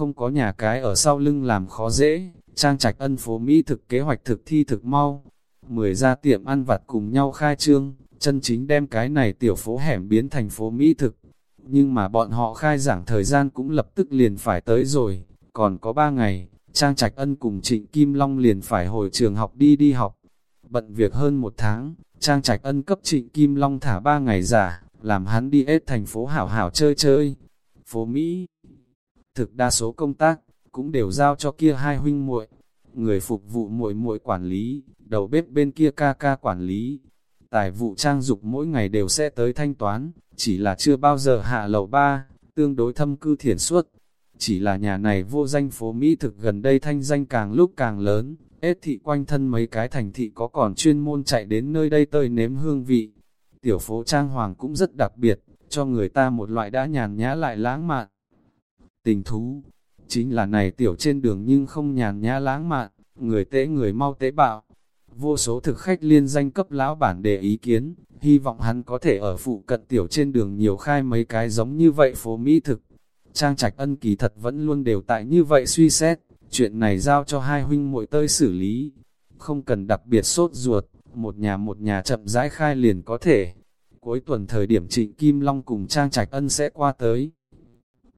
không có nhà cái ở sau lưng làm khó dễ, trang trạch ân phố Mỹ thực kế hoạch thực thi thực mau. Mười ra tiệm ăn vặt cùng nhau khai trương, chân chính đem cái này tiểu phố hẻm biến thành phố Mỹ thực. Nhưng mà bọn họ khai giảng thời gian cũng lập tức liền phải tới rồi, còn có ba ngày, Trang Trạch Ân cùng Trịnh Kim Long liền phải hồi trường học đi đi học. Bận việc hơn một tháng, Trang Trạch Ân cấp Trịnh Kim Long thả ba ngày giả, làm hắn đi ết thành phố hảo hảo chơi chơi. Phố Mỹ Thực đa số công tác, cũng đều giao cho kia hai huynh muội Người phục vụ muội muội quản lý, đầu bếp bên kia ca ca quản lý. Tài vụ trang dục mỗi ngày đều sẽ tới thanh toán, chỉ là chưa bao giờ hạ lầu ba, tương đối thâm cư thiển suốt. Chỉ là nhà này vô danh phố Mỹ thực gần đây thanh danh càng lúc càng lớn, ết thị quanh thân mấy cái thành thị có còn chuyên môn chạy đến nơi đây tơi nếm hương vị. Tiểu phố Trang Hoàng cũng rất đặc biệt, cho người ta một loại đã nhàn nhã lại lãng mạn. Tình thú, chính là này tiểu trên đường nhưng không nhàn nhã lãng mạn, người tế người mau tế bạo. Vô số thực khách liên danh cấp lão bản để ý kiến, hy vọng hắn có thể ở phụ cận tiểu trên đường nhiều khai mấy cái giống như vậy phố Mỹ thực. Trang trạch ân kỳ thật vẫn luôn đều tại như vậy suy xét, chuyện này giao cho hai huynh muội tơi xử lý. Không cần đặc biệt sốt ruột, một nhà một nhà chậm rãi khai liền có thể. Cuối tuần thời điểm trịnh Kim Long cùng Trang trạch ân sẽ qua tới.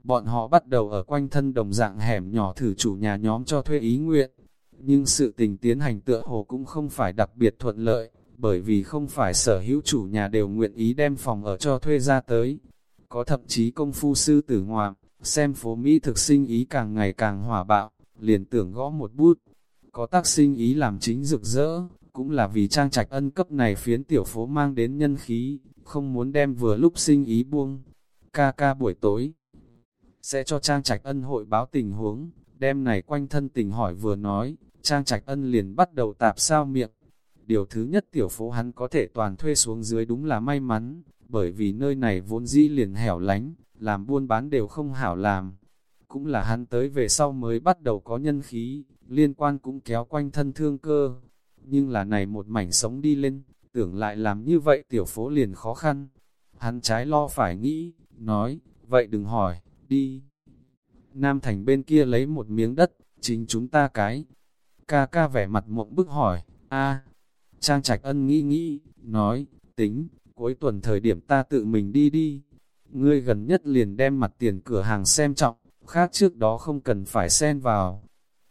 Bọn họ bắt đầu ở quanh thân đồng dạng hẻm nhỏ thử chủ nhà nhóm cho thuê ý nguyện. Nhưng sự tình tiến hành tựa hồ cũng không phải đặc biệt thuận lợi, bởi vì không phải sở hữu chủ nhà đều nguyện ý đem phòng ở cho thuê ra tới. Có thậm chí công phu sư tử ngoạm, xem phố Mỹ thực sinh ý càng ngày càng hỏa bạo, liền tưởng gõ một bút. Có tác sinh ý làm chính rực rỡ, cũng là vì trang trạch ân cấp này phiến tiểu phố mang đến nhân khí, không muốn đem vừa lúc sinh ý buông. Ca ca buổi tối, sẽ cho trang trạch ân hội báo tình huống, đem này quanh thân tình hỏi vừa nói, trang trạch ân liền bắt đầu tạp sao miệng. Điều thứ nhất tiểu phố hắn có thể toàn thuê xuống dưới đúng là may mắn, bởi vì nơi này vốn dĩ liền hẻo lánh, làm buôn bán đều không hảo làm. Cũng là hắn tới về sau mới bắt đầu có nhân khí, liên quan cũng kéo quanh thân thương cơ. Nhưng là này một mảnh sống đi lên, tưởng lại làm như vậy tiểu phố liền khó khăn. Hắn trái lo phải nghĩ, nói, vậy đừng hỏi, đi. Nam Thành bên kia lấy một miếng đất, chính chúng ta cái. Ca ca vẻ mặt mộng bức hỏi, a Trang Trạch Ân nghĩ nghĩ, nói, tính, cuối tuần thời điểm ta tự mình đi đi ngươi gần nhất liền đem mặt tiền cửa hàng xem trọng, khác trước đó không cần phải xen vào.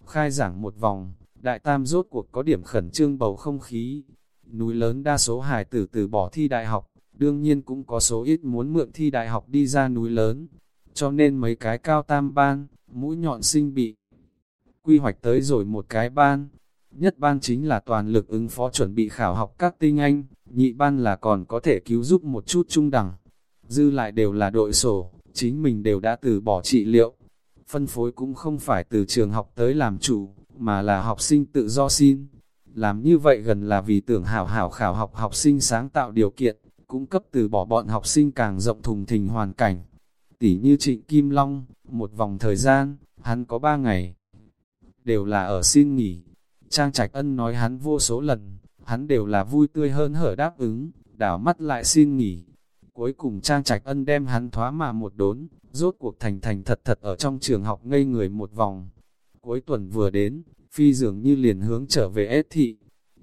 Khai giảng một vòng, đại tam rốt cuộc có điểm khẩn trương bầu không khí. Núi lớn đa số hài tử từ bỏ thi đại học, đương nhiên cũng có số ít muốn mượn thi đại học đi ra núi lớn. Cho nên mấy cái cao tam ban, mũi nhọn sinh bị quy hoạch tới rồi một cái ban. Nhất ban chính là toàn lực ứng phó chuẩn bị khảo học các tinh anh, nhị ban là còn có thể cứu giúp một chút trung đẳng dư lại đều là đội sổ, chính mình đều đã từ bỏ trị liệu. Phân phối cũng không phải từ trường học tới làm chủ, mà là học sinh tự do xin. Làm như vậy gần là vì tưởng hảo hảo khảo học học sinh sáng tạo điều kiện, cung cấp từ bỏ bọn học sinh càng rộng thùng thình hoàn cảnh. Tỷ như Trịnh Kim Long, một vòng thời gian, hắn có ba ngày, đều là ở xin nghỉ. Trang Trạch Ân nói hắn vô số lần, hắn đều là vui tươi hơn hở đáp ứng, đảo mắt lại xin nghỉ. Cuối cùng Trang Trạch Ân đem hắn thoá mà một đốn, rốt cuộc thành thành thật thật ở trong trường học ngây người một vòng. Cuối tuần vừa đến, Phi dường như liền hướng trở về ết thị.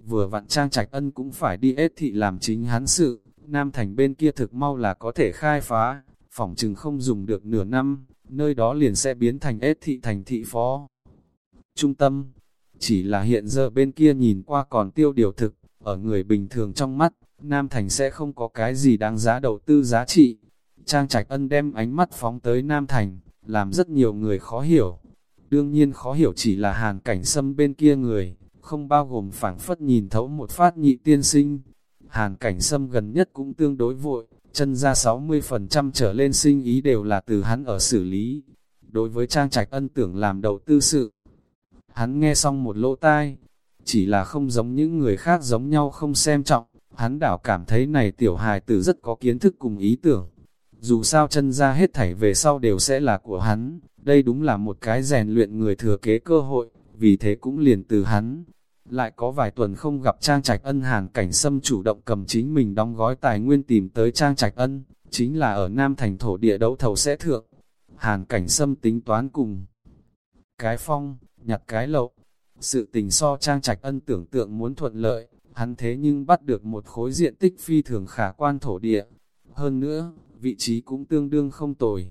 Vừa vặn Trang Trạch Ân cũng phải đi ết thị làm chính hắn sự, Nam Thành bên kia thực mau là có thể khai phá, phỏng chừng không dùng được nửa năm, nơi đó liền sẽ biến thành ết thị thành thị phó. Trung tâm, chỉ là hiện giờ bên kia nhìn qua còn tiêu điều thực, ở người bình thường trong mắt, Nam Thành sẽ không có cái gì đáng giá đầu tư giá trị. Trang Trạch Ân đem ánh mắt phóng tới Nam Thành, làm rất nhiều người khó hiểu. Đương nhiên khó hiểu chỉ là hàn cảnh sâm bên kia người, không bao gồm phảng phất nhìn thấu một phát nhị tiên sinh. Hàn cảnh sâm gần nhất cũng tương đối vội, chân ra 60% trở lên sinh ý đều là từ hắn ở xử lý. Đối với Trang Trạch Ân tưởng làm đầu tư sự, hắn nghe xong một lỗ tai, chỉ là không giống những người khác giống nhau không xem trọng, hắn đảo cảm thấy này tiểu hài tử rất có kiến thức cùng ý tưởng. Dù sao chân ra hết thảy về sau đều sẽ là của hắn, đây đúng là một cái rèn luyện người thừa kế cơ hội, vì thế cũng liền từ hắn. Lại có vài tuần không gặp Trang Trạch Ân hàn cảnh sâm chủ động cầm chính mình đóng gói tài nguyên tìm tới Trang Trạch Ân, chính là ở Nam Thành thổ địa đấu thầu sẽ thượng. Hàn cảnh sâm tính toán cùng cái phong, nhặt cái lậu. Sự tình so trang trạch ân tưởng tượng muốn thuận lợi, hắn thế nhưng bắt được một khối diện tích phi thường khả quan thổ địa. Hơn nữa, vị trí cũng tương đương không tồi.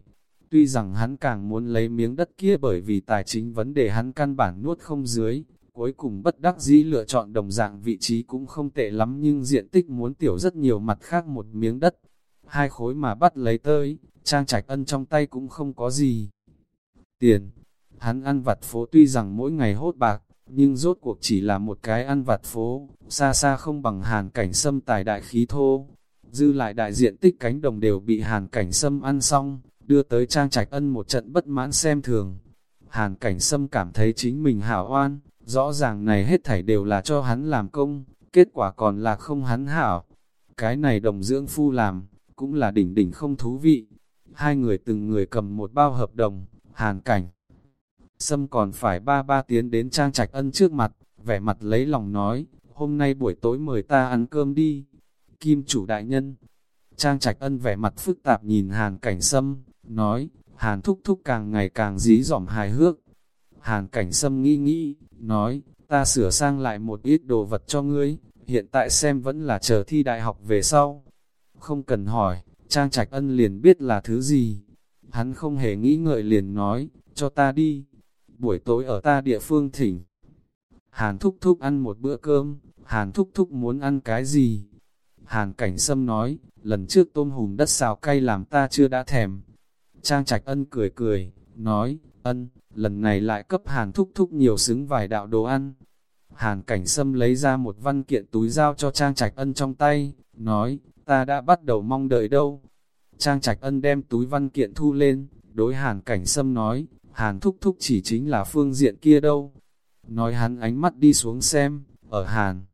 Tuy rằng hắn càng muốn lấy miếng đất kia bởi vì tài chính vấn đề hắn căn bản nuốt không dưới, cuối cùng bất đắc dĩ lựa chọn đồng dạng vị trí cũng không tệ lắm nhưng diện tích muốn tiểu rất nhiều mặt khác một miếng đất. Hai khối mà bắt lấy tới, trang trạch ân trong tay cũng không có gì. Tiền, hắn ăn vặt phố tuy rằng mỗi ngày hốt bạc, nhưng rốt cuộc chỉ là một cái ăn vặt phố, xa xa không bằng hàn cảnh sâm tài đại khí thô. Dư lại đại diện tích cánh đồng đều bị hàn cảnh sâm ăn xong, đưa tới trang trạch ân một trận bất mãn xem thường. Hàn cảnh sâm cảm thấy chính mình hảo oan, rõ ràng này hết thảy đều là cho hắn làm công, kết quả còn là không hắn hảo. Cái này đồng dưỡng phu làm, cũng là đỉnh đỉnh không thú vị. Hai người từng người cầm một bao hợp đồng, hàn cảnh. Sâm còn phải ba ba tiến đến trang trạch ân trước mặt, vẻ mặt lấy lòng nói, hôm nay buổi tối mời ta ăn cơm đi. Kim chủ đại nhân, trang trạch ân vẻ mặt phức tạp nhìn hàn cảnh sâm, nói, hàn thúc thúc càng ngày càng dí dỏm hài hước. Hàn cảnh sâm nghĩ nghĩ, nói, ta sửa sang lại một ít đồ vật cho ngươi, hiện tại xem vẫn là chờ thi đại học về sau. Không cần hỏi, Trang Trạch Ân liền biết là thứ gì. Hắn không hề nghĩ ngợi liền nói, cho ta đi. Buổi tối ở ta địa phương thỉnh. Hàn thúc thúc ăn một bữa cơm, Hàn thúc thúc muốn ăn cái gì? Hàn cảnh sâm nói, lần trước tôm hùm đất xào cay làm ta chưa đã thèm. Trang Trạch Ân cười cười, nói, ân, lần này lại cấp Hàn thúc thúc nhiều xứng vài đạo đồ ăn. Hàn cảnh sâm lấy ra một văn kiện túi giao cho Trang Trạch Ân trong tay, nói, ta đã bắt đầu mong đợi đâu. Trang Trạch Ân đem túi văn kiện thu lên, đối Hàn Cảnh Sâm nói, Hàn Thúc Thúc chỉ chính là phương diện kia đâu. Nói hắn ánh mắt đi xuống xem, ở Hàn.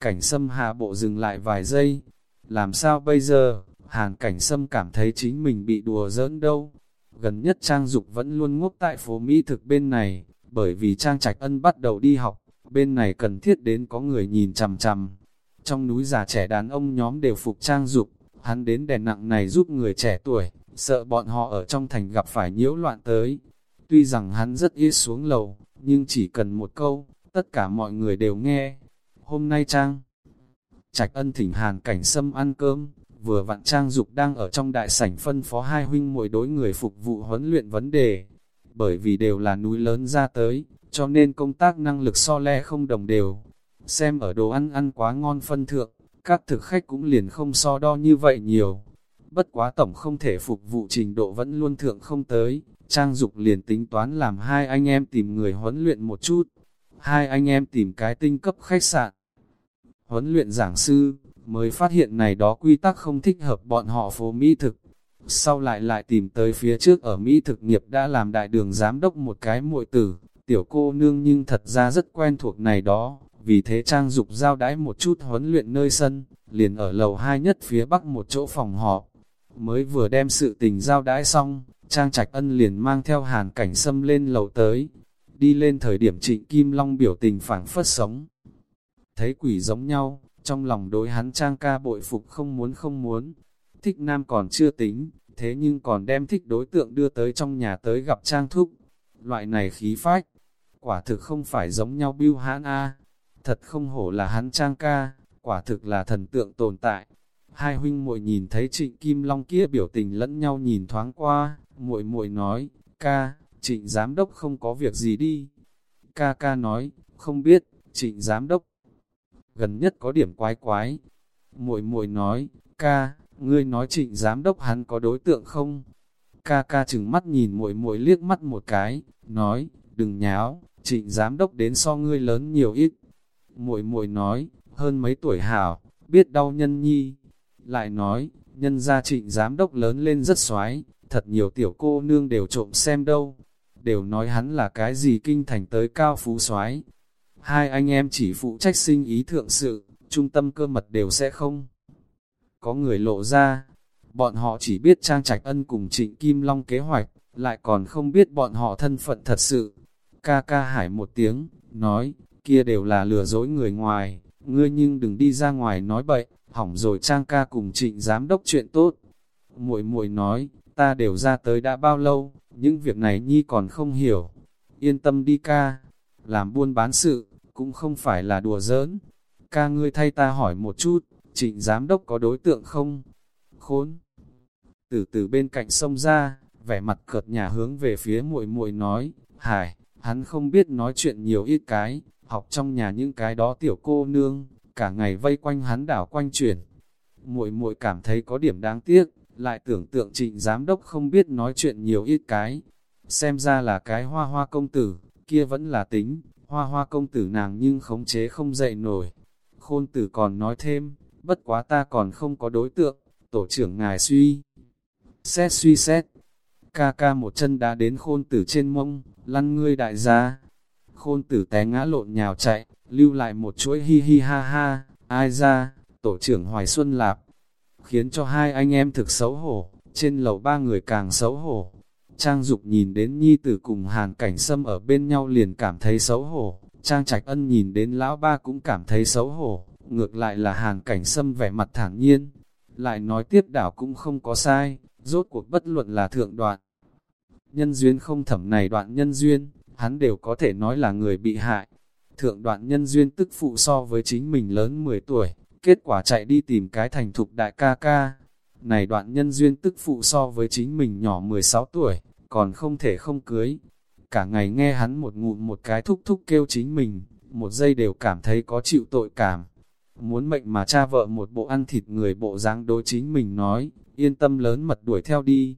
Cảnh Sâm hạ bộ dừng lại vài giây. Làm sao bây giờ, Hàn Cảnh Sâm cảm thấy chính mình bị đùa giỡn đâu. Gần nhất Trang Dục vẫn luôn ngốc tại phố Mỹ thực bên này, bởi vì Trang Trạch Ân bắt đầu đi học, bên này cần thiết đến có người nhìn chằm chằm, trong núi già trẻ đàn ông nhóm đều phục trang dục, hắn đến đèn nặng này giúp người trẻ tuổi, sợ bọn họ ở trong thành gặp phải nhiễu loạn tới. Tuy rằng hắn rất ít xuống lầu, nhưng chỉ cần một câu, tất cả mọi người đều nghe. Hôm nay Trang Trạch ân thỉnh hàn cảnh sâm ăn cơm, vừa vặn Trang Dục đang ở trong đại sảnh phân phó hai huynh mỗi đối người phục vụ huấn luyện vấn đề. Bởi vì đều là núi lớn ra tới, cho nên công tác năng lực so le không đồng đều, xem ở đồ ăn ăn quá ngon phân thượng, các thực khách cũng liền không so đo như vậy nhiều. Bất quá tổng không thể phục vụ trình độ vẫn luôn thượng không tới, Trang Dục liền tính toán làm hai anh em tìm người huấn luyện một chút. Hai anh em tìm cái tinh cấp khách sạn. Huấn luyện giảng sư, mới phát hiện này đó quy tắc không thích hợp bọn họ phố Mỹ thực. Sau lại lại tìm tới phía trước ở Mỹ thực nghiệp đã làm đại đường giám đốc một cái muội tử, tiểu cô nương nhưng thật ra rất quen thuộc này đó, vì thế Trang Dục giao đãi một chút huấn luyện nơi sân, liền ở lầu hai nhất phía bắc một chỗ phòng họp. Mới vừa đem sự tình giao đãi xong, Trang Trạch Ân liền mang theo hàn cảnh xâm lên lầu tới. Đi lên thời điểm trịnh Kim Long biểu tình phảng phất sống. Thấy quỷ giống nhau, trong lòng đối hắn Trang ca bội phục không muốn không muốn. Thích nam còn chưa tính, thế nhưng còn đem thích đối tượng đưa tới trong nhà tới gặp Trang Thúc. Loại này khí phách, quả thực không phải giống nhau biêu hãn A thật không hổ là hắn trang ca, quả thực là thần tượng tồn tại. Hai huynh muội nhìn thấy trịnh Kim Long kia biểu tình lẫn nhau nhìn thoáng qua, muội muội nói, ca, trịnh giám đốc không có việc gì đi. Ca ca nói, không biết, trịnh giám đốc gần nhất có điểm quái quái. Muội muội nói, ca, ngươi nói trịnh giám đốc hắn có đối tượng không? Ca ca chừng mắt nhìn muội muội liếc mắt một cái, nói, đừng nháo, trịnh giám đốc đến so ngươi lớn nhiều ít, muội muội nói, hơn mấy tuổi hảo, biết đau nhân nhi. Lại nói, nhân gia trịnh giám đốc lớn lên rất xoái, thật nhiều tiểu cô nương đều trộm xem đâu. Đều nói hắn là cái gì kinh thành tới cao phú xoái. Hai anh em chỉ phụ trách sinh ý thượng sự, trung tâm cơ mật đều sẽ không. Có người lộ ra, bọn họ chỉ biết trang trạch ân cùng trịnh Kim Long kế hoạch, lại còn không biết bọn họ thân phận thật sự. Ca ca hải một tiếng, nói, kia đều là lừa dối người ngoài, ngươi nhưng đừng đi ra ngoài nói bậy, hỏng rồi trang ca cùng trịnh giám đốc chuyện tốt. muội muội nói, ta đều ra tới đã bao lâu, những việc này nhi còn không hiểu. yên tâm đi ca, làm buôn bán sự, cũng không phải là đùa giỡn. Ca ngươi thay ta hỏi một chút, trịnh giám đốc có đối tượng không? Khốn! Từ từ bên cạnh sông ra, vẻ mặt cợt nhà hướng về phía muội muội nói, Hải, hắn không biết nói chuyện nhiều ít cái, học trong nhà những cái đó tiểu cô nương, cả ngày vây quanh hắn đảo quanh chuyển. Muội muội cảm thấy có điểm đáng tiếc, lại tưởng tượng trịnh giám đốc không biết nói chuyện nhiều ít cái. Xem ra là cái hoa hoa công tử, kia vẫn là tính, hoa hoa công tử nàng nhưng khống chế không dậy nổi. Khôn tử còn nói thêm, bất quá ta còn không có đối tượng, tổ trưởng ngài suy. Xét suy xét, ca ca một chân đã đến khôn tử trên mông, lăn ngươi đại gia. Khôn tử té ngã lộn nhào chạy, lưu lại một chuỗi hi hi ha ha, ai ra, tổ trưởng Hoài Xuân Lạp, khiến cho hai anh em thực xấu hổ, trên lầu ba người càng xấu hổ. Trang Dục nhìn đến Nhi Tử cùng Hàn Cảnh Sâm ở bên nhau liền cảm thấy xấu hổ, Trang Trạch Ân nhìn đến Lão Ba cũng cảm thấy xấu hổ, ngược lại là Hàn Cảnh Sâm vẻ mặt thản nhiên. Lại nói tiếp đảo cũng không có sai, rốt cuộc bất luận là thượng đoạn. Nhân duyên không thẩm này đoạn nhân duyên, hắn đều có thể nói là người bị hại. Thượng đoạn nhân duyên tức phụ so với chính mình lớn 10 tuổi, kết quả chạy đi tìm cái thành thục đại ca ca. Này đoạn nhân duyên tức phụ so với chính mình nhỏ 16 tuổi, còn không thể không cưới. Cả ngày nghe hắn một ngụm một cái thúc thúc kêu chính mình, một giây đều cảm thấy có chịu tội cảm. Muốn mệnh mà cha vợ một bộ ăn thịt người bộ dáng đối chính mình nói, yên tâm lớn mật đuổi theo đi.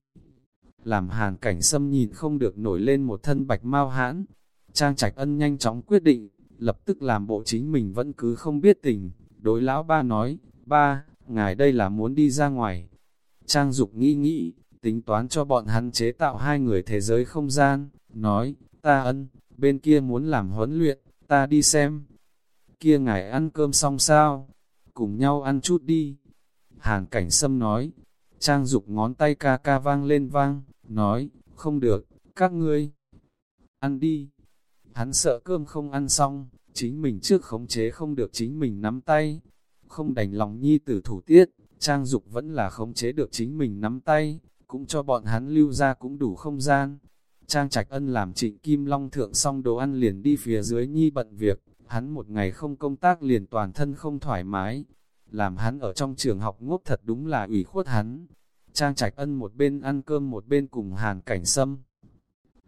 Làm hàn cảnh xâm nhìn không được nổi lên một thân bạch mau hãn. Trang trạch ân nhanh chóng quyết định, lập tức làm bộ chính mình vẫn cứ không biết tình, Đối lão ba nói, ba, ngài đây là muốn đi ra ngoài. Trang Dục nghĩ nghĩ, tính toán cho bọn hắn chế tạo hai người thế giới không gian, nói, ta ân, bên kia muốn làm huấn luyện, ta đi xem. Kia ngài ăn cơm xong sao? Cùng nhau ăn chút đi. Hàn cảnh sâm nói, Trang Dục ngón tay ca ca vang lên vang, nói, không được, các ngươi, ăn đi. Hắn sợ cơm không ăn xong, chính mình trước khống chế không được chính mình nắm tay, không đành lòng nhi tử thủ tiết, trang dục vẫn là khống chế được chính mình nắm tay, cũng cho bọn hắn lưu ra cũng đủ không gian. Trang Trạch Ân làm trịnh Kim Long thượng xong đồ ăn liền đi phía dưới nhi bận việc, hắn một ngày không công tác liền toàn thân không thoải mái, làm hắn ở trong trường học ngốc thật đúng là ủy khuất hắn. Trang Trạch Ân một bên ăn cơm một bên cùng Hàn Cảnh Sâm.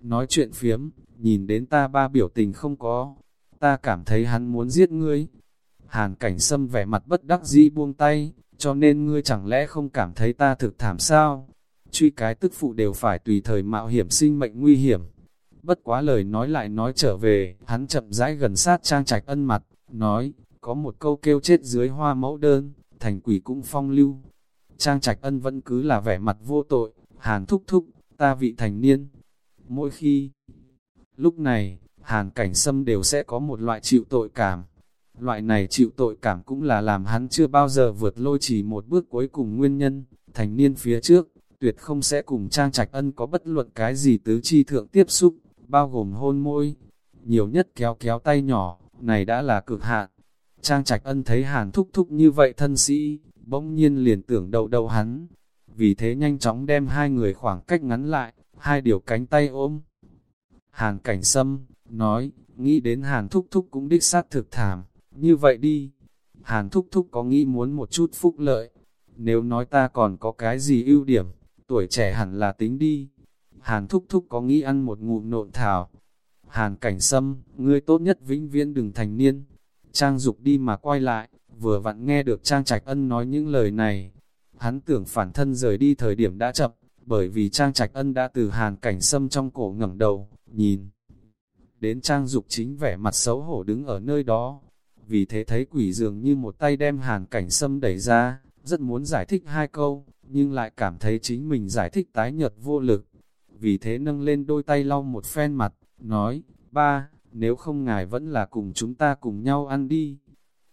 Nói chuyện phiếm, nhìn đến ta ba biểu tình không có, ta cảm thấy hắn muốn giết ngươi. Hàn cảnh sâm vẻ mặt bất đắc dĩ buông tay, cho nên ngươi chẳng lẽ không cảm thấy ta thực thảm sao? Truy cái tức phụ đều phải tùy thời mạo hiểm sinh mệnh nguy hiểm. Bất quá lời nói lại nói trở về, hắn chậm rãi gần sát trang trạch ân mặt, nói, có một câu kêu chết dưới hoa mẫu đơn, thành quỷ cũng phong lưu. Trang trạch ân vẫn cứ là vẻ mặt vô tội, hàn thúc thúc, ta vị thành niên. Mỗi khi, lúc này, Hàn cảnh sâm đều sẽ có một loại chịu tội cảm. Loại này chịu tội cảm cũng là làm hắn chưa bao giờ vượt lôi chỉ một bước cuối cùng nguyên nhân, thành niên phía trước, tuyệt không sẽ cùng Trang Trạch Ân có bất luận cái gì tứ chi thượng tiếp xúc, bao gồm hôn môi, nhiều nhất kéo kéo tay nhỏ, này đã là cực hạn. Trang Trạch Ân thấy Hàn thúc thúc như vậy thân sĩ, bỗng nhiên liền tưởng đầu đầu hắn, vì thế nhanh chóng đem hai người khoảng cách ngắn lại, hai điều cánh tay ôm. Hàn cảnh sâm, nói, nghĩ đến Hàn Thúc Thúc cũng đích xác thực thảm, như vậy đi. Hàn Thúc Thúc có nghĩ muốn một chút phúc lợi, nếu nói ta còn có cái gì ưu điểm, tuổi trẻ hẳn là tính đi. Hàn Thúc Thúc có nghĩ ăn một ngụm nộn thảo. Hàn Cảnh Sâm, ngươi tốt nhất vĩnh viễn đừng thành niên. Trang Dục đi mà quay lại, vừa vặn nghe được Trang Trạch Ân nói những lời này. Hắn tưởng phản thân rời đi thời điểm đã chậm, bởi vì Trang Trạch Ân đã từ Hàn Cảnh Sâm trong cổ ngẩng đầu, nhìn đến trang dục chính vẻ mặt xấu hổ đứng ở nơi đó. Vì thế thấy quỷ dường như một tay đem hàn cảnh sâm đẩy ra, rất muốn giải thích hai câu, nhưng lại cảm thấy chính mình giải thích tái nhợt vô lực. Vì thế nâng lên đôi tay lau một phen mặt, nói, ba, nếu không ngài vẫn là cùng chúng ta cùng nhau ăn đi.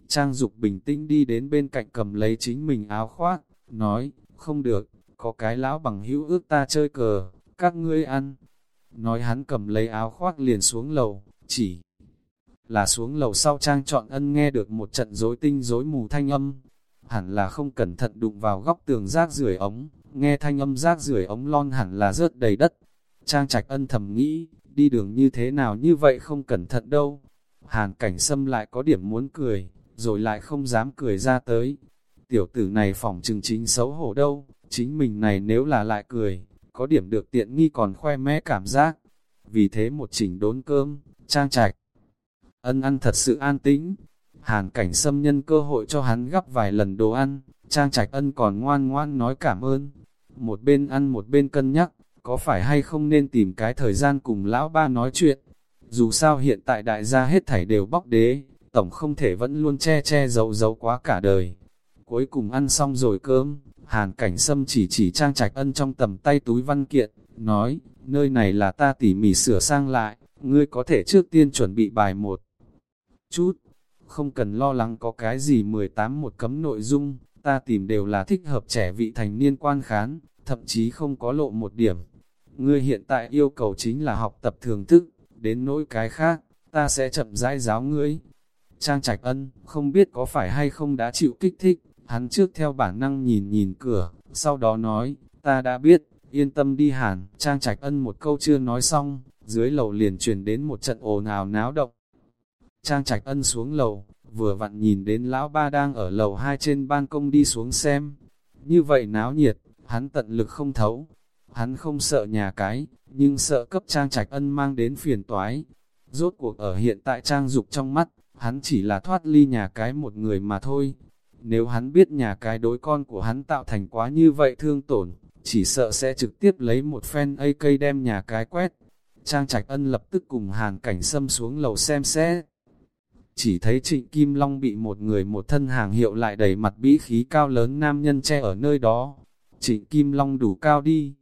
Trang Dục bình tĩnh đi đến bên cạnh cầm lấy chính mình áo khoác, nói, không được, có cái lão bằng hữu ước ta chơi cờ, các ngươi ăn. Nói hắn cầm lấy áo khoác liền xuống lầu, chỉ là xuống lầu sau trang chọn ân nghe được một trận rối tinh rối mù thanh âm. Hẳn là không cẩn thận đụng vào góc tường rác rưởi ống, nghe thanh âm rác rưởi ống lon hẳn là rớt đầy đất. Trang trạch ân thầm nghĩ, đi đường như thế nào như vậy không cẩn thận đâu. Hàn cảnh sâm lại có điểm muốn cười, rồi lại không dám cười ra tới. Tiểu tử này phỏng trừng chính xấu hổ đâu, chính mình này nếu là lại cười, có điểm được tiện nghi còn khoe mẽ cảm giác. Vì thế một chỉnh đốn cơm, trang trạch. Ân ăn thật sự an tĩnh. Hàn cảnh xâm nhân cơ hội cho hắn gấp vài lần đồ ăn, trang trạch ân còn ngoan ngoan nói cảm ơn. Một bên ăn một bên cân nhắc, có phải hay không nên tìm cái thời gian cùng lão ba nói chuyện. Dù sao hiện tại đại gia hết thảy đều bóc đế, tổng không thể vẫn luôn che che giấu giấu quá cả đời. Cuối cùng ăn xong rồi cơm, hàn cảnh sâm chỉ chỉ trang trạch ân trong tầm tay túi văn kiện, nói, nơi này là ta tỉ mỉ sửa sang lại, ngươi có thể trước tiên chuẩn bị bài một chút, không cần lo lắng có cái gì 18 một cấm nội dung, ta tìm đều là thích hợp trẻ vị thành niên quan khán, thậm chí không có lộ một điểm. Ngươi hiện tại yêu cầu chính là học tập thường thức, đến nỗi cái khác, ta sẽ chậm rãi giáo ngươi. Trang Trạch Ân, không biết có phải hay không đã chịu kích thích, hắn trước theo bản năng nhìn nhìn cửa, sau đó nói, ta đã biết, yên tâm đi hàn. Trang Trạch Ân một câu chưa nói xong, dưới lầu liền truyền đến một trận ồn ào náo động. Trang Trạch Ân xuống lầu, vừa vặn nhìn đến lão ba đang ở lầu hai trên ban công đi xuống xem. Như vậy náo nhiệt, hắn tận lực không thấu. Hắn không sợ nhà cái, nhưng sợ cấp Trang Trạch Ân mang đến phiền toái. Rốt cuộc ở hiện tại Trang Dục trong mắt, hắn chỉ là thoát ly nhà cái một người mà thôi. Nếu hắn biết nhà cái đối con của hắn tạo thành quá như vậy thương tổn, chỉ sợ sẽ trực tiếp lấy một phen AK đem nhà cái quét. Trang Trạch Ân lập tức cùng Hàn Cảnh Sâm xuống lầu xem xét. Chỉ thấy Trịnh Kim Long bị một người một thân hàng hiệu lại đầy mặt bĩ khí cao lớn nam nhân che ở nơi đó. Trịnh Kim Long đủ cao đi.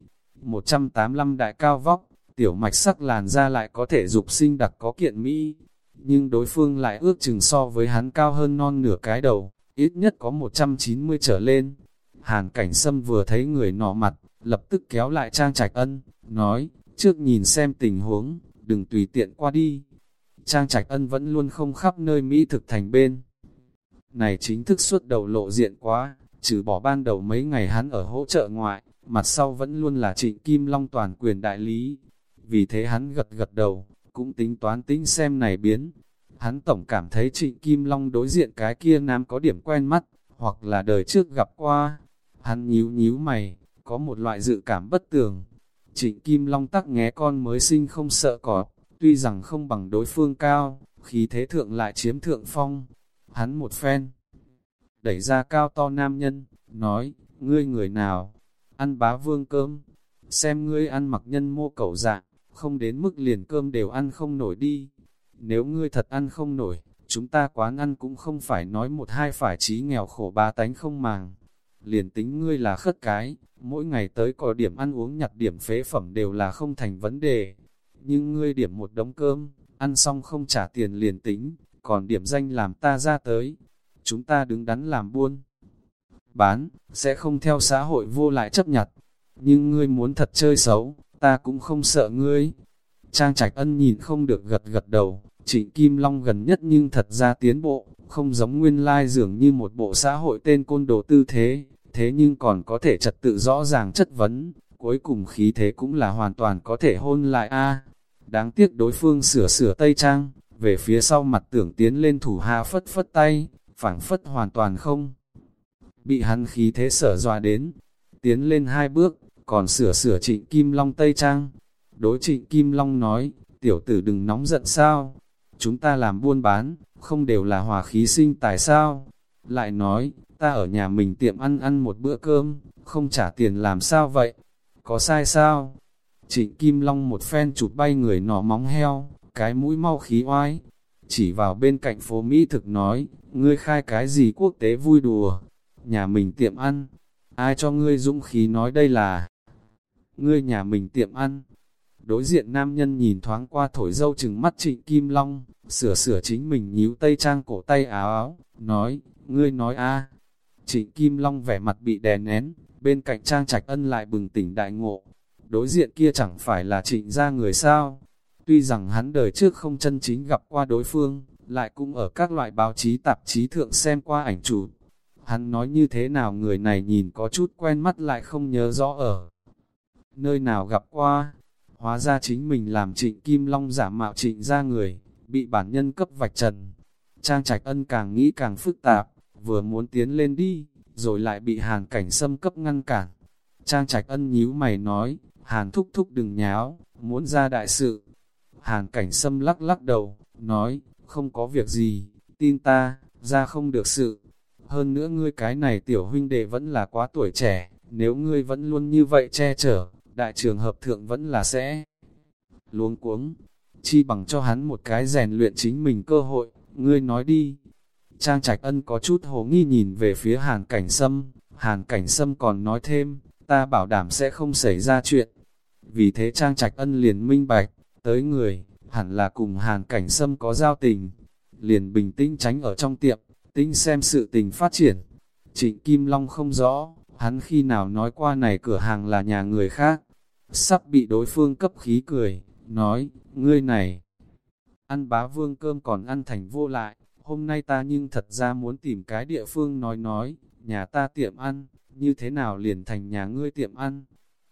185 đại cao vóc, tiểu mạch sắc làn da lại có thể dục sinh đặc có kiện Mỹ. Nhưng đối phương lại ước chừng so với hắn cao hơn non nửa cái đầu, ít nhất có 190 trở lên. Hàn cảnh sâm vừa thấy người nọ mặt, lập tức kéo lại trang trạch ân, nói, trước nhìn xem tình huống, đừng tùy tiện qua đi. Trang trạch ân vẫn luôn không khắp nơi Mỹ thực thành bên. Này chính thức suốt đầu lộ diện quá, trừ bỏ ban đầu mấy ngày hắn ở hỗ trợ ngoại, mặt sau vẫn luôn là trịnh Kim Long toàn quyền đại lý. Vì thế hắn gật gật đầu, cũng tính toán tính xem này biến. Hắn tổng cảm thấy trịnh Kim Long đối diện cái kia nam có điểm quen mắt, hoặc là đời trước gặp qua. Hắn nhíu nhíu mày, có một loại dự cảm bất tường. Trịnh Kim Long tắc nghe con mới sinh không sợ cọp, tuy rằng không bằng đối phương cao, khí thế thượng lại chiếm thượng phong. Hắn một phen, đẩy ra cao to nam nhân, nói, ngươi người nào, ăn bá vương cơm, xem ngươi ăn mặc nhân mô cẩu dạng, không đến mức liền cơm đều ăn không nổi đi. Nếu ngươi thật ăn không nổi, chúng ta quán ăn cũng không phải nói một hai phải trí nghèo khổ ba tánh không màng. Liền tính ngươi là khất cái, mỗi ngày tới có điểm ăn uống nhặt điểm phế phẩm đều là không thành vấn đề. Nhưng ngươi điểm một đống cơm, ăn xong không trả tiền liền tính, còn điểm danh làm ta ra tới. Chúng ta đứng đắn làm buôn. Bán, sẽ không theo xã hội vô lại chấp nhặt. Nhưng ngươi muốn thật chơi xấu, ta cũng không sợ ngươi. Trang Trạch Ân nhìn không được gật gật đầu, Trịnh Kim Long gần nhất nhưng thật ra tiến bộ, không giống nguyên lai dường như một bộ xã hội tên côn đồ tư thế, thế nhưng còn có thể trật tự rõ ràng chất vấn, cuối cùng khí thế cũng là hoàn toàn có thể hôn lại a. Đáng tiếc đối phương sửa sửa tây trang, về phía sau mặt tưởng tiến lên thủ hạ phất phất tay, phảng phất hoàn toàn không. Bị hắn khí thế sở dọa đến, tiến lên hai bước, còn sửa sửa trịnh Kim Long Tây Trang. Đối trịnh Kim Long nói, tiểu tử đừng nóng giận sao, chúng ta làm buôn bán, không đều là hòa khí sinh tài sao. Lại nói, ta ở nhà mình tiệm ăn ăn một bữa cơm, không trả tiền làm sao vậy? Có sai sao? Trịnh Kim Long một phen chụp bay người nọ móng heo, cái mũi mau khí oai. Chỉ vào bên cạnh phố Mỹ thực nói, ngươi khai cái gì quốc tế vui đùa? Nhà mình tiệm ăn, ai cho ngươi dũng khí nói đây là ngươi nhà mình tiệm ăn. Đối diện nam nhân nhìn thoáng qua thổi dâu chừng mắt trịnh Kim Long, sửa sửa chính mình nhíu tây trang cổ tay áo áo, nói, ngươi nói a Trịnh Kim Long vẻ mặt bị đè nén, bên cạnh trang trạch ân lại bừng tỉnh đại ngộ. Đối diện kia chẳng phải là trịnh ra người sao. Tuy rằng hắn đời trước không chân chính gặp qua đối phương, lại cũng ở các loại báo chí tạp chí thượng xem qua ảnh chụp. Hắn nói như thế nào người này nhìn có chút quen mắt lại không nhớ rõ ở nơi nào gặp qua. hóa ra chính mình làm trịnh Kim Long giả mạo trịnh ra người, bị bản nhân cấp vạch trần. Trang Trạch Ân càng nghĩ càng phức tạp, vừa muốn tiến lên đi, rồi lại bị Hàn Cảnh Sâm cấp ngăn cản. Trang Trạch Ân nhíu mày nói, Hàn thúc thúc đừng nháo, muốn ra đại sự. Hàn Cảnh Sâm lắc lắc đầu, nói, không có việc gì, tin ta, ra không được sự. Hơn nữa ngươi cái này tiểu huynh đệ vẫn là quá tuổi trẻ, nếu ngươi vẫn luôn như vậy che chở, đại trường hợp thượng vẫn là sẽ luống cuống. Chi bằng cho hắn một cái rèn luyện chính mình cơ hội, ngươi nói đi. Trang Trạch Ân có chút hồ nghi nhìn về phía Hàn Cảnh Sâm, Hàn Cảnh Sâm còn nói thêm, ta bảo đảm sẽ không xảy ra chuyện. Vì thế Trang Trạch Ân liền minh bạch, tới người, hẳn là cùng Hàn Cảnh Sâm có giao tình. Liền bình tĩnh tránh ở trong tiệm, tinh xem sự tình phát triển. Trịnh Kim Long không rõ, hắn khi nào nói qua này cửa hàng là nhà người khác. Sắp bị đối phương cấp khí cười, nói, ngươi này, ăn bá vương cơm còn ăn thành vô lại, hôm nay ta nhưng thật ra muốn tìm cái địa phương nói nói, nhà ta tiệm ăn, như thế nào liền thành nhà ngươi tiệm ăn.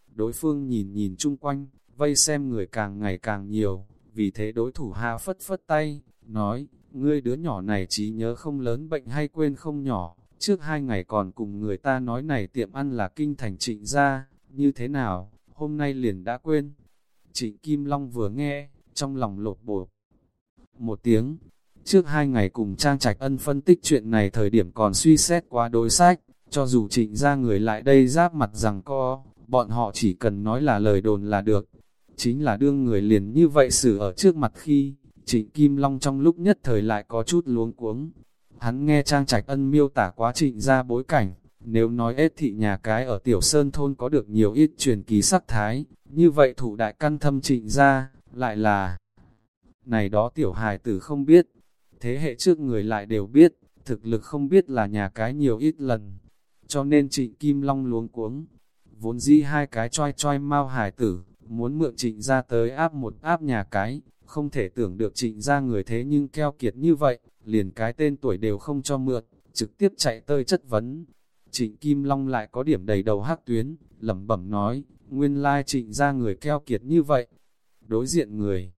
Đối phương nhìn nhìn chung quanh, vây xem người càng ngày càng nhiều, vì thế đối thủ hạ phất phất tay, nói, ngươi đứa nhỏ này trí nhớ không lớn bệnh hay quên không nhỏ, trước hai ngày còn cùng người ta nói này tiệm ăn là kinh thành trịnh gia, như thế nào, hôm nay liền đã quên. Trịnh Kim Long vừa nghe, trong lòng lột bột. Một tiếng, trước hai ngày cùng Trang Trạch Ân phân tích chuyện này thời điểm còn suy xét qua đối sách, cho dù trịnh ra người lại đây giáp mặt rằng co, bọn họ chỉ cần nói là lời đồn là được. Chính là đương người liền như vậy xử ở trước mặt khi, trịnh Kim Long trong lúc nhất thời lại có chút luống cuống. Hắn nghe Trang Trạch Ân miêu tả quá trịnh ra bối cảnh, nếu nói ết thị nhà cái ở Tiểu Sơn Thôn có được nhiều ít truyền kỳ sắc thái, như vậy thủ đại căn thâm trịnh ra, lại là... Này đó tiểu hài tử không biết, thế hệ trước người lại đều biết, thực lực không biết là nhà cái nhiều ít lần. Cho nên trịnh Kim Long luống cuống, vốn dĩ hai cái choi choi mau hài tử, muốn mượn trịnh ra tới áp một áp nhà cái, không thể tưởng được trịnh ra người thế nhưng keo kiệt như vậy, liền cái tên tuổi đều không cho mượn, trực tiếp chạy tơi chất vấn. Trịnh Kim Long lại có điểm đầy đầu hắc tuyến, lẩm bẩm nói, nguyên lai trịnh ra người keo kiệt như vậy. Đối diện người,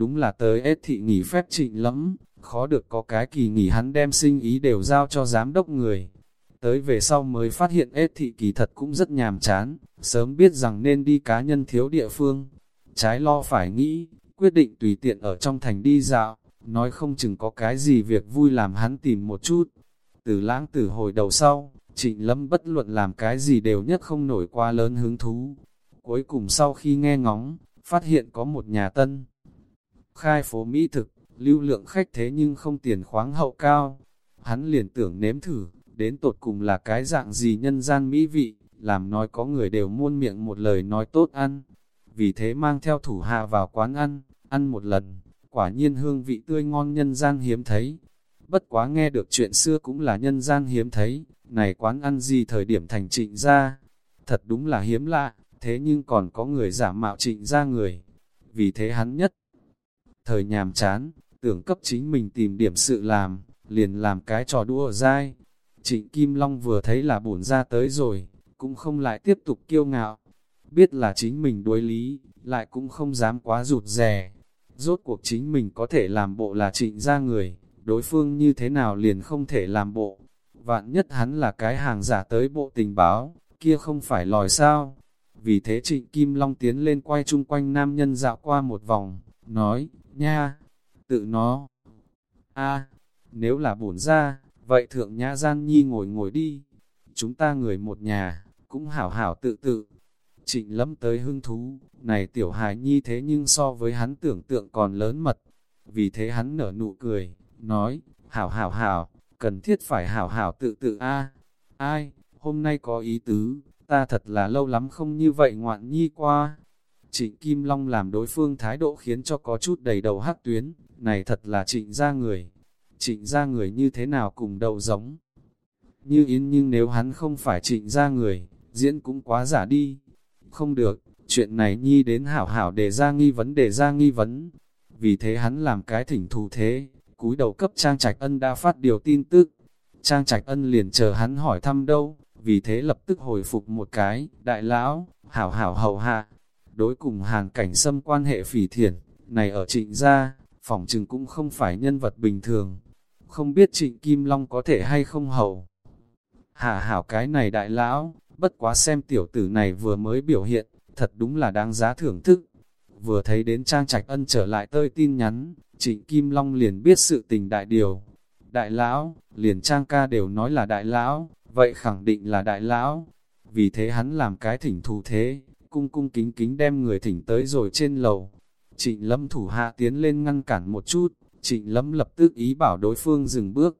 đúng là tới ết thị nghỉ phép trịnh lắm, khó được có cái kỳ nghỉ hắn đem sinh ý đều giao cho giám đốc người. Tới về sau mới phát hiện ết thị kỳ thật cũng rất nhàm chán, sớm biết rằng nên đi cá nhân thiếu địa phương. Trái lo phải nghĩ, quyết định tùy tiện ở trong thành đi dạo, nói không chừng có cái gì việc vui làm hắn tìm một chút. Từ lãng tử hồi đầu sau, trịnh lâm bất luận làm cái gì đều nhất không nổi qua lớn hứng thú. Cuối cùng sau khi nghe ngóng, phát hiện có một nhà tân. Khai phố Mỹ thực, lưu lượng khách thế nhưng không tiền khoáng hậu cao. Hắn liền tưởng nếm thử, đến tột cùng là cái dạng gì nhân gian mỹ vị, làm nói có người đều muôn miệng một lời nói tốt ăn. Vì thế mang theo thủ hạ vào quán ăn, ăn một lần, quả nhiên hương vị tươi ngon nhân gian hiếm thấy. Bất quá nghe được chuyện xưa cũng là nhân gian hiếm thấy, này quán ăn gì thời điểm thành trịnh ra. Thật đúng là hiếm lạ, thế nhưng còn có người giả mạo trịnh ra người. Vì thế hắn nhất, thời nhàm chán, tưởng cấp chính mình tìm điểm sự làm, liền làm cái trò đua dai. Trịnh Kim Long vừa thấy là bổn ra tới rồi, cũng không lại tiếp tục kiêu ngạo. Biết là chính mình đối lý, lại cũng không dám quá rụt rè. Rốt cuộc chính mình có thể làm bộ là trịnh ra người, đối phương như thế nào liền không thể làm bộ. Vạn nhất hắn là cái hàng giả tới bộ tình báo, kia không phải lòi sao. Vì thế trịnh Kim Long tiến lên quay chung quanh nam nhân dạo qua một vòng, nói, nha, tự nó. a nếu là bổn ra, vậy thượng nhã gian nhi ngồi ngồi đi. Chúng ta người một nhà, cũng hảo hảo tự tự. Trịnh lâm tới hưng thú, này tiểu hài nhi thế nhưng so với hắn tưởng tượng còn lớn mật. Vì thế hắn nở nụ cười, nói, hảo hảo hảo, cần thiết phải hảo hảo tự tự a Ai, hôm nay có ý tứ, ta thật là lâu lắm không như vậy ngoạn nhi qua. Trịnh Kim Long làm đối phương thái độ khiến cho có chút đầy đầu hắc tuyến, này thật là trịnh ra người. Trịnh ra người như thế nào cùng đầu giống. Như yến nhưng nếu hắn không phải trịnh ra người, diễn cũng quá giả đi. Không được, chuyện này nhi đến hảo hảo để ra nghi vấn để ra nghi vấn. Vì thế hắn làm cái thỉnh thù thế, cúi đầu cấp Trang Trạch Ân đã phát điều tin tức. Trang Trạch Ân liền chờ hắn hỏi thăm đâu, vì thế lập tức hồi phục một cái, đại lão, hảo hảo hầu hạ đối cùng hàng cảnh xâm quan hệ phỉ thiện, này ở trịnh gia, phỏng chừng cũng không phải nhân vật bình thường. Không biết trịnh Kim Long có thể hay không hậu. Hạ hảo cái này đại lão, bất quá xem tiểu tử này vừa mới biểu hiện, thật đúng là đáng giá thưởng thức. Vừa thấy đến Trang Trạch Ân trở lại tơi tin nhắn, Trịnh Kim Long liền biết sự tình đại điều. Đại lão, liền Trang ca đều nói là đại lão, vậy khẳng định là đại lão. Vì thế hắn làm cái thỉnh thù thế, cung cung kính kính đem người thỉnh tới rồi trên lầu. Trịnh lâm thủ hạ tiến lên ngăn cản một chút, trịnh lâm lập tức ý bảo đối phương dừng bước.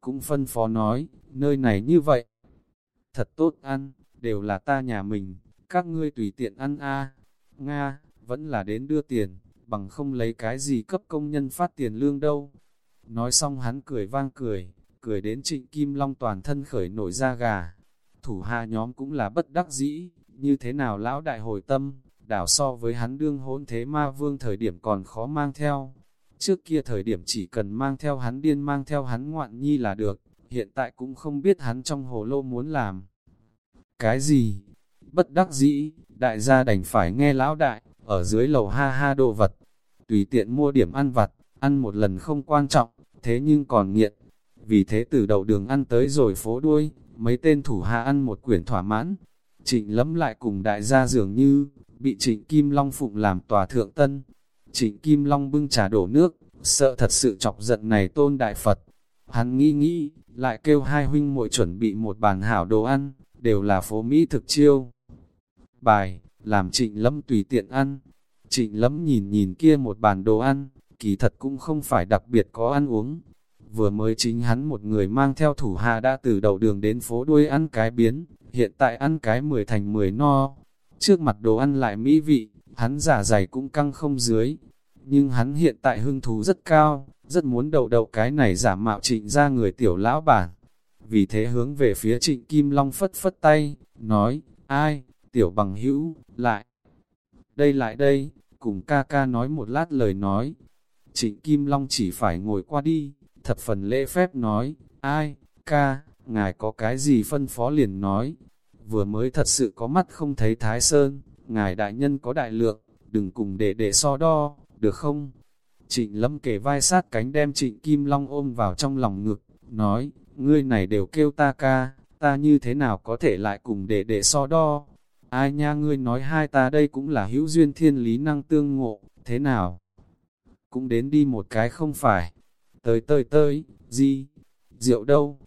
Cũng phân phó nói, nơi này như vậy. Thật tốt ăn, đều là ta nhà mình, các ngươi tùy tiện ăn a Nga, vẫn là đến đưa tiền, bằng không lấy cái gì cấp công nhân phát tiền lương đâu. Nói xong hắn cười vang cười, cười đến trịnh Kim Long toàn thân khởi nổi da gà. Thủ hạ nhóm cũng là bất đắc dĩ, như thế nào lão đại hồi tâm, đảo so với hắn đương hỗn thế ma vương thời điểm còn khó mang theo. Trước kia thời điểm chỉ cần mang theo hắn điên mang theo hắn ngoạn nhi là được, hiện tại cũng không biết hắn trong hồ lô muốn làm. Cái gì? Bất đắc dĩ, đại gia đành phải nghe lão đại, ở dưới lầu ha ha đồ vật. Tùy tiện mua điểm ăn vặt, ăn một lần không quan trọng, thế nhưng còn nghiện. Vì thế từ đầu đường ăn tới rồi phố đuôi, mấy tên thủ hạ ăn một quyển thỏa mãn. Trịnh lấm lại cùng đại gia dường như, bị trịnh Kim Long phụng làm tòa thượng tân. Trịnh Kim Long bưng trà đổ nước, sợ thật sự chọc giận này tôn đại Phật. Hắn nghĩ nghĩ, lại kêu hai huynh muội chuẩn bị một bàn hảo đồ ăn, đều là phố Mỹ thực chiêu. Bài, làm trịnh lâm tùy tiện ăn. Trịnh lâm nhìn nhìn kia một bàn đồ ăn, kỳ thật cũng không phải đặc biệt có ăn uống. Vừa mới chính hắn một người mang theo thủ hạ đã từ đầu đường đến phố đuôi ăn cái biến, hiện tại ăn cái mười thành mười no. Trước mặt đồ ăn lại mỹ vị, hắn giả dày cũng căng không dưới. Nhưng hắn hiện tại hưng thú rất cao, rất muốn đầu đầu cái này giả mạo trịnh ra người tiểu lão bản. Vì thế hướng về phía trịnh Kim Long phất phất tay, nói, ai, tiểu bằng hữu, lại. Đây lại đây, cùng ca ca nói một lát lời nói. Trịnh Kim Long chỉ phải ngồi qua đi, thập phần lễ phép nói, ai, ca, ngài có cái gì phân phó liền nói. Vừa mới thật sự có mắt không thấy Thái Sơn, ngài đại nhân có đại lượng, đừng cùng để để so đo, được không? Trịnh Lâm kề vai sát cánh đem Trịnh Kim Long ôm vào trong lòng ngực, nói, ngươi này đều kêu ta ca, ta như thế nào có thể lại cùng để để so đo? Ai nha ngươi nói hai ta đây cũng là hữu duyên thiên lý năng tương ngộ, thế nào? Cũng đến đi một cái không phải. Tới tới tới, gì? Rượu đâu?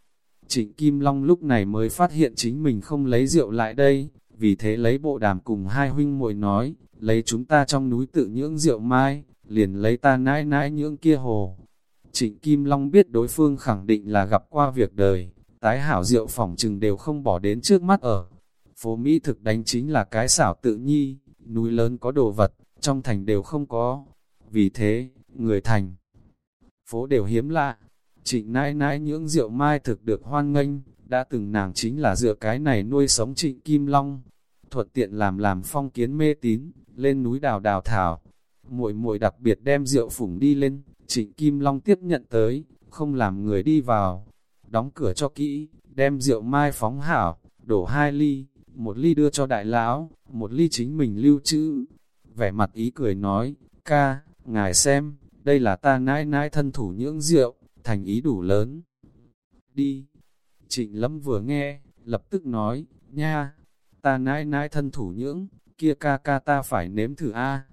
Trịnh Kim Long lúc này mới phát hiện chính mình không lấy rượu lại đây, vì thế lấy bộ đàm cùng hai huynh muội nói, lấy chúng ta trong núi tự nhưỡng rượu mai, liền lấy ta nãi nãi nhưỡng kia hồ. Trịnh Kim Long biết đối phương khẳng định là gặp qua việc đời, tái hảo rượu phỏng chừng đều không bỏ đến trước mắt ở. Phố Mỹ thực đánh chính là cái xảo tự nhi, núi lớn có đồ vật, trong thành đều không có. Vì thế, người thành, phố đều hiếm lạ. Trịnh nãi nãi những rượu mai thực được hoan nghênh, đã từng nàng chính là dựa cái này nuôi sống trịnh Kim Long. Thuận tiện làm làm phong kiến mê tín, lên núi đào đào thảo. muội muội đặc biệt đem rượu phủng đi lên, trịnh Kim Long tiếp nhận tới, không làm người đi vào. Đóng cửa cho kỹ, đem rượu mai phóng hảo, đổ hai ly, một ly đưa cho đại lão, một ly chính mình lưu trữ. Vẻ mặt ý cười nói, ca, ngài xem, đây là ta nãi nãi thân thủ nhưỡng rượu, thành ý đủ lớn. Đi. Trịnh Lâm vừa nghe, lập tức nói, nha, ta nãi nãi thân thủ nhưỡng, kia ca ca ta phải nếm thử a.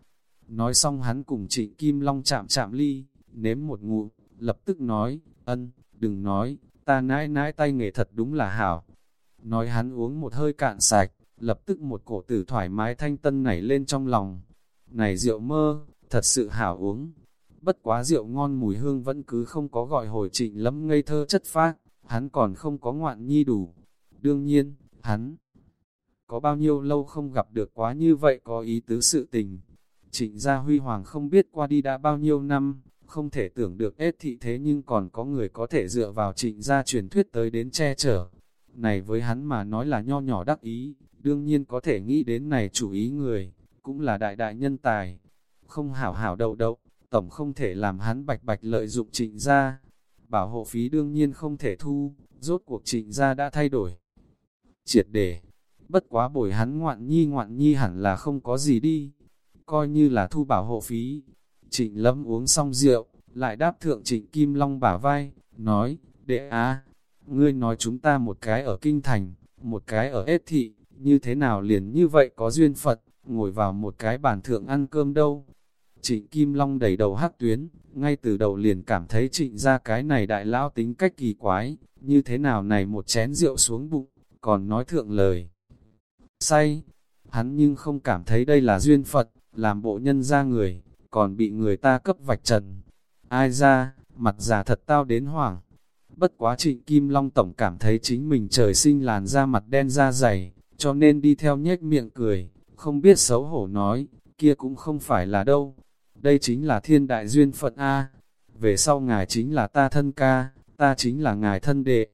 Nói xong hắn cùng trịnh Kim Long chạm chạm ly, nếm một ngụm, lập tức nói, ân, đừng nói, ta nãi nãi tay nghề thật đúng là hảo, Nói hắn uống một hơi cạn sạch, lập tức một cổ tử thoải mái thanh tân nảy lên trong lòng. Này rượu mơ, thật sự hảo uống. Bất quá rượu ngon mùi hương vẫn cứ không có gọi hồi trịnh lắm ngây thơ chất phác, hắn còn không có ngoạn nhi đủ. Đương nhiên, hắn có bao nhiêu lâu không gặp được quá như vậy có ý tứ sự tình. Trịnh gia huy hoàng không biết qua đi đã bao nhiêu năm, không thể tưởng được ết thị thế nhưng còn có người có thể dựa vào trịnh gia truyền thuyết tới đến che chở, này với hắn mà nói là nho nhỏ đắc ý, đương nhiên có thể nghĩ đến này chủ ý người, cũng là đại đại nhân tài. Không hảo hảo đậu đậu, tổng không thể làm hắn bạch bạch lợi dụng trịnh gia. Bảo hộ phí đương nhiên không thể thu, rốt cuộc trịnh gia đã thay đổi. Triệt để, bất quá bồi hắn ngoạn nhi ngoạn nhi hẳn là không có gì đi, coi như là thu bảo hộ phí. Trịnh lâm uống xong rượu, lại đáp thượng trịnh Kim Long bả vai, nói, đệ á, ngươi nói chúng ta một cái ở Kinh Thành, một cái ở Ết Thị, như thế nào liền như vậy có duyên Phật, ngồi vào một cái bàn thượng ăn cơm đâu. Trịnh Kim Long đầy đầu hắc tuyến, ngay từ đầu liền cảm thấy trịnh ra cái này đại lão tính cách kỳ quái, như thế nào này một chén rượu xuống bụng, còn nói thượng lời. Say, hắn nhưng không cảm thấy đây là duyên Phật, làm bộ nhân ra người, còn bị người ta cấp vạch trần. Ai ra, mặt già thật tao đến hoảng. Bất quá trịnh Kim Long Tổng cảm thấy chính mình trời sinh làn da mặt đen da dày, cho nên đi theo nhếch miệng cười, không biết xấu hổ nói, kia cũng không phải là đâu. Đây chính là thiên đại duyên phận A. Về sau ngài chính là ta thân ca, ta chính là ngài thân đệ.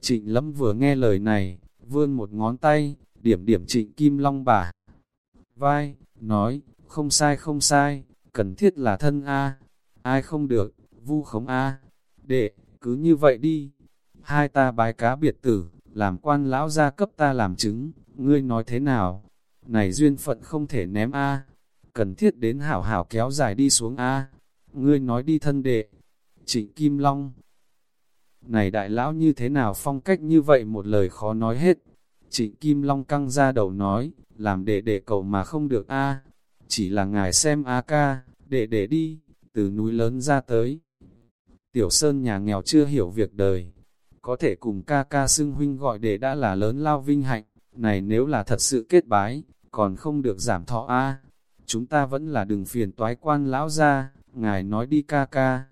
Trịnh Lâm vừa nghe lời này, vươn một ngón tay, điểm điểm trịnh Kim Long bà. Vai, nói, không sai không sai, cần thiết là thân A. Ai không được, vu khống A. Đệ, cứ như vậy đi. Hai ta bái cá biệt tử, làm quan lão gia cấp ta làm chứng, ngươi nói thế nào? Này duyên phận không thể ném A. Cần thiết đến hảo hảo kéo dài đi xuống A. Ngươi nói đi thân đệ. Trịnh Kim Long. Này đại lão như thế nào phong cách như vậy một lời khó nói hết. Trịnh Kim Long căng ra đầu nói, làm đệ đệ cầu mà không được A. Chỉ là ngài xem A ca, đệ đệ đi, từ núi lớn ra tới. Tiểu Sơn nhà nghèo chưa hiểu việc đời, có thể cùng ca ca xưng huynh gọi đệ đã là lớn lao vinh hạnh, này nếu là thật sự kết bái, còn không được giảm thọ a Chúng ta vẫn là đừng phiền toái quan lão ra, ngài nói đi ca ca.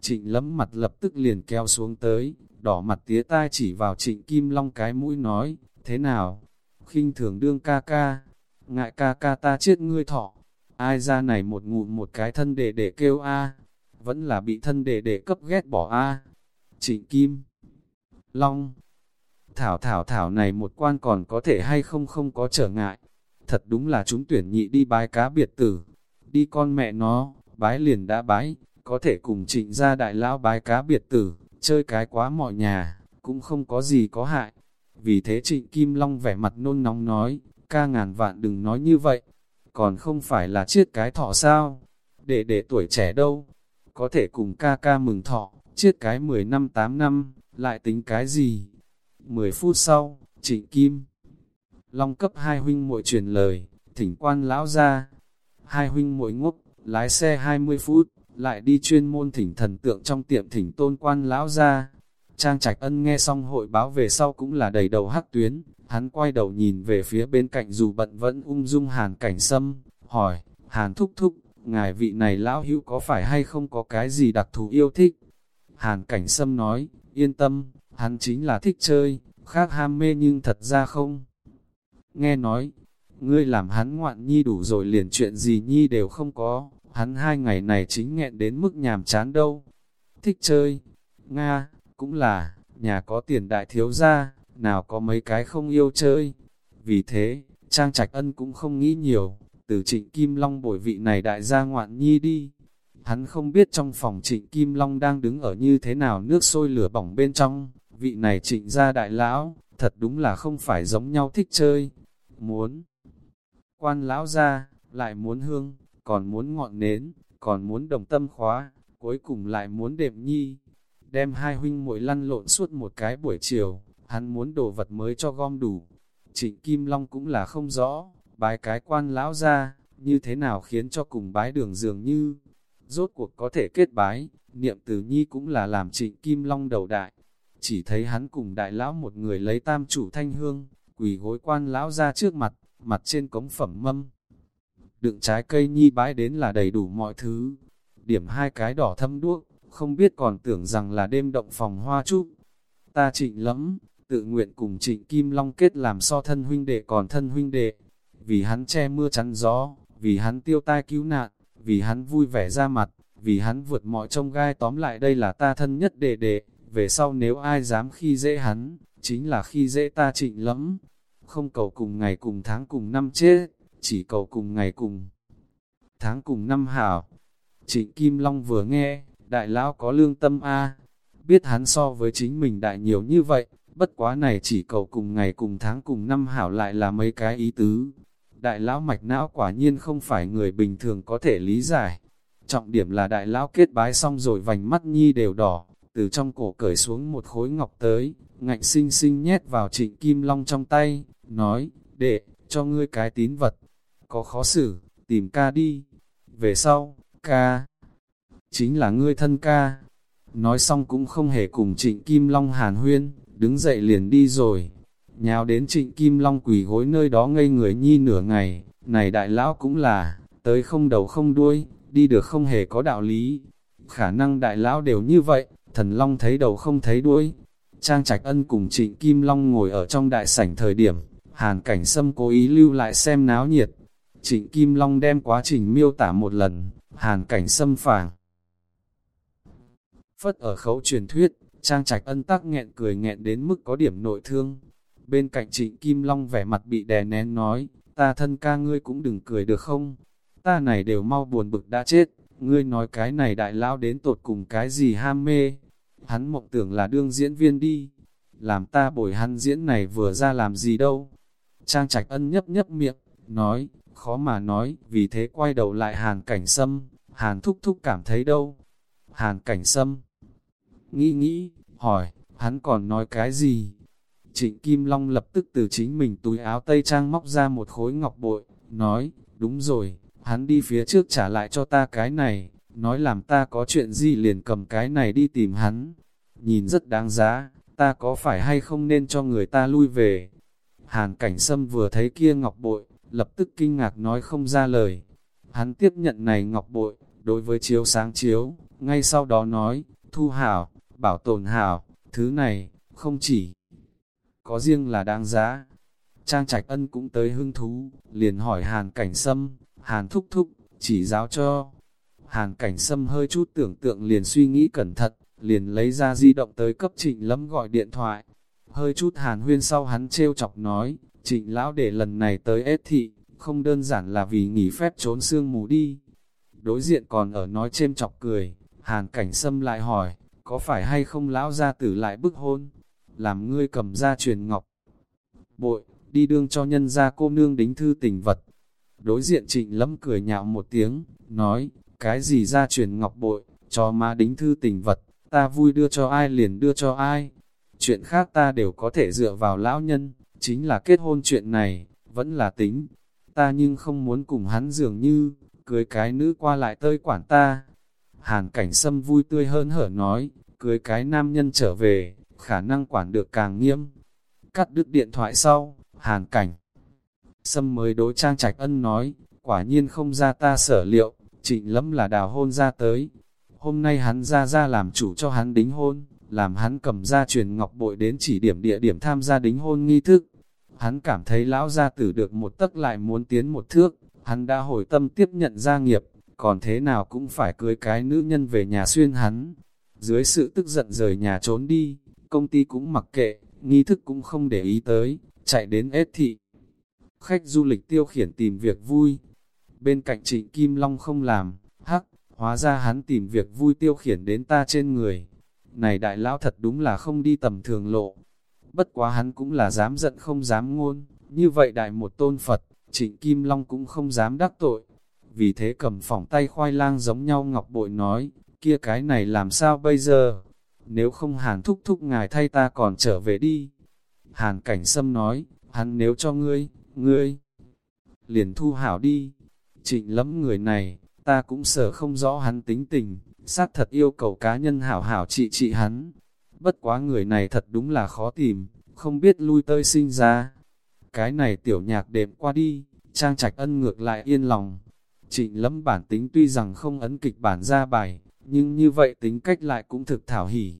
Trịnh lấm mặt lập tức liền keo xuống tới, đỏ mặt tía tai chỉ vào trịnh Kim Long cái mũi nói, thế nào? khinh thường đương ca ca, ngại ca ca ta chết ngươi thọ. Ai ra này một ngụm một cái thân đệ để kêu a vẫn là bị thân đệ để cấp ghét bỏ a Trịnh Kim Long Thảo thảo thảo này một quan còn có thể hay không không có trở ngại. Thật đúng là chúng tuyển nhị đi bái cá biệt tử. Đi con mẹ nó, bái liền đã bái, có thể cùng trịnh ra đại lão bái cá biệt tử, chơi cái quá mọi nhà, cũng không có gì có hại. Vì thế trịnh Kim Long vẻ mặt nôn nóng nói, ca ngàn vạn đừng nói như vậy, còn không phải là chiết cái thọ sao, để để tuổi trẻ đâu, có thể cùng ca ca mừng thọ, chiết cái 10 năm 8 năm, lại tính cái gì? 10 phút sau, trịnh Kim Long cấp hai huynh muội truyền lời, thỉnh quan lão ra, hai huynh muội ngốc, lái xe 20 phút, lại đi chuyên môn thỉnh thần tượng trong tiệm thỉnh tôn quan lão ra. Trang Trạch Ân nghe xong hội báo về sau cũng là đầy đầu hắc tuyến, hắn quay đầu nhìn về phía bên cạnh dù bận vẫn ung dung Hàn Cảnh Sâm, hỏi, Hàn thúc thúc, ngài vị này lão hữu có phải hay không có cái gì đặc thù yêu thích? Hàn Cảnh Sâm nói, yên tâm, hắn chính là thích chơi, khác ham mê nhưng thật ra không. Nghe nói, ngươi làm hắn ngoạn nhi đủ rồi liền chuyện gì nhi đều không có, hắn hai ngày này chính nghẹn đến mức nhàm chán đâu. Thích chơi, Nga, cũng là, nhà có tiền đại thiếu gia, nào có mấy cái không yêu chơi. Vì thế, Trang Trạch Ân cũng không nghĩ nhiều, từ trịnh Kim Long bồi vị này đại gia ngoạn nhi đi. Hắn không biết trong phòng trịnh Kim Long đang đứng ở như thế nào nước sôi lửa bỏng bên trong, vị này trịnh gia đại lão, thật đúng là không phải giống nhau thích chơi. Muốn quan lão ra, lại muốn hương, còn muốn ngọn nến, còn muốn đồng tâm khóa, cuối cùng lại muốn đệm nhi. Đem hai huynh muội lăn lộn suốt một cái buổi chiều, hắn muốn đồ vật mới cho gom đủ. Trịnh Kim Long cũng là không rõ, bái cái quan lão ra, như thế nào khiến cho cùng bái đường dường như. Rốt cuộc có thể kết bái, niệm từ nhi cũng là làm trịnh Kim Long đầu đại. Chỉ thấy hắn cùng đại lão một người lấy tam chủ thanh hương, quỳ gối quan lão ra trước mặt, mặt trên cống phẩm mâm. Đựng trái cây nhi bái đến là đầy đủ mọi thứ. Điểm hai cái đỏ thâm đuốc, không biết còn tưởng rằng là đêm động phòng hoa trúc. Ta trịnh lẫm, tự nguyện cùng trịnh Kim Long kết làm so thân huynh đệ còn thân huynh đệ. Vì hắn che mưa chắn gió, vì hắn tiêu tai cứu nạn, vì hắn vui vẻ ra mặt, vì hắn vượt mọi trông gai tóm lại đây là ta thân nhất đệ đệ, về sau nếu ai dám khi dễ hắn, chính là khi dễ ta trịnh lẫm. Không cầu cùng ngày cùng tháng cùng năm chết, chỉ cầu cùng ngày cùng tháng cùng năm hảo. Trịnh Kim Long vừa nghe, đại lão có lương tâm A, biết hắn so với chính mình đại nhiều như vậy, Bất quá này chỉ cầu cùng ngày cùng tháng cùng năm hảo lại là mấy cái ý tứ. Đại lão mạch não quả nhiên không phải người bình thường có thể lý giải. Trọng điểm là đại lão kết bái xong rồi vành mắt nhi đều đỏ, từ trong cổ cởi xuống một khối ngọc tới, ngạnh sinh sinh nhét vào trịnh Kim Long trong tay, nói, đệ, cho ngươi cái tín vật, có khó xử, tìm ca đi. Về sau, ca, chính là ngươi thân ca. Nói xong cũng không hề cùng trịnh Kim Long hàn huyên, đứng dậy liền đi rồi. Nhào đến trịnh Kim Long quỳ gối nơi đó ngây người nhi nửa ngày, này đại lão cũng là, tới không đầu không đuôi, đi được không hề có đạo lý. Khả năng đại lão đều như vậy, thần long thấy đầu không thấy đuôi. Trang Trạch Ân cùng Trịnh Kim Long ngồi ở trong đại sảnh thời điểm, Hàn Cảnh Sâm cố ý lưu lại xem náo nhiệt. Trịnh Kim Long đem quá trình miêu tả một lần, Hàn Cảnh Sâm phảng. Phất ở khấu truyền thuyết, Trang Trạch Ân tắc nghẹn cười nghẹn đến mức có điểm nội thương. Bên cạnh Trịnh Kim Long vẻ mặt bị đè nén nói, ta thân ca ngươi cũng đừng cười được không? Ta này đều mau buồn bực đã chết, ngươi nói cái này đại lao đến tột cùng cái gì ham mê, hắn mộng tưởng là đương diễn viên đi, làm ta bồi hắn diễn này vừa ra làm gì đâu. Trang trạch ân nhấp nhấp miệng, nói, khó mà nói, vì thế quay đầu lại hàn cảnh sâm, hàn thúc thúc cảm thấy đâu. Hàn cảnh sâm, nghĩ nghĩ, hỏi, hắn còn nói cái gì? Trịnh Kim Long lập tức từ chính mình túi áo tây trang móc ra một khối ngọc bội, nói, đúng rồi, hắn đi phía trước trả lại cho ta cái này, nói làm ta có chuyện gì liền cầm cái này đi tìm hắn. Nhìn rất đáng giá, ta có phải hay không nên cho người ta lui về. Hàn cảnh sâm vừa thấy kia ngọc bội, lập tức kinh ngạc nói không ra lời. Hắn tiếp nhận này ngọc bội, đối với chiếu sáng chiếu, ngay sau đó nói, thu hảo, bảo tồn hảo, thứ này, không chỉ có riêng là đáng giá. Trang Trạch Ân cũng tới hưng thú, liền hỏi Hàn Cảnh Sâm, Hàn Thúc Thúc, chỉ giáo cho, Hàn cảnh sâm hơi chút tưởng tượng liền suy nghĩ cẩn thận, liền lấy ra di động tới cấp trịnh lâm gọi điện thoại. Hơi chút hàn huyên sau hắn trêu chọc nói, trịnh lão để lần này tới ết thị, không đơn giản là vì nghỉ phép trốn sương mù đi. Đối diện còn ở nói chêm chọc cười, hàn cảnh sâm lại hỏi, có phải hay không lão gia tử lại bức hôn, làm ngươi cầm ra truyền ngọc. Bội, đi đương cho nhân gia cô nương đính thư tình vật. Đối diện trịnh lâm cười nhạo một tiếng, nói, cái gì ra truyền ngọc bội, cho má đính thư tình vật, ta vui đưa cho ai liền đưa cho ai. Chuyện khác ta đều có thể dựa vào lão nhân, chính là kết hôn chuyện này, vẫn là tính. Ta nhưng không muốn cùng hắn dường như, cưới cái nữ qua lại tơi quản ta. Hàn cảnh sâm vui tươi hơn hở nói, cưới cái nam nhân trở về, khả năng quản được càng nghiêm. Cắt đứt điện thoại sau, hàn cảnh. Sâm mới đối trang trạch ân nói, quả nhiên không ra ta sở liệu, trịnh lẫm là đào hôn ra tới. Hôm nay hắn ra ra làm chủ cho hắn đính hôn, làm hắn cầm ra truyền ngọc bội đến chỉ điểm địa điểm tham gia đính hôn nghi thức. Hắn cảm thấy lão gia tử được một tấc lại muốn tiến một thước, hắn đã hồi tâm tiếp nhận gia nghiệp, còn thế nào cũng phải cưới cái nữ nhân về nhà xuyên hắn. Dưới sự tức giận rời nhà trốn đi, công ty cũng mặc kệ, nghi thức cũng không để ý tới, chạy đến ết thị. Khách du lịch tiêu khiển tìm việc vui, bên cạnh trịnh Kim Long không làm, hắc, hóa ra hắn tìm việc vui tiêu khiển đến ta trên người. Này đại lão thật đúng là không đi tầm thường lộ. Bất quá hắn cũng là dám giận không dám ngôn, như vậy đại một tôn Phật, trịnh Kim Long cũng không dám đắc tội. Vì thế cầm phỏng tay khoai lang giống nhau ngọc bội nói, kia cái này làm sao bây giờ? Nếu không hàn thúc thúc ngài thay ta còn trở về đi. Hàn cảnh sâm nói, hắn nếu cho ngươi, ngươi, liền thu hảo đi. Trịnh lắm người này, ta cũng sợ không rõ hắn tính tình, sát thật yêu cầu cá nhân hảo hảo trị trị hắn. Bất quá người này thật đúng là khó tìm, không biết lui tơi sinh ra. Cái này tiểu nhạc đệm qua đi, trang trạch ân ngược lại yên lòng. Trịnh lắm bản tính tuy rằng không ấn kịch bản ra bài, nhưng như vậy tính cách lại cũng thực thảo hỉ.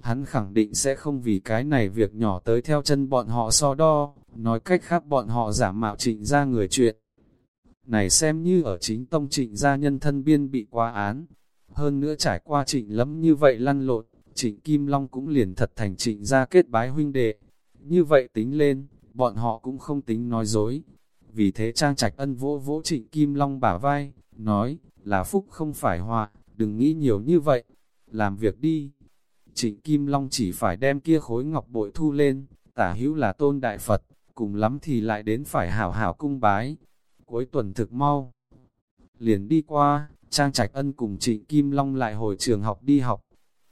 Hắn khẳng định sẽ không vì cái này việc nhỏ tới theo chân bọn họ so đo, nói cách khác bọn họ giả mạo trịnh ra người chuyện này xem như ở chính tông trịnh gia nhân thân biên bị quá án. Hơn nữa trải qua trịnh lắm như vậy lăn lộn, trịnh Kim Long cũng liền thật thành trịnh gia kết bái huynh đệ. Như vậy tính lên, bọn họ cũng không tính nói dối. Vì thế Trang Trạch Ân vỗ vỗ trịnh Kim Long bả vai, nói, là phúc không phải họa, đừng nghĩ nhiều như vậy, làm việc đi. Trịnh Kim Long chỉ phải đem kia khối ngọc bội thu lên, tả hữu là tôn đại Phật, cùng lắm thì lại đến phải hảo hảo cung bái. Cuối tuần thực mau, liền đi qua, Trang Trạch Ân cùng Trịnh Kim Long lại hồi trường học đi học.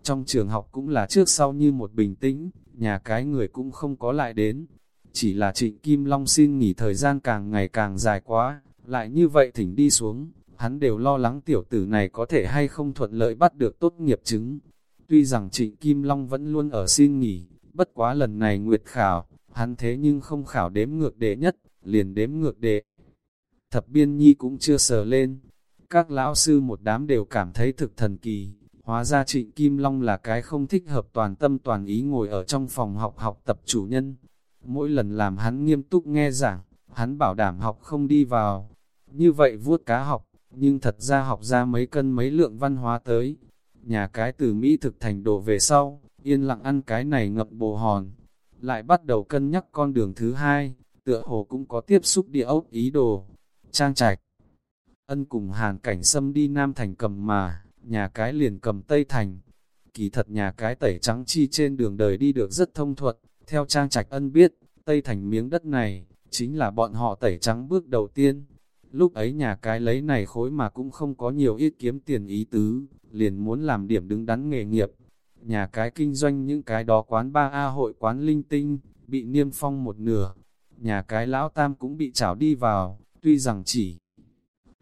Trong trường học cũng là trước sau như một bình tĩnh, nhà cái người cũng không có lại đến. Chỉ là Trịnh Kim Long xin nghỉ thời gian càng ngày càng dài quá, lại như vậy thỉnh đi xuống, hắn đều lo lắng tiểu tử này có thể hay không thuận lợi bắt được tốt nghiệp chứng. Tuy rằng Trịnh Kim Long vẫn luôn ở xin nghỉ, bất quá lần này nguyệt khảo, hắn thế nhưng không khảo đếm ngược đệ nhất, liền đếm ngược đệ. Thập biên nhi cũng chưa sờ lên. Các lão sư một đám đều cảm thấy thực thần kỳ, hóa ra trịnh Kim Long là cái không thích hợp toàn tâm toàn ý ngồi ở trong phòng học học tập chủ nhân. Mỗi lần làm hắn nghiêm túc nghe giảng, hắn bảo đảm học không đi vào. Như vậy vuốt cá học, nhưng thật ra học ra mấy cân mấy lượng văn hóa tới. Nhà cái từ Mỹ thực thành đổ về sau, yên lặng ăn cái này ngập bồ hòn. Lại bắt đầu cân nhắc con đường thứ hai, tựa hồ cũng có tiếp xúc địa ốc ý đồ. Trang trạch, ân cùng hàn cảnh xâm đi Nam Thành cầm mà, nhà cái liền cầm Tây Thành. Kỳ thật nhà cái tẩy trắng chi trên đường đời đi được rất thông thuận, theo Trang Trạch Ân biết, Tây Thành miếng đất này, chính là bọn họ tẩy trắng bước đầu tiên. Lúc ấy nhà cái lấy này khối mà cũng không có nhiều ít kiếm tiền ý tứ, liền muốn làm điểm đứng đắn nghề nghiệp. Nhà cái kinh doanh những cái đó quán ba a hội quán linh tinh, bị niêm phong một nửa. Nhà cái lão tam cũng bị trảo đi vào, tuy rằng chỉ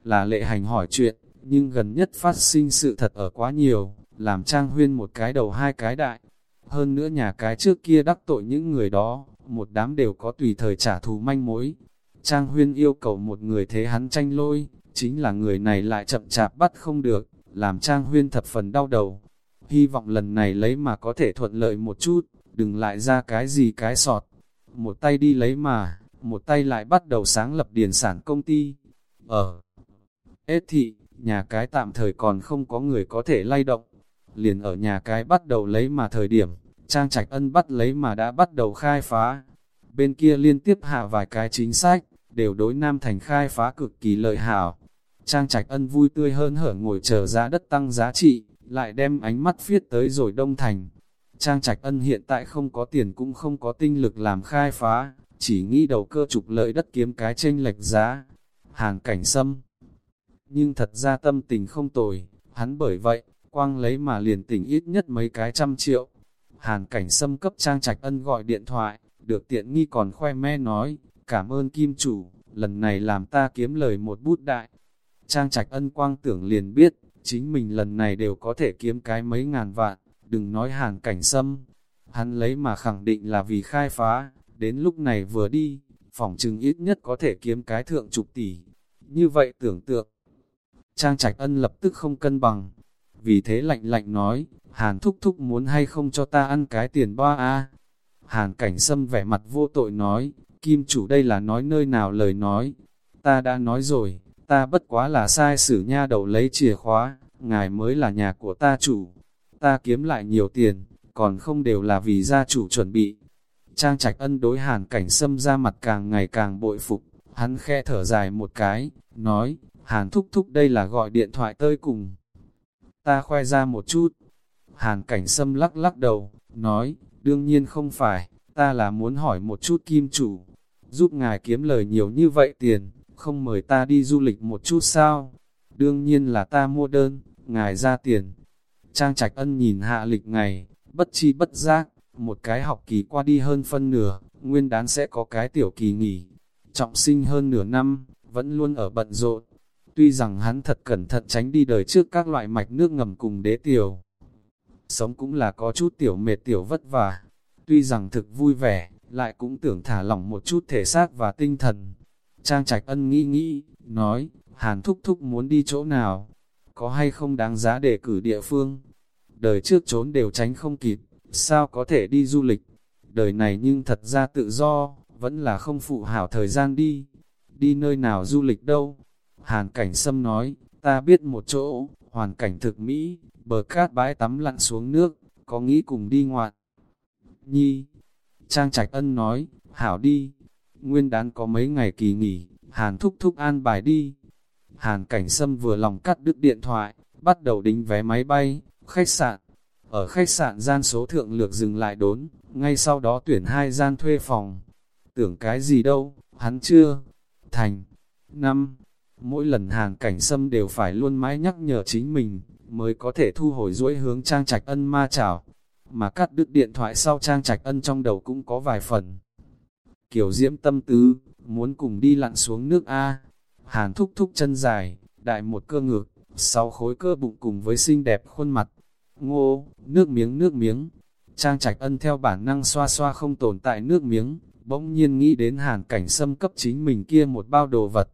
là lệ hành hỏi chuyện, nhưng gần nhất phát sinh sự thật ở quá nhiều, làm trang huyên một cái đầu hai cái đại. Hơn nữa nhà cái trước kia đắc tội những người đó, một đám đều có tùy thời trả thù manh mối. Trang huyên yêu cầu một người thế hắn tranh lôi, chính là người này lại chậm chạp bắt không được, làm Trang huyên thập phần đau đầu. Hy vọng lần này lấy mà có thể thuận lợi một chút, đừng lại ra cái gì cái sọt. Một tay đi lấy mà, một tay lại bắt đầu sáng lập điền sản công ty. Ờ, ở Ết thị, nhà cái tạm thời còn không có người có thể lay động. Liền ở nhà cái bắt đầu lấy mà thời điểm, Trang Trạch Ân bắt lấy mà đã bắt đầu khai phá. Bên kia liên tiếp hạ vài cái chính sách, đều đối Nam Thành khai phá cực kỳ lợi hảo. Trang Trạch Ân vui tươi hơn hở ngồi chờ giá đất tăng giá trị, lại đem ánh mắt viết tới rồi Đông Thành. Trang Trạch Ân hiện tại không có tiền cũng không có tinh lực làm khai phá, chỉ nghĩ đầu cơ trục lợi đất kiếm cái tranh lệch giá. Hàng cảnh sâm nhưng thật ra tâm tình không tồi, hắn bởi vậy, quang lấy mà liền tỉnh ít nhất mấy cái trăm triệu. Hàn cảnh xâm cấp trang trạch ân gọi điện thoại, được tiện nghi còn khoe me nói, cảm ơn kim chủ, lần này làm ta kiếm lời một bút đại. Trang trạch ân quang tưởng liền biết, chính mình lần này đều có thể kiếm cái mấy ngàn vạn, đừng nói hàn cảnh xâm. Hắn lấy mà khẳng định là vì khai phá, đến lúc này vừa đi, phòng trừng ít nhất có thể kiếm cái thượng chục tỷ. Như vậy tưởng tượng, Trang Trạch Ân lập tức không cân bằng. Vì thế lạnh lạnh nói, Hàn thúc thúc muốn hay không cho ta ăn cái tiền ba a Hàn cảnh sâm vẻ mặt vô tội nói, Kim chủ đây là nói nơi nào lời nói. Ta đã nói rồi, ta bất quá là sai sử nha đầu lấy chìa khóa, ngài mới là nhà của ta chủ. Ta kiếm lại nhiều tiền, còn không đều là vì gia chủ chuẩn bị. Trang trạch ân đối hàn cảnh sâm ra mặt càng ngày càng bội phục, hắn khe thở dài một cái, nói, Hàn thúc thúc đây là gọi điện thoại tơi cùng. Ta khoe ra một chút. Hàn cảnh sâm lắc lắc đầu, nói, đương nhiên không phải, ta là muốn hỏi một chút kim chủ. Giúp ngài kiếm lời nhiều như vậy tiền, không mời ta đi du lịch một chút sao? Đương nhiên là ta mua đơn, ngài ra tiền. Trang trạch ân nhìn hạ lịch ngày, bất chi bất giác, một cái học kỳ qua đi hơn phân nửa, nguyên đán sẽ có cái tiểu kỳ nghỉ. Trọng sinh hơn nửa năm, vẫn luôn ở bận rộn, Tuy rằng hắn thật cẩn thận tránh đi đời trước các loại mạch nước ngầm cùng đế tiểu. Sống cũng là có chút tiểu mệt tiểu vất vả. Tuy rằng thực vui vẻ, lại cũng tưởng thả lỏng một chút thể xác và tinh thần. Trang trạch ân nghĩ nghĩ, nói, Hàn thúc thúc muốn đi chỗ nào? Có hay không đáng giá để cử địa phương? Đời trước trốn đều tránh không kịp, sao có thể đi du lịch? Đời này nhưng thật ra tự do, vẫn là không phụ hảo thời gian đi. Đi nơi nào du lịch đâu? Hàn cảnh sâm nói, ta biết một chỗ, hoàn cảnh thực mỹ, bờ cát bãi tắm lặn xuống nước, có nghĩ cùng đi ngoạn. Nhi, Trang Trạch Ân nói, hảo đi, nguyên đán có mấy ngày kỳ nghỉ, Hàn thúc thúc an bài đi. Hàn cảnh sâm vừa lòng cắt đứt điện thoại, bắt đầu đính vé máy bay, khách sạn ở khách sạn gian số thượng lược dừng lại đốn, ngay sau đó tuyển hai gian thuê phòng. Tưởng cái gì đâu, hắn chưa thành. Năm, mỗi lần hàng cảnh xâm đều phải luôn mãi nhắc nhở chính mình, mới có thể thu hồi duỗi hướng trang trạch ân ma chảo. Mà cắt đứt điện thoại sau trang trạch ân trong đầu cũng có vài phần. Kiểu diễm tâm tứ, muốn cùng đi lặn xuống nước A. Hàn thúc thúc chân dài, đại một cơ ngược, sáu khối cơ bụng cùng với xinh đẹp khuôn mặt. Ngô, nước miếng nước miếng. Trang trạch ân theo bản năng xoa xoa không tồn tại nước miếng, bỗng nhiên nghĩ đến hàn cảnh xâm cấp chính mình kia một bao đồ vật.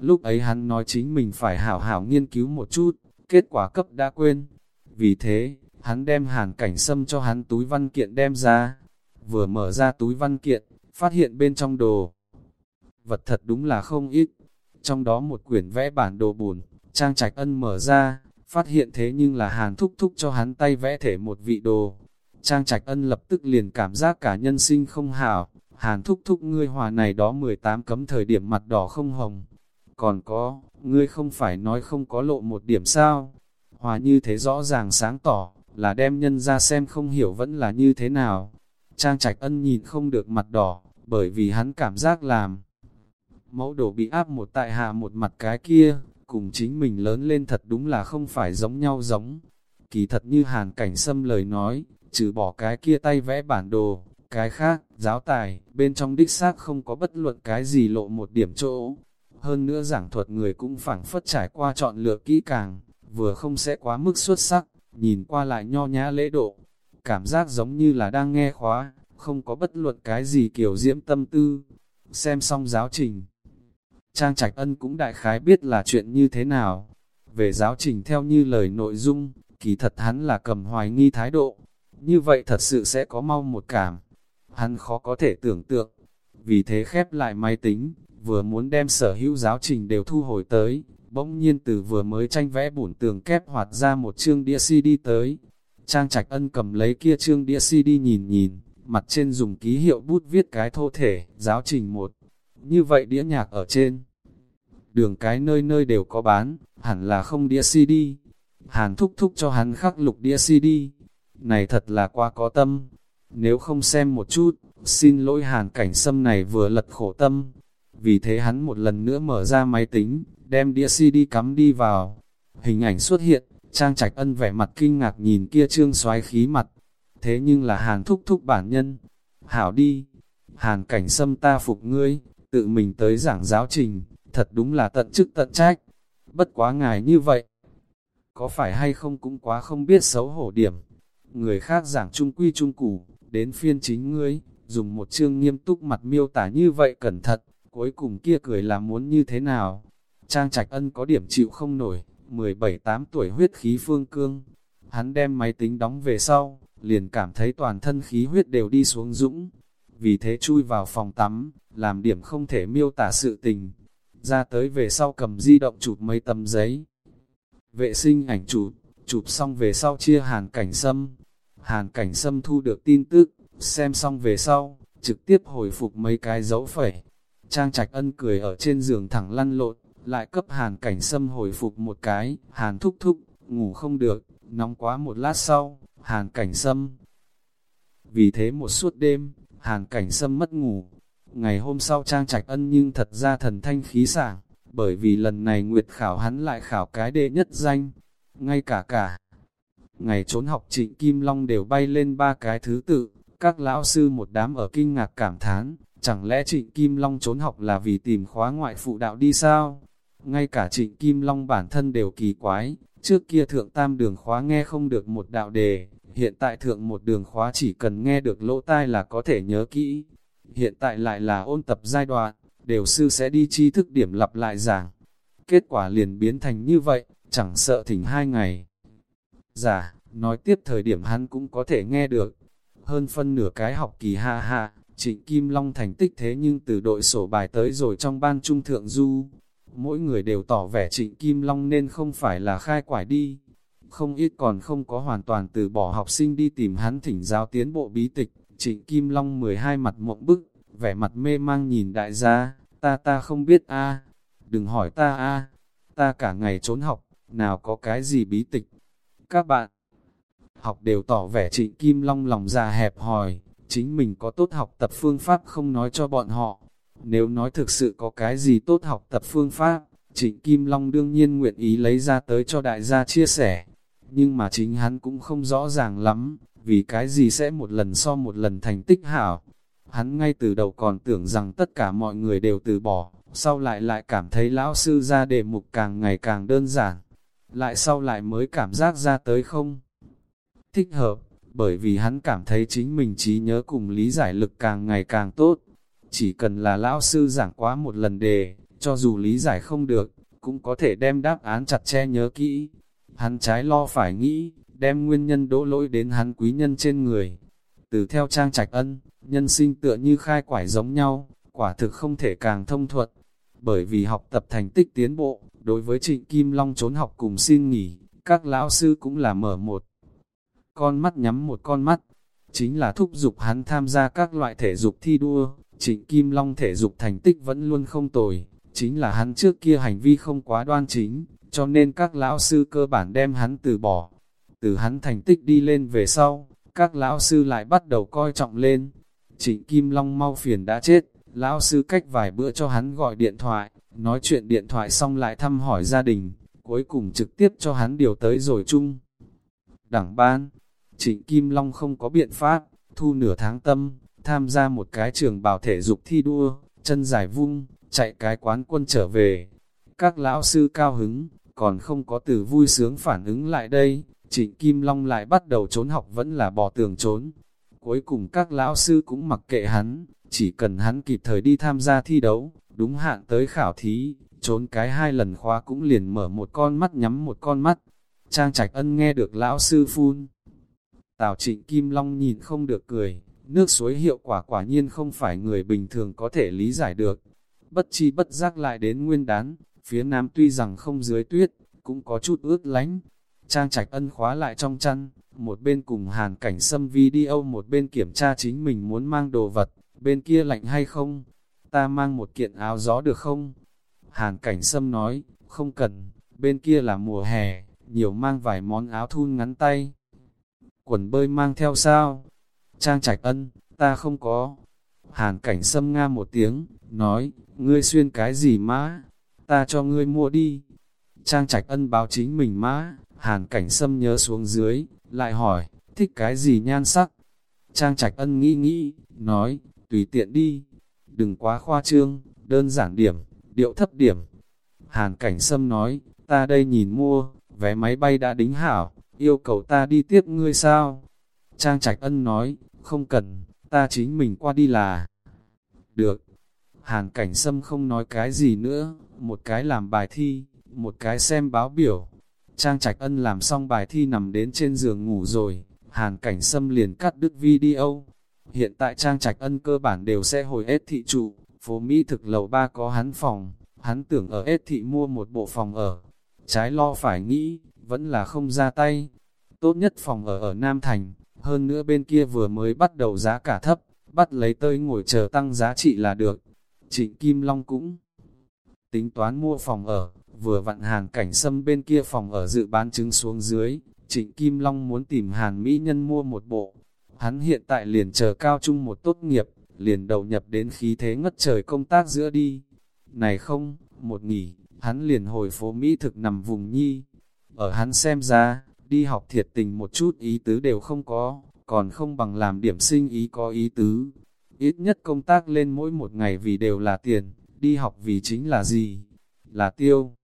Lúc ấy hắn nói chính mình phải hảo hảo nghiên cứu một chút, kết quả cấp đã quên. Vì thế, hắn đem hàn cảnh xâm cho hắn túi văn kiện đem ra. Vừa mở ra túi văn kiện, phát hiện bên trong đồ. Vật thật đúng là không ít. Trong đó một quyển vẽ bản đồ bùn, trang trạch ân mở ra, phát hiện thế nhưng là hàn thúc thúc cho hắn tay vẽ thể một vị đồ. Trang trạch ân lập tức liền cảm giác cả nhân sinh không hảo, hàn thúc thúc ngươi hòa này đó 18 cấm thời điểm mặt đỏ không hồng. Còn có, ngươi không phải nói không có lộ một điểm sao? Hòa như thế rõ ràng sáng tỏ, là đem nhân ra xem không hiểu vẫn là như thế nào. Trang trạch ân nhìn không được mặt đỏ, bởi vì hắn cảm giác làm. Mẫu đồ bị áp một tại hạ một mặt cái kia, cùng chính mình lớn lên thật đúng là không phải giống nhau giống. Kỳ thật như hàn cảnh xâm lời nói, trừ bỏ cái kia tay vẽ bản đồ, cái khác, giáo tài, bên trong đích xác không có bất luận cái gì lộ một điểm chỗ. Hơn nữa giảng thuật người cũng phảng phất trải qua chọn lựa kỹ càng, vừa không sẽ quá mức xuất sắc, nhìn qua lại nho nhã lễ độ. Cảm giác giống như là đang nghe khóa, không có bất luận cái gì kiểu diễm tâm tư. Xem xong giáo trình. Trang Trạch Ân cũng đại khái biết là chuyện như thế nào. Về giáo trình theo như lời nội dung, kỳ thật hắn là cầm hoài nghi thái độ. Như vậy thật sự sẽ có mau một cảm. Hắn khó có thể tưởng tượng. Vì thế khép lại máy tính, vừa muốn đem sở hữu giáo trình đều thu hồi tới, bỗng nhiên từ vừa mới tranh vẽ bổn tường kép hoạt ra một chương đĩa CD tới. Trang Trạch Ân cầm lấy kia chương đĩa CD nhìn nhìn, mặt trên dùng ký hiệu bút viết cái thô thể, giáo trình một. Như vậy đĩa nhạc ở trên. Đường cái nơi nơi đều có bán, hẳn là không đĩa CD. Hàn thúc thúc cho hắn khắc lục đĩa CD. Này thật là quá có tâm. Nếu không xem một chút, xin lỗi hàn cảnh sâm này vừa lật khổ tâm. Vì thế hắn một lần nữa mở ra máy tính, đem đĩa CD cắm đi vào. Hình ảnh xuất hiện, Trang Trạch Ân vẻ mặt kinh ngạc nhìn kia trương xoái khí mặt. Thế nhưng là Hàn thúc thúc bản nhân. Hảo đi, Hàn cảnh sâm ta phục ngươi, tự mình tới giảng giáo trình, thật đúng là tận chức tận trách. Bất quá ngài như vậy, có phải hay không cũng quá không biết xấu hổ điểm. Người khác giảng trung quy trung củ, đến phiên chính ngươi, dùng một chương nghiêm túc mặt miêu tả như vậy cẩn thận, cuối cùng kia cười là muốn như thế nào. Trang Trạch Ân có điểm chịu không nổi, 17-8 tuổi huyết khí phương cương. Hắn đem máy tính đóng về sau, liền cảm thấy toàn thân khí huyết đều đi xuống dũng. Vì thế chui vào phòng tắm, làm điểm không thể miêu tả sự tình. Ra tới về sau cầm di động chụp mấy tấm giấy. Vệ sinh ảnh chụp, chụp xong về sau chia hàn cảnh sâm. Hàn cảnh sâm thu được tin tức, xem xong về sau, trực tiếp hồi phục mấy cái dấu phẩy. Trang trạch ân cười ở trên giường thẳng lăn lộn, lại cấp hàn cảnh sâm hồi phục một cái, hàn thúc thúc, ngủ không được, nóng quá một lát sau, hàn cảnh sâm. Vì thế một suốt đêm, hàn cảnh sâm mất ngủ. Ngày hôm sau trang trạch ân nhưng thật ra thần thanh khí sảng, bởi vì lần này Nguyệt khảo hắn lại khảo cái đệ nhất danh. Ngay cả cả, ngày trốn học trịnh Kim Long đều bay lên ba cái thứ tự, các lão sư một đám ở kinh ngạc cảm thán, chẳng lẽ trịnh Kim Long trốn học là vì tìm khóa ngoại phụ đạo đi sao? Ngay cả trịnh Kim Long bản thân đều kỳ quái, trước kia thượng tam đường khóa nghe không được một đạo đề, hiện tại thượng một đường khóa chỉ cần nghe được lỗ tai là có thể nhớ kỹ. Hiện tại lại là ôn tập giai đoạn, đều sư sẽ đi chi thức điểm lặp lại giảng. Kết quả liền biến thành như vậy, chẳng sợ thỉnh hai ngày. Giả, nói tiếp thời điểm hắn cũng có thể nghe được. Hơn phân nửa cái học kỳ ha ha, trịnh Kim Long thành tích thế nhưng từ đội sổ bài tới rồi trong ban trung thượng du. Mỗi người đều tỏ vẻ trịnh Kim Long nên không phải là khai quải đi. Không ít còn không có hoàn toàn từ bỏ học sinh đi tìm hắn thỉnh giáo tiến bộ bí tịch. Trịnh Kim Long 12 mặt mộng bức, vẻ mặt mê mang nhìn đại gia, ta ta không biết a đừng hỏi ta a ta cả ngày trốn học, nào có cái gì bí tịch. Các bạn, học đều tỏ vẻ trịnh Kim Long lòng già hẹp hòi, chính mình có tốt học tập phương pháp không nói cho bọn họ. Nếu nói thực sự có cái gì tốt học tập phương pháp, trịnh Kim Long đương nhiên nguyện ý lấy ra tới cho đại gia chia sẻ. Nhưng mà chính hắn cũng không rõ ràng lắm, vì cái gì sẽ một lần so một lần thành tích hảo. Hắn ngay từ đầu còn tưởng rằng tất cả mọi người đều từ bỏ, sau lại lại cảm thấy lão sư ra đề mục càng ngày càng đơn giản. Lại sau lại mới cảm giác ra tới không thích hợp, bởi vì hắn cảm thấy chính mình trí nhớ cùng lý giải lực càng ngày càng tốt. Chỉ cần là lão sư giảng quá một lần đề, cho dù lý giải không được, cũng có thể đem đáp án chặt che nhớ kỹ. Hắn trái lo phải nghĩ, đem nguyên nhân đỗ lỗi đến hắn quý nhân trên người. Từ theo trang trạch ân, nhân sinh tựa như khai quải giống nhau, quả thực không thể càng thông thuận. Bởi vì học tập thành tích tiến bộ, đối với trịnh Kim Long trốn học cùng xin nghỉ, các lão sư cũng là mở một con mắt nhắm một con mắt, chính là thúc giục hắn tham gia các loại thể dục thi đua, trịnh Kim Long thể dục thành tích vẫn luôn không tồi, chính là hắn trước kia hành vi không quá đoan chính, cho nên các lão sư cơ bản đem hắn từ bỏ. Từ hắn thành tích đi lên về sau, các lão sư lại bắt đầu coi trọng lên. Trịnh Kim Long mau phiền đã chết, lão sư cách vài bữa cho hắn gọi điện thoại, nói chuyện điện thoại xong lại thăm hỏi gia đình, cuối cùng trực tiếp cho hắn điều tới rồi chung. Đảng ban, Trịnh Kim Long không có biện pháp, thu nửa tháng tâm, tham gia một cái trường bảo thể dục thi đua, chân dài vung, chạy cái quán quân trở về. Các lão sư cao hứng, còn không có từ vui sướng phản ứng lại đây, trịnh Kim Long lại bắt đầu trốn học vẫn là bỏ tường trốn. Cuối cùng các lão sư cũng mặc kệ hắn, chỉ cần hắn kịp thời đi tham gia thi đấu, đúng hạn tới khảo thí, trốn cái hai lần khóa cũng liền mở một con mắt nhắm một con mắt. Trang Trạch Ân nghe được lão sư phun. Tào trịnh Kim Long nhìn không được cười, nước suối hiệu quả quả nhiên không phải người bình thường có thể lý giải được. Bất chi bất giác lại đến nguyên đán, phía nam tuy rằng không dưới tuyết, cũng có chút ướt lánh. Trang trạch ân khóa lại trong chăn, một bên cùng hàn cảnh xâm video một bên kiểm tra chính mình muốn mang đồ vật, bên kia lạnh hay không? Ta mang một kiện áo gió được không? Hàn cảnh xâm nói, không cần, bên kia là mùa hè, nhiều mang vài món áo thun ngắn tay quần bơi mang theo sao? Trang trạch ân, ta không có. Hàn cảnh sâm nga một tiếng, nói, ngươi xuyên cái gì má? Ta cho ngươi mua đi. Trang trạch ân báo chính mình má, hàn cảnh sâm nhớ xuống dưới, lại hỏi, thích cái gì nhan sắc? Trang trạch ân nghĩ nghĩ, nói, tùy tiện đi, đừng quá khoa trương, đơn giản điểm, điệu thấp điểm. Hàn cảnh sâm nói, ta đây nhìn mua, vé máy bay đã đính hảo, yêu cầu ta đi tiếp ngươi sao? Trang Trạch Ân nói, không cần, ta chính mình qua đi là được. Hàn cảnh sâm không nói cái gì nữa, một cái làm bài thi, một cái xem báo biểu. Trang Trạch Ân làm xong bài thi nằm đến trên giường ngủ rồi, Hàn cảnh sâm liền cắt đứt video. Hiện tại Trang Trạch Ân cơ bản đều sẽ hồi ết thị trụ, phố Mỹ thực lầu ba có hắn phòng, hắn tưởng ở ết thị mua một bộ phòng ở. Trái lo phải nghĩ, vẫn là không ra tay. Tốt nhất phòng ở ở Nam Thành, hơn nữa bên kia vừa mới bắt đầu giá cả thấp, bắt lấy tơi ngồi chờ tăng giá trị là được. Trịnh Kim Long cũng tính toán mua phòng ở, vừa vặn hàng cảnh sâm bên kia phòng ở dự bán chứng xuống dưới, Trịnh Kim Long muốn tìm hàn mỹ nhân mua một bộ. Hắn hiện tại liền chờ cao trung một tốt nghiệp, liền đầu nhập đến khí thế ngất trời công tác giữa đi. Này không, một nghỉ, hắn liền hồi phố Mỹ thực nằm vùng nhi, ở hắn xem ra, đi học thiệt tình một chút ý tứ đều không có, còn không bằng làm điểm sinh ý có ý tứ. Ít nhất công tác lên mỗi một ngày vì đều là tiền, đi học vì chính là gì? Là tiêu.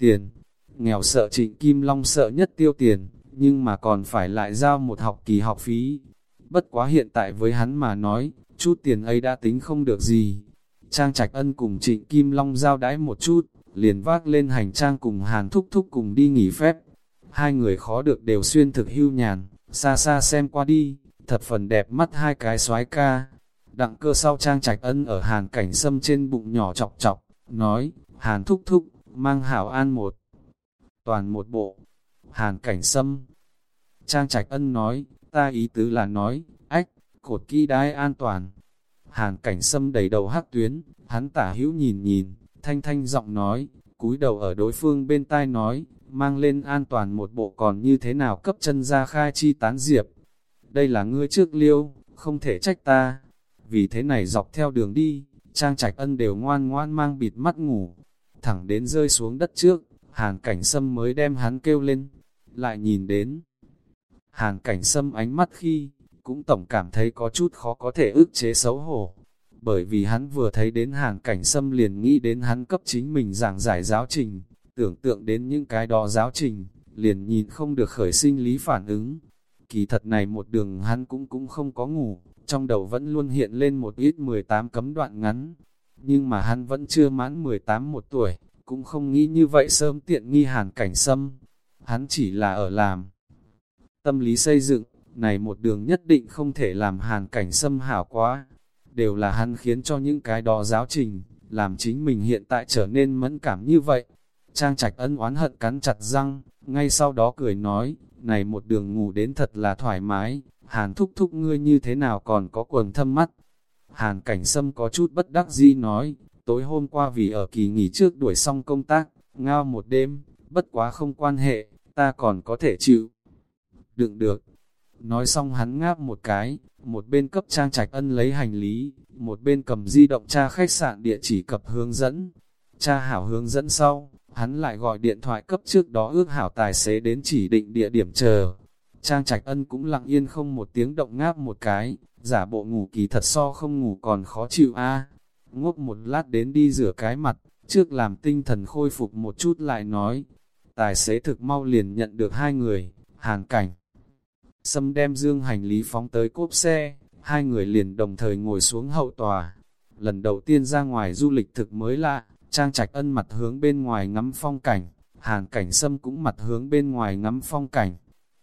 Tiền. Nghèo sợ trịnh Kim Long sợ nhất tiêu tiền, nhưng mà còn phải lại giao một học kỳ học phí. Bất quá hiện tại với hắn mà nói, chút tiền ấy đã tính không được gì. Trang Trạch Ân cùng Trịnh Kim Long giao đãi một chút, liền vác lên hành trang cùng Hàn Thúc Thúc cùng đi nghỉ phép. Hai người khó được đều xuyên thực hưu nhàn, xa xa xem qua đi, thật phần đẹp mắt hai cái soái ca. Đặng cơ sau trang trạch ân ở Hàn cảnh sâm trên bụng nhỏ chọc chọc, nói, Hàn Thúc Thúc, mang hảo an một, toàn một bộ. Hàn cảnh sâm, trang trạch ân nói, ta ý tứ là nói, ách, cột kỹ đai an toàn. Hàn cảnh sâm đầy đầu hắc tuyến, hắn tả hữu nhìn nhìn, thanh thanh giọng nói, cúi đầu ở đối phương bên tai nói, mang lên an toàn một bộ còn như thế nào cấp chân ra khai chi tán diệp. Đây là ngươi trước liêu, không thể trách ta. Vì thế này dọc theo đường đi, Trang Trạch Ân đều ngoan ngoan mang bịt mắt ngủ, thẳng đến rơi xuống đất trước, Hàn Cảnh Sâm mới đem hắn kêu lên, lại nhìn đến. Hàn Cảnh Sâm ánh mắt khi, cũng tổng cảm thấy có chút khó có thể ức chế xấu hổ, bởi vì hắn vừa thấy đến Hàn Cảnh Sâm liền nghĩ đến hắn cấp chính mình giảng giải giáo trình, tưởng tượng đến những cái đó giáo trình, liền nhìn không được khởi sinh lý phản ứng. Kỳ thật này một đường hắn cũng cũng không có ngủ, trong đầu vẫn luôn hiện lên một ít 18 cấm đoạn ngắn. Nhưng mà hắn vẫn chưa mãn 18 một tuổi, cũng không nghĩ như vậy sớm tiện nghi hàn cảnh sâm. Hắn chỉ là ở làm. Tâm lý xây dựng, này một đường nhất định không thể làm hàn cảnh sâm hảo quá. Đều là hắn khiến cho những cái đó giáo trình, làm chính mình hiện tại trở nên mẫn cảm như vậy. Trang trạch ân oán hận cắn chặt răng, ngay sau đó cười nói, này một đường ngủ đến thật là thoải mái, hàn thúc thúc ngươi như thế nào còn có quần thâm mắt. Hàn cảnh sâm có chút bất đắc dĩ nói, tối hôm qua vì ở kỳ nghỉ trước đuổi xong công tác, ngao một đêm, bất quá không quan hệ, ta còn có thể chịu. Đừng được. Nói xong hắn ngáp một cái, một bên cấp trang trạch ân lấy hành lý, một bên cầm di động tra khách sạn địa chỉ cập hướng dẫn. Cha hảo hướng dẫn sau, hắn lại gọi điện thoại cấp trước đó ước hảo tài xế đến chỉ định địa điểm chờ. Trang Trạch Ân cũng lặng yên không một tiếng động ngáp một cái, giả bộ ngủ kỳ thật so không ngủ còn khó chịu a. Ngốc một lát đến đi rửa cái mặt, trước làm tinh thần khôi phục một chút lại nói. Tài xế thực mau liền nhận được hai người, hàng cảnh. Sâm đem dương hành lý phóng tới cốp xe, hai người liền đồng thời ngồi xuống hậu tòa. Lần đầu tiên ra ngoài du lịch thực mới lạ, Trang Trạch Ân mặt hướng bên ngoài ngắm phong cảnh, hàng Cảnh Sâm cũng mặt hướng bên ngoài ngắm phong cảnh.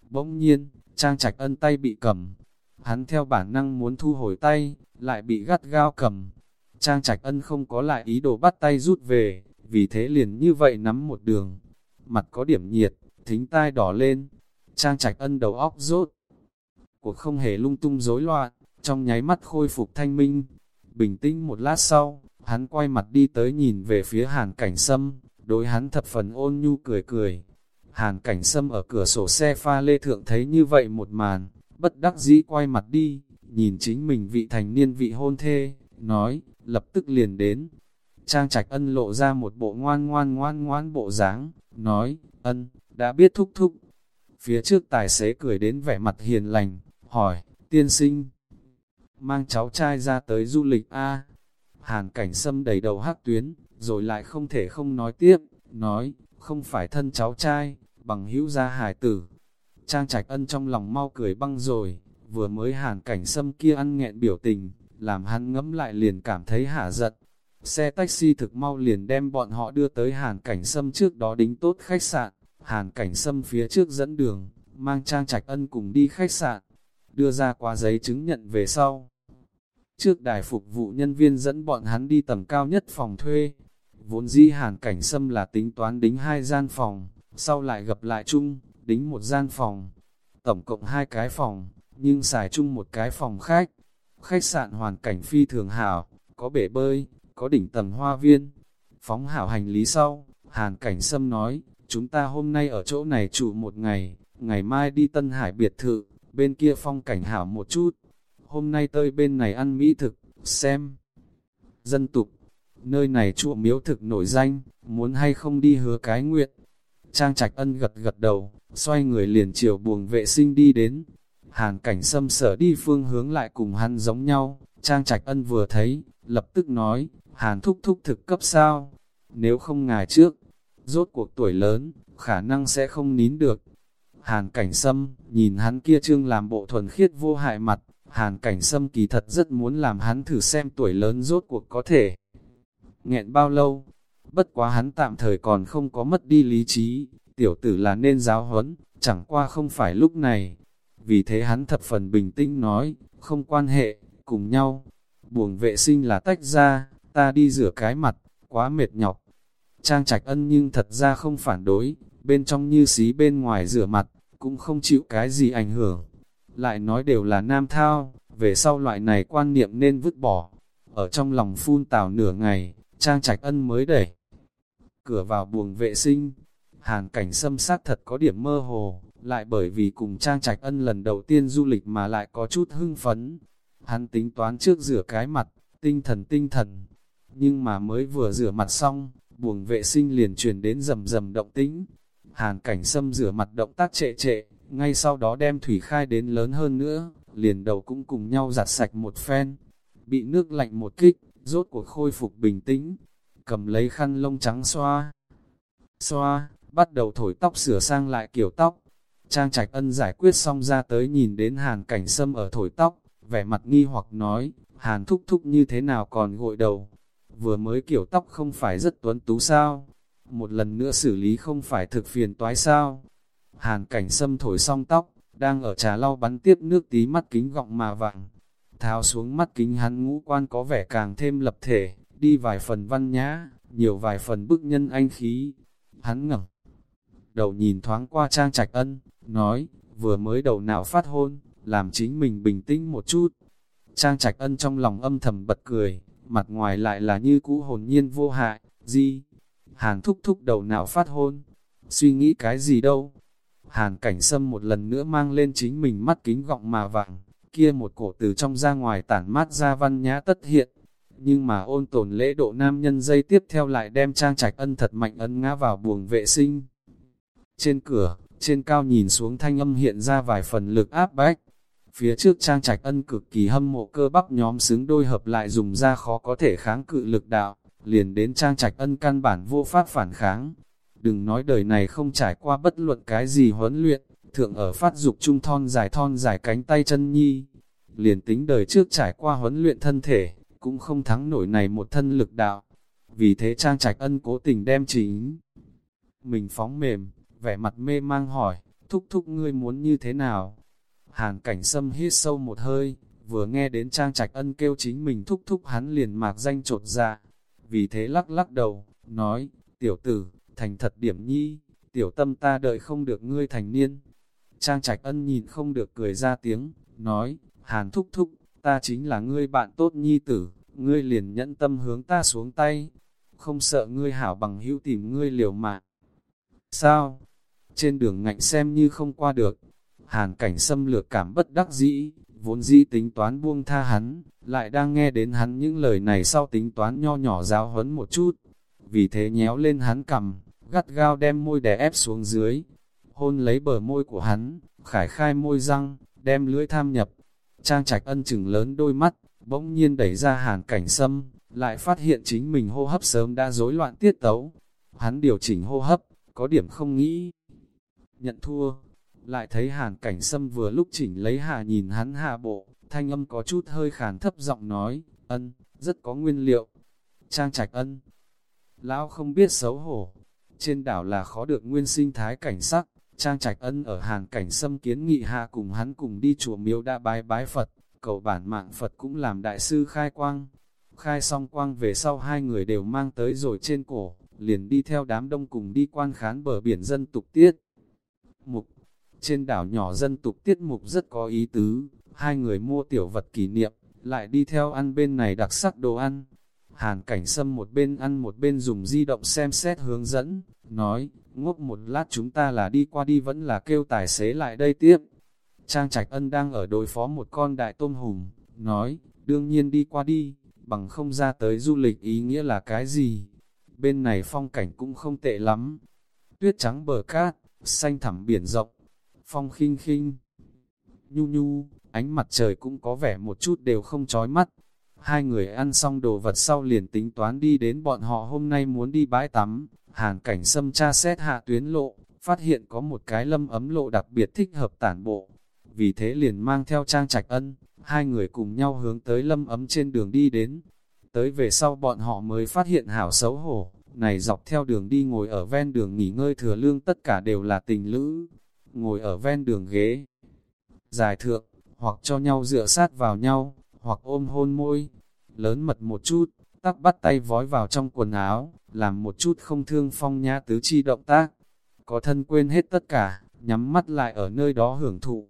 Bỗng nhiên, Trang Trạch Ân tay bị cầm. Hắn theo bản năng muốn thu hồi tay, lại bị gắt gao cầm. Trang Trạch Ân không có lại ý đồ bắt tay rút về, vì thế liền như vậy nắm một đường. Mặt có điểm nhiệt, thính tai đỏ lên. Trang Trạch Ân đầu óc rốt. Cuộc không hề lung tung rối loạn, trong nháy mắt khôi phục thanh minh. Bình tĩnh một lát sau, Hắn quay mặt đi tới nhìn về phía hàn cảnh sâm, đối hắn thập phần ôn nhu cười cười. Hàn cảnh sâm ở cửa sổ xe pha lê thượng thấy như vậy một màn, bất đắc dĩ quay mặt đi, nhìn chính mình vị thành niên vị hôn thê, nói, lập tức liền đến. Trang trạch ân lộ ra một bộ ngoan ngoan ngoan ngoan bộ dáng, nói, ân, đã biết thúc thúc. Phía trước tài xế cười đến vẻ mặt hiền lành, hỏi, tiên sinh, mang cháu trai ra tới du lịch A, Hàn cảnh sâm đầy đầu hát tuyến, rồi lại không thể không nói tiếp, nói, không phải thân cháu trai, bằng hữu gia hải tử. Trang trạch ân trong lòng mau cười băng rồi, vừa mới hàn cảnh sâm kia ăn nghẹn biểu tình, làm hắn ngẫm lại liền cảm thấy hả giận. Xe taxi thực mau liền đem bọn họ đưa tới hàn cảnh sâm trước đó đính tốt khách sạn, hàn cảnh sâm phía trước dẫn đường, mang trang trạch ân cùng đi khách sạn, đưa ra qua giấy chứng nhận về sau. Trước đài phục vụ nhân viên dẫn bọn hắn đi tầng cao nhất phòng thuê. Vốn dĩ hàn cảnh sâm là tính toán đính hai gian phòng, sau lại gặp lại chung, đính một gian phòng. Tổng cộng hai cái phòng, nhưng xài chung một cái phòng khách. Khách sạn hoàn cảnh phi thường hảo, có bể bơi, có đỉnh tầng hoa viên. Phóng hảo hành lý sau, hàn cảnh sâm nói, chúng ta hôm nay ở chỗ này trụ một ngày, ngày mai đi Tân Hải biệt thự, bên kia phong cảnh hảo một chút, hôm nay tới bên này ăn mỹ thực, xem. Dân tục, nơi này chùa miếu thực nổi danh, muốn hay không đi hứa cái nguyện. Trang trạch ân gật gật đầu, xoay người liền chiều buồng vệ sinh đi đến. Hàn cảnh xâm sở đi phương hướng lại cùng hắn giống nhau, Trang trạch ân vừa thấy, lập tức nói, Hàn thúc thúc thực cấp sao, nếu không ngài trước, rốt cuộc tuổi lớn, khả năng sẽ không nín được. Hàn cảnh sâm, nhìn hắn kia trương làm bộ thuần khiết vô hại mặt, Hàn cảnh sâm kỳ thật rất muốn làm hắn thử xem tuổi lớn rốt cuộc có thể. Nghẹn bao lâu? Bất quá hắn tạm thời còn không có mất đi lý trí, tiểu tử là nên giáo huấn, chẳng qua không phải lúc này. Vì thế hắn thập phần bình tĩnh nói, không quan hệ, cùng nhau. Buồng vệ sinh là tách ra, ta đi rửa cái mặt, quá mệt nhọc. Trang trạch ân nhưng thật ra không phản đối, bên trong như xí bên ngoài rửa mặt, cũng không chịu cái gì ảnh hưởng lại nói đều là nam thao, về sau loại này quan niệm nên vứt bỏ. Ở trong lòng phun tào nửa ngày, Trang Trạch Ân mới đẩy cửa vào buồng vệ sinh. Hàn cảnh xâm sát thật có điểm mơ hồ, lại bởi vì cùng Trang Trạch Ân lần đầu tiên du lịch mà lại có chút hưng phấn. Hắn tính toán trước rửa cái mặt, tinh thần tinh thần. Nhưng mà mới vừa rửa mặt xong, buồng vệ sinh liền truyền đến rầm rầm động tĩnh. Hàn cảnh xâm rửa mặt động tác trệ trệ, ngay sau đó đem thủy khai đến lớn hơn nữa, liền đầu cũng cùng nhau giặt sạch một phen. Bị nước lạnh một kích, rốt cuộc khôi phục bình tĩnh, cầm lấy khăn lông trắng xoa. Xoa, bắt đầu thổi tóc sửa sang lại kiểu tóc. Trang Trạch Ân giải quyết xong ra tới nhìn đến Hàn Cảnh Sâm ở thổi tóc, vẻ mặt nghi hoặc nói, Hàn thúc thúc như thế nào còn gội đầu. Vừa mới kiểu tóc không phải rất tuấn tú sao? Một lần nữa xử lý không phải thực phiền toái sao? Hàn Cảnh Sâm thổi xong tóc, đang ở trà lau bắn tiếp nước tí mắt kính gọng mà vàng. Tháo xuống mắt kính hắn ngũ quan có vẻ càng thêm lập thể, đi vài phần văn nhã, nhiều vài phần bức nhân anh khí. Hắn ngẩng đầu nhìn thoáng qua Trang Trạch Ân, nói, vừa mới đầu nào phát hôn, làm chính mình bình tĩnh một chút. Trang Trạch Ân trong lòng âm thầm bật cười, mặt ngoài lại là như cũ hồn nhiên vô hại, gì? Hàn thúc thúc đầu nào phát hôn? Suy nghĩ cái gì đâu? Hàn cảnh sâm một lần nữa mang lên chính mình mắt kính gọng mà vàng, kia một cổ từ trong ra ngoài tản mát ra văn nhã tất hiện. Nhưng mà ôn tồn lễ độ nam nhân dây tiếp theo lại đem trang trạch ân thật mạnh ân ngã vào buồng vệ sinh. Trên cửa, trên cao nhìn xuống thanh âm hiện ra vài phần lực áp bách. Phía trước trang trạch ân cực kỳ hâm mộ cơ bắp nhóm xứng đôi hợp lại dùng ra khó có thể kháng cự lực đạo, liền đến trang trạch ân căn bản vô pháp phản kháng. Đừng nói đời này không trải qua bất luận cái gì huấn luyện, thượng ở phát dục trung thon dài thon dài cánh tay chân nhi. Liền tính đời trước trải qua huấn luyện thân thể, cũng không thắng nổi này một thân lực đạo. Vì thế Trang Trạch Ân cố tình đem chính. Mình phóng mềm, vẻ mặt mê mang hỏi, thúc thúc ngươi muốn như thế nào? Hàn cảnh sâm hít sâu một hơi, vừa nghe đến Trang Trạch Ân kêu chính mình thúc thúc hắn liền mạc danh trột ra. Vì thế lắc lắc đầu, nói, tiểu tử, thành thật điểm nhi, tiểu tâm ta đợi không được ngươi thành niên. Trang Trạch Ân nhìn không được cười ra tiếng, nói, Hàn thúc thúc, ta chính là ngươi bạn tốt nhi tử, ngươi liền nhẫn tâm hướng ta xuống tay, không sợ ngươi hảo bằng hữu tìm ngươi liều mạng. Sao? Trên đường ngạnh xem như không qua được, hàn cảnh xâm lược cảm bất đắc dĩ, vốn dĩ tính toán buông tha hắn, lại đang nghe đến hắn những lời này sau tính toán nho nhỏ giáo huấn một chút, vì thế nhéo lên hắn cầm, gắt gao đem môi đè ép xuống dưới, hôn lấy bờ môi của hắn, khải khai môi răng, đem lưỡi tham nhập, trang trạch ân chừng lớn đôi mắt, bỗng nhiên đẩy ra hàn cảnh sâm, lại phát hiện chính mình hô hấp sớm đã rối loạn tiết tấu. Hắn điều chỉnh hô hấp, có điểm không nghĩ. Nhận thua, lại thấy hàn cảnh sâm vừa lúc chỉnh lấy hà nhìn hắn hạ bộ, thanh âm có chút hơi khàn thấp giọng nói, ân, rất có nguyên liệu. Trang trạch ân, lão không biết xấu hổ, trên đảo là khó được nguyên sinh thái cảnh sắc, Trang Trạch Ân ở hàn cảnh xâm kiến nghị hạ cùng hắn cùng đi chùa miếu đã bái bái Phật, cầu bản mạng Phật cũng làm đại sư khai quang. Khai xong quang về sau hai người đều mang tới rồi trên cổ, liền đi theo đám đông cùng đi quan khán bờ biển dân tục tiết. Mục Trên đảo nhỏ dân tục tiết mục rất có ý tứ, hai người mua tiểu vật kỷ niệm, lại đi theo ăn bên này đặc sắc đồ ăn. Hàn cảnh sâm một bên ăn một bên dùng di động xem xét hướng dẫn, nói, ngốc một lát chúng ta là đi qua đi vẫn là kêu tài xế lại đây tiếp. Trang Trạch Ân đang ở đối phó một con đại tôm hùm, nói, đương nhiên đi qua đi, bằng không ra tới du lịch ý nghĩa là cái gì. Bên này phong cảnh cũng không tệ lắm. Tuyết trắng bờ cát, xanh thẳm biển rộng, phong khinh khinh. Nhu nhu, ánh mặt trời cũng có vẻ một chút đều không chói mắt. Hai người ăn xong đồ vật sau liền tính toán đi đến bọn họ hôm nay muốn đi bãi tắm, Hàn cảnh xâm tra xét hạ tuyến lộ, phát hiện có một cái lâm ấm lộ đặc biệt thích hợp tản bộ. Vì thế liền mang theo trang trạch ân, hai người cùng nhau hướng tới lâm ấm trên đường đi đến. Tới về sau bọn họ mới phát hiện hảo xấu hổ, này dọc theo đường đi ngồi ở ven đường nghỉ ngơi thừa lương tất cả đều là tình lữ. Ngồi ở ven đường ghế, dài thượng, hoặc cho nhau dựa sát vào nhau, hoặc ôm hôn môi, lớn mật một chút, tắc bắt tay vói vào trong quần áo, làm một chút không thương phong nhã tứ chi động tác. Có thân quên hết tất cả, nhắm mắt lại ở nơi đó hưởng thụ.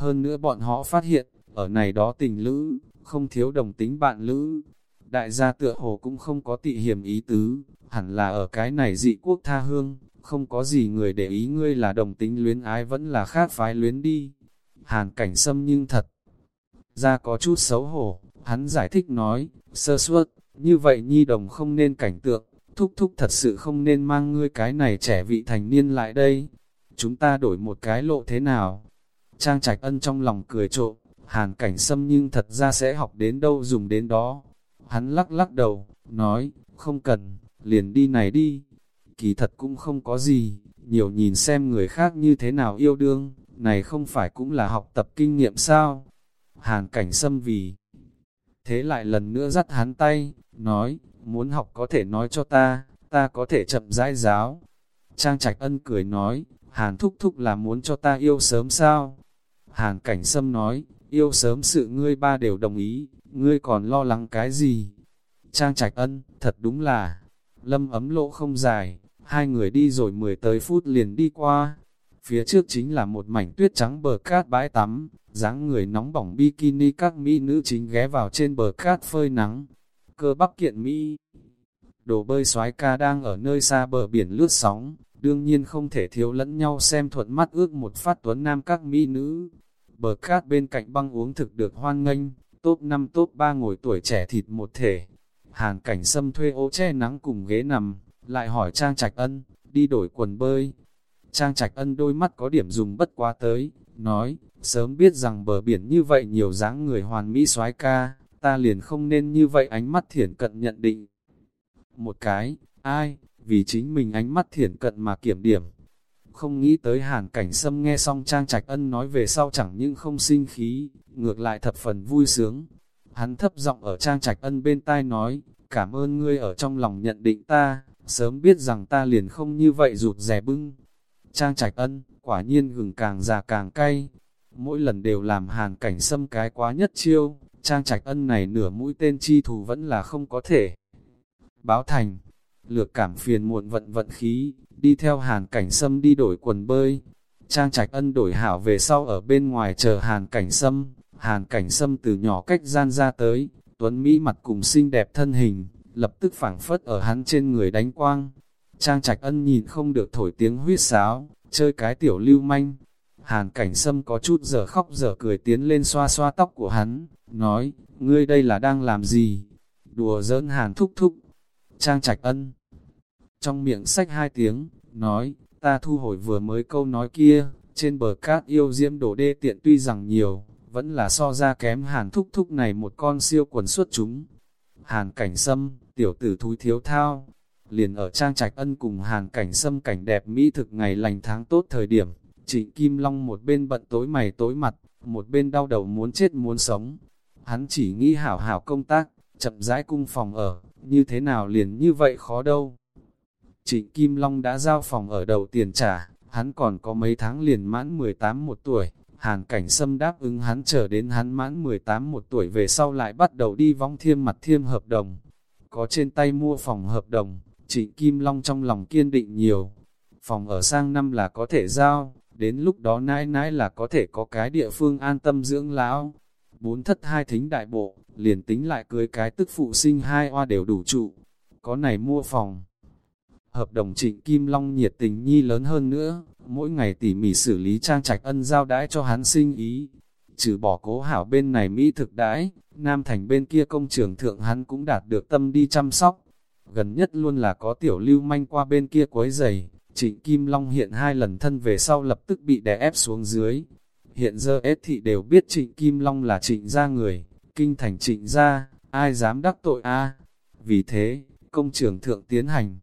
Hơn nữa bọn họ phát hiện, ở này đó tình lữ, không thiếu đồng tính bạn lữ. Đại gia tựa hồ cũng không có tị hiểm ý tứ, hẳn là ở cái này dị quốc tha hương, không có gì người để ý ngươi là đồng tính luyến ái vẫn là khác phái luyến đi. Hàn cảnh sâm nhưng thật, ra có chút xấu hổ, hắn giải thích nói, sơ suất, như vậy nhi đồng không nên cảnh tượng, thúc thúc thật sự không nên mang ngươi cái này trẻ vị thành niên lại đây. Chúng ta đổi một cái lộ thế nào? Trang trạch ân trong lòng cười trộm, hàn cảnh sâm nhưng thật ra sẽ học đến đâu dùng đến đó. Hắn lắc lắc đầu, nói, không cần, liền đi này đi. Kỳ thật cũng không có gì, nhiều nhìn xem người khác như thế nào yêu đương, này không phải cũng là học tập kinh nghiệm sao? Hàn cảnh sâm vì thế lại lần nữa dắt hắn tay, nói, muốn học có thể nói cho ta, ta có thể chậm rãi giáo. Trang trạch ân cười nói, Hàn thúc thúc là muốn cho ta yêu sớm sao? Hàn cảnh sâm nói, yêu sớm sự ngươi ba đều đồng ý, ngươi còn lo lắng cái gì? Trang trạch ân, thật đúng là, lâm ấm lộ không dài, hai người đi rồi mười tới phút liền đi qua. Phía trước chính là một mảnh tuyết trắng bờ cát bãi tắm, dáng người nóng bỏng bikini các mỹ nữ chính ghé vào trên bờ cát phơi nắng. Cơ bắp kiện Mỹ, đồ bơi soái ca đang ở nơi xa bờ biển lướt sóng, đương nhiên không thể thiếu lẫn nhau xem thuận mắt ước một phát tuấn nam các mỹ nữ. Bờ cát bên cạnh băng uống thực được hoan nghênh, top 5 top 3 ngồi tuổi trẻ thịt một thể. Hàn cảnh sâm thuê ô che nắng cùng ghế nằm, lại hỏi Trang Trạch Ân, đi đổi quần bơi. Trang Trạch Ân đôi mắt có điểm dùng bất quá tới, nói, sớm biết rằng bờ biển như vậy nhiều dáng người hoàn mỹ soái ca, ta liền không nên như vậy ánh mắt thiển cận nhận định. Một cái, ai, vì chính mình ánh mắt thiển cận mà kiểm điểm. Không nghĩ tới hàn cảnh sâm nghe xong Trang Trạch Ân nói về sau chẳng những không sinh khí, ngược lại thập phần vui sướng. Hắn thấp giọng ở Trang Trạch Ân bên tai nói, cảm ơn ngươi ở trong lòng nhận định ta, sớm biết rằng ta liền không như vậy rụt rẻ bưng. Trang Trạch Ân, quả nhiên gừng càng già càng cay, mỗi lần đều làm hàn cảnh sâm cái quá nhất chiêu, Trang Trạch Ân này nửa mũi tên chi thù vẫn là không có thể. Báo thành, lược cảm phiền muộn vận vận khí, đi theo hàn cảnh sâm đi đổi quần bơi. Trang trạch ân đổi hảo về sau ở bên ngoài chờ hàn cảnh sâm, hàn cảnh sâm từ nhỏ cách gian ra tới, tuấn Mỹ mặt cùng xinh đẹp thân hình, lập tức phảng phất ở hắn trên người đánh quang. Trang trạch ân nhìn không được thổi tiếng huyết sáo, chơi cái tiểu lưu manh. Hàn cảnh sâm có chút giờ khóc giờ cười tiến lên xoa xoa tóc của hắn, nói, ngươi đây là đang làm gì? Đùa giỡn hàn thúc thúc. Trang trạch ân, trong miệng sách hai tiếng, nói, ta thu hồi vừa mới câu nói kia, trên bờ cát yêu diễm đổ đê tiện tuy rằng nhiều, vẫn là so ra kém hàn thúc thúc này một con siêu quần xuất chúng. Hàn cảnh sâm, tiểu tử thúi thiếu thao, liền ở trang trạch ân cùng hàn cảnh sâm cảnh đẹp mỹ thực ngày lành tháng tốt thời điểm, trịnh Kim Long một bên bận tối mày tối mặt, một bên đau đầu muốn chết muốn sống. Hắn chỉ nghĩ hảo hảo công tác, chậm rãi cung phòng ở, như thế nào liền như vậy khó đâu. Trịnh Kim Long đã giao phòng ở đầu tiền trả, hắn còn có mấy tháng liền mãn 18 một tuổi, Hàn Cảnh Sâm đáp ứng hắn chờ đến hắn mãn 18 một tuổi về sau lại bắt đầu đi vong thiêm mặt thiêm hợp đồng. Có trên tay mua phòng hợp đồng, Trịnh Kim Long trong lòng kiên định nhiều. Phòng ở sang năm là có thể giao, đến lúc đó nãi nãi là có thể có cái địa phương an tâm dưỡng lão. Bốn thất hai thính đại bộ, liền tính lại cưới cái tức phụ sinh hai oa đều đủ trụ. Có này mua phòng Hợp đồng trịnh Kim Long nhiệt tình nhi lớn hơn nữa, mỗi ngày tỉ mỉ xử lý trang trạch ân giao đãi cho hắn sinh ý. Trừ bỏ cố hảo bên này Mỹ thực đãi, Nam Thành bên kia công trường thượng hắn cũng đạt được tâm đi chăm sóc. Gần nhất luôn là có tiểu lưu manh qua bên kia quấy giày, trịnh Kim Long hiện hai lần thân về sau lập tức bị đè ép xuống dưới. Hiện giờ ết thị đều biết trịnh Kim Long là trịnh gia người, kinh thành trịnh gia, ai dám đắc tội a Vì thế, công trường thượng tiến hành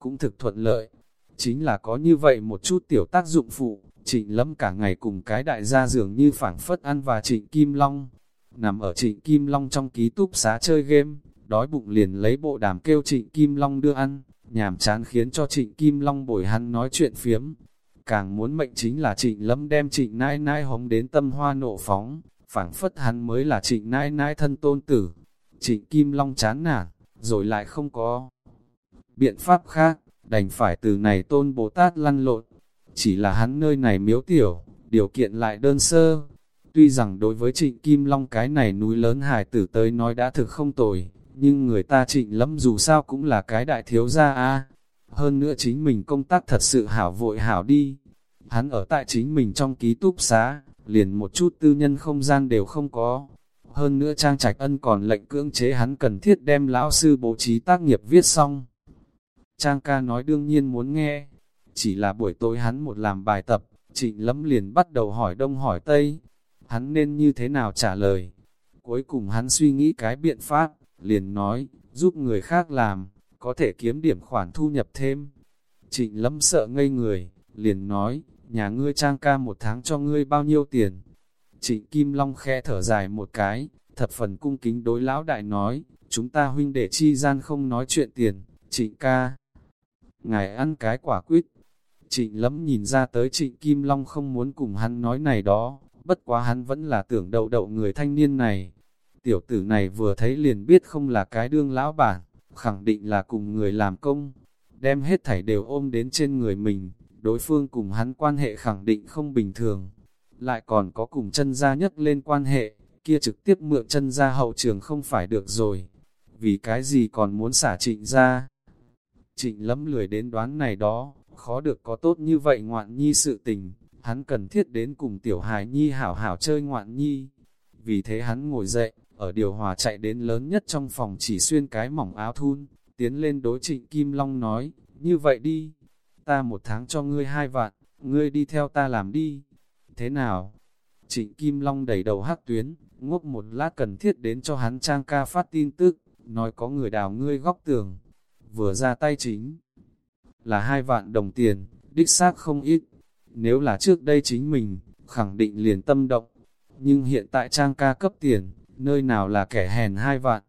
cũng thực thuận lợi. Chính là có như vậy một chút tiểu tác dụng phụ, trịnh lâm cả ngày cùng cái đại gia dường như phảng phất ăn và trịnh Kim Long. Nằm ở trịnh Kim Long trong ký túc xá chơi game, đói bụng liền lấy bộ đàm kêu trịnh Kim Long đưa ăn, nhàm chán khiến cho trịnh Kim Long bồi hắn nói chuyện phiếm. Càng muốn mệnh chính là trịnh lâm đem trịnh nãi nãi hống đến tâm hoa nộ phóng, phảng phất hắn mới là trịnh nãi nãi thân tôn tử. Trịnh Kim Long chán nản, rồi lại không có biện pháp khác, đành phải từ này tôn Bồ Tát lăn lộn. Chỉ là hắn nơi này miếu tiểu, điều kiện lại đơn sơ. Tuy rằng đối với trịnh Kim Long cái này núi lớn hải tử tới nói đã thực không tồi, nhưng người ta trịnh lắm dù sao cũng là cái đại thiếu gia a Hơn nữa chính mình công tác thật sự hảo vội hảo đi. Hắn ở tại chính mình trong ký túc xá, liền một chút tư nhân không gian đều không có. Hơn nữa Trang Trạch Ân còn lệnh cưỡng chế hắn cần thiết đem lão sư bố trí tác nghiệp viết xong. Trang ca nói đương nhiên muốn nghe, chỉ là buổi tối hắn một làm bài tập, trịnh lẫm liền bắt đầu hỏi đông hỏi tây, hắn nên như thế nào trả lời. Cuối cùng hắn suy nghĩ cái biện pháp, liền nói, giúp người khác làm, có thể kiếm điểm khoản thu nhập thêm. Trịnh lẫm sợ ngây người, liền nói, nhà ngươi trang ca một tháng cho ngươi bao nhiêu tiền. Trịnh Kim Long khe thở dài một cái, thập phần cung kính đối lão đại nói, chúng ta huynh đệ chi gian không nói chuyện tiền, trịnh ca. Ngài ăn cái quả quýt. Trịnh lẫm nhìn ra tới trịnh Kim Long không muốn cùng hắn nói này đó, bất quá hắn vẫn là tưởng đậu đậu người thanh niên này. Tiểu tử này vừa thấy liền biết không là cái đương lão bản, khẳng định là cùng người làm công, đem hết thảy đều ôm đến trên người mình, đối phương cùng hắn quan hệ khẳng định không bình thường. Lại còn có cùng chân gia nhất lên quan hệ, kia trực tiếp mượn chân gia hậu trường không phải được rồi. Vì cái gì còn muốn xả trịnh ra? Trịnh Lấm lười đến đoán này đó, khó được có tốt như vậy ngoạn nhi sự tình, hắn cần thiết đến cùng tiểu hài nhi hảo hảo chơi ngoạn nhi. Vì thế hắn ngồi dậy, ở điều hòa chạy đến lớn nhất trong phòng chỉ xuyên cái mỏng áo thun, tiến lên đối trịnh Kim Long nói, như vậy đi, ta một tháng cho ngươi hai vạn, ngươi đi theo ta làm đi. Thế nào? Trịnh Kim Long đẩy đầu hát tuyến, ngốc một lát cần thiết đến cho hắn trang ca phát tin tức, nói có người đào ngươi góc tường. Vừa ra tay chính là hai vạn đồng tiền, đích xác không ít. Nếu là trước đây chính mình, khẳng định liền tâm động. Nhưng hiện tại trang ca cấp tiền, nơi nào là kẻ hèn hai vạn.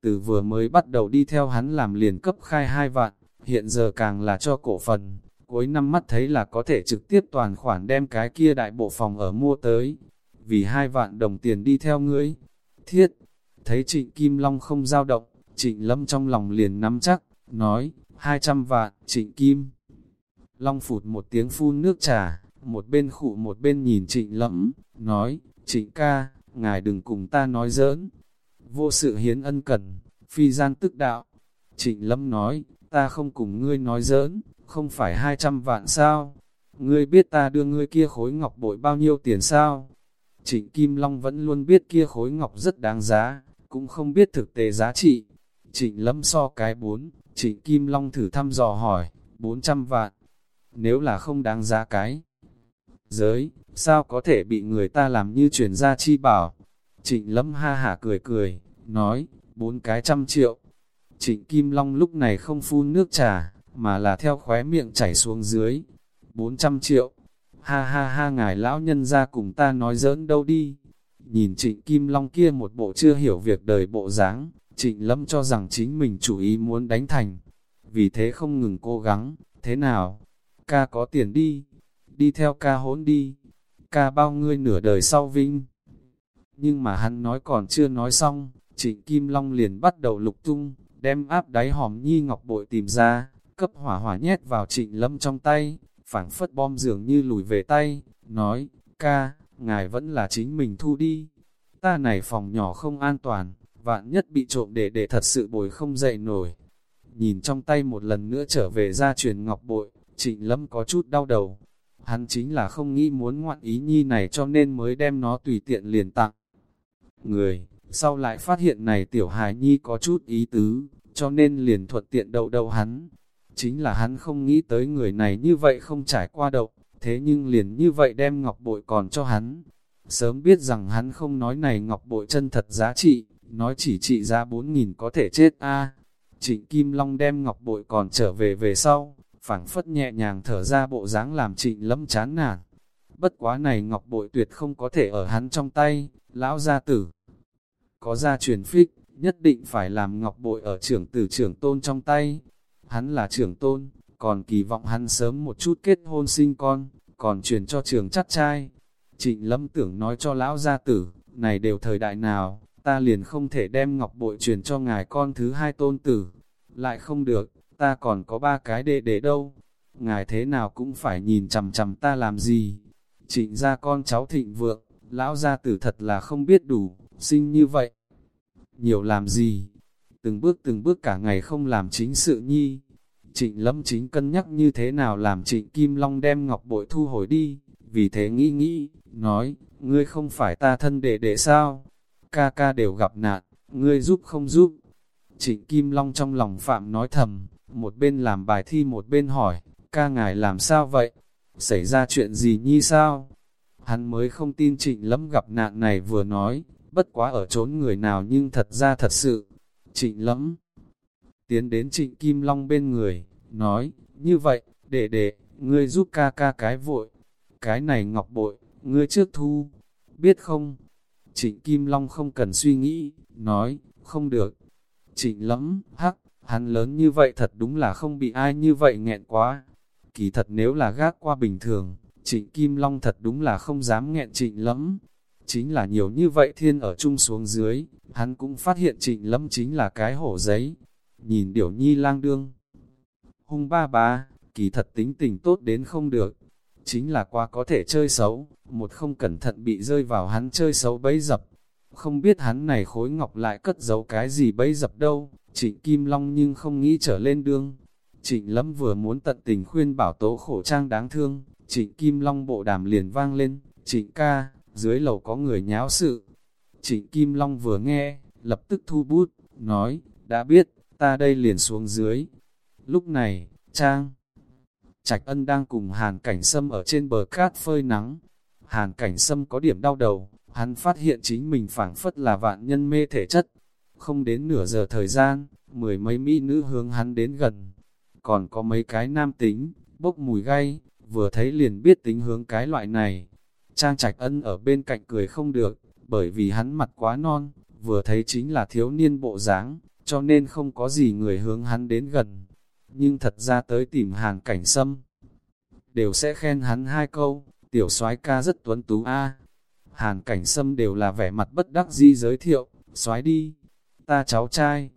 Từ vừa mới bắt đầu đi theo hắn làm liền cấp khai hai vạn, hiện giờ càng là cho cổ phần. Cuối năm mắt thấy là có thể trực tiếp toàn khoản đem cái kia đại bộ phòng ở mua tới. Vì hai vạn đồng tiền đi theo ngươi. Thiết, thấy trịnh Kim Long không giao động, trịnh Lâm trong lòng liền nắm chắc, nói, hai trăm vạn, trịnh Kim. Long phụt một tiếng phun nước trà, một bên khụ một bên nhìn trịnh Lẫm nói, trịnh ca, ngài đừng cùng ta nói giỡn. Vô sự hiến ân cần, phi gian tức đạo. Trịnh Lẫm nói, ta không cùng ngươi nói giỡn, không phải hai trăm vạn sao? Ngươi biết ta đưa ngươi kia khối ngọc bội bao nhiêu tiền sao? Trịnh Kim Long vẫn luôn biết kia khối ngọc rất đáng giá, cũng không biết thực tế giá trị. Trịnh Lâm so cái bốn, Trịnh Kim Long thử thăm dò hỏi, 400 vạn. Nếu là không đáng giá cái giới, sao có thể bị người ta làm như chuyển ra chi bảo? Trịnh Lâm ha hả cười cười, nói, bốn cái trăm triệu. Trịnh Kim Long lúc này không phun nước trà, mà là theo khóe miệng chảy xuống dưới. 400 triệu. Ha ha ha ngài lão nhân ra cùng ta nói giỡn đâu đi. Nhìn trịnh Kim Long kia một bộ chưa hiểu việc đời bộ dáng, trịnh Lâm cho rằng chính mình chủ ý muốn đánh thành. Vì thế không ngừng cố gắng, thế nào? Ca có tiền đi, đi theo ca hỗn đi, ca bao ngươi nửa đời sau vinh. Nhưng mà hắn nói còn chưa nói xong, trịnh Kim Long liền bắt đầu lục tung, đem áp đáy hòm nhi ngọc bội tìm ra, cấp hỏa hỏa nhét vào trịnh lâm trong tay, phảng phất bom dường như lùi về tay, nói, ca, ngài vẫn là chính mình thu đi. Ta này phòng nhỏ không an toàn, vạn nhất bị trộm để để thật sự bồi không dậy nổi. Nhìn trong tay một lần nữa trở về ra truyền ngọc bội, trịnh lâm có chút đau đầu. Hắn chính là không nghĩ muốn ngoạn ý nhi này cho nên mới đem nó tùy tiện liền tặng. Người, sau lại phát hiện này tiểu hài nhi có chút ý tứ, cho nên liền thuận tiện đậu đầu hắn. Chính là hắn không nghĩ tới người này như vậy không trải qua đậu, thế nhưng liền như vậy đem ngọc bội còn cho hắn. Sớm biết rằng hắn không nói này ngọc bội chân thật giá trị, nói chỉ trị giá 4.000 có thể chết a Trịnh Kim Long đem ngọc bội còn trở về về sau, phảng phất nhẹ nhàng thở ra bộ dáng làm trịnh lâm chán nản. Bất quá này ngọc bội tuyệt không có thể ở hắn trong tay, lão gia tử. Có gia truyền phích, nhất định phải làm ngọc bội ở trưởng tử trưởng tôn trong tay. Hắn là trưởng tôn, còn kỳ vọng hắn sớm một chút kết hôn sinh con, còn truyền cho trường chắc trai. Trịnh lâm tưởng nói cho lão gia tử, này đều thời đại nào, ta liền không thể đem ngọc bội truyền cho ngài con thứ hai tôn tử. Lại không được, ta còn có ba cái đệ đệ đâu. Ngài thế nào cũng phải nhìn chằm chằm ta làm gì. Trịnh ra con cháu thịnh vượng, lão gia tử thật là không biết đủ, sinh như vậy. Nhiều làm gì? Từng bước từng bước cả ngày không làm chính sự nhi. Trịnh lâm chính cân nhắc như thế nào làm trịnh Kim Long đem ngọc bội thu hồi đi, vì thế nghĩ nghĩ, nói, ngươi không phải ta thân đệ đệ sao? Ca ca đều gặp nạn, ngươi giúp không giúp? Trịnh Kim Long trong lòng phạm nói thầm, một bên làm bài thi một bên hỏi, ca ngài làm sao vậy? Xảy ra chuyện gì nhi sao? Hắn mới không tin trịnh lâm gặp nạn này vừa nói, bất quá ở trốn người nào nhưng thật ra thật sự. Trịnh lâm tiến đến trịnh Kim Long bên người, nói, như vậy, đệ đệ, ngươi giúp ca ca cái vội. Cái này ngọc bội, ngươi trước thu, biết không? Trịnh Kim Long không cần suy nghĩ, nói, không được. Trịnh lẫm, hắc, hắn lớn như vậy thật đúng là không bị ai như vậy nghẹn quá. Kỳ thật nếu là gác qua bình thường, trịnh Kim Long thật đúng là không dám nghẹn trịnh lẫm. Chính là nhiều như vậy thiên ở chung xuống dưới, hắn cũng phát hiện trịnh lẫm chính là cái hổ giấy. Nhìn điểu nhi lang đương. Hung ba ba, kỳ thật tính tình tốt đến không được. Chính là qua có thể chơi xấu, một không cẩn thận bị rơi vào hắn chơi xấu bấy dập. Không biết hắn này khối ngọc lại cất giấu cái gì bấy dập đâu, trịnh Kim Long nhưng không nghĩ trở lên đương. Trịnh Lâm vừa muốn tận tình khuyên bảo tố khổ trang đáng thương, trịnh Kim Long bộ đàm liền vang lên, trịnh ca, dưới lầu có người nháo sự. Trịnh Kim Long vừa nghe, lập tức thu bút, nói, đã biết, ta đây liền xuống dưới. Lúc này, Trang, Trạch Ân đang cùng Hàn Cảnh Sâm ở trên bờ cát phơi nắng. Hàn Cảnh Sâm có điểm đau đầu, hắn phát hiện chính mình phảng phất là vạn nhân mê thể chất. Không đến nửa giờ thời gian, mười mấy mỹ nữ hướng hắn đến gần. Còn có mấy cái nam tính, bốc mùi gay, vừa thấy liền biết tính hướng cái loại này. Trang Trạch Ân ở bên cạnh cười không được, bởi vì hắn mặt quá non, vừa thấy chính là thiếu niên bộ dáng, cho nên không có gì người hướng hắn đến gần. Nhưng thật ra tới tìm Hàn cảnh sâm, đều sẽ khen hắn hai câu, tiểu soái ca rất tuấn tú a. Hàn cảnh sâm đều là vẻ mặt bất đắc di giới thiệu, soái đi, ta cháu trai.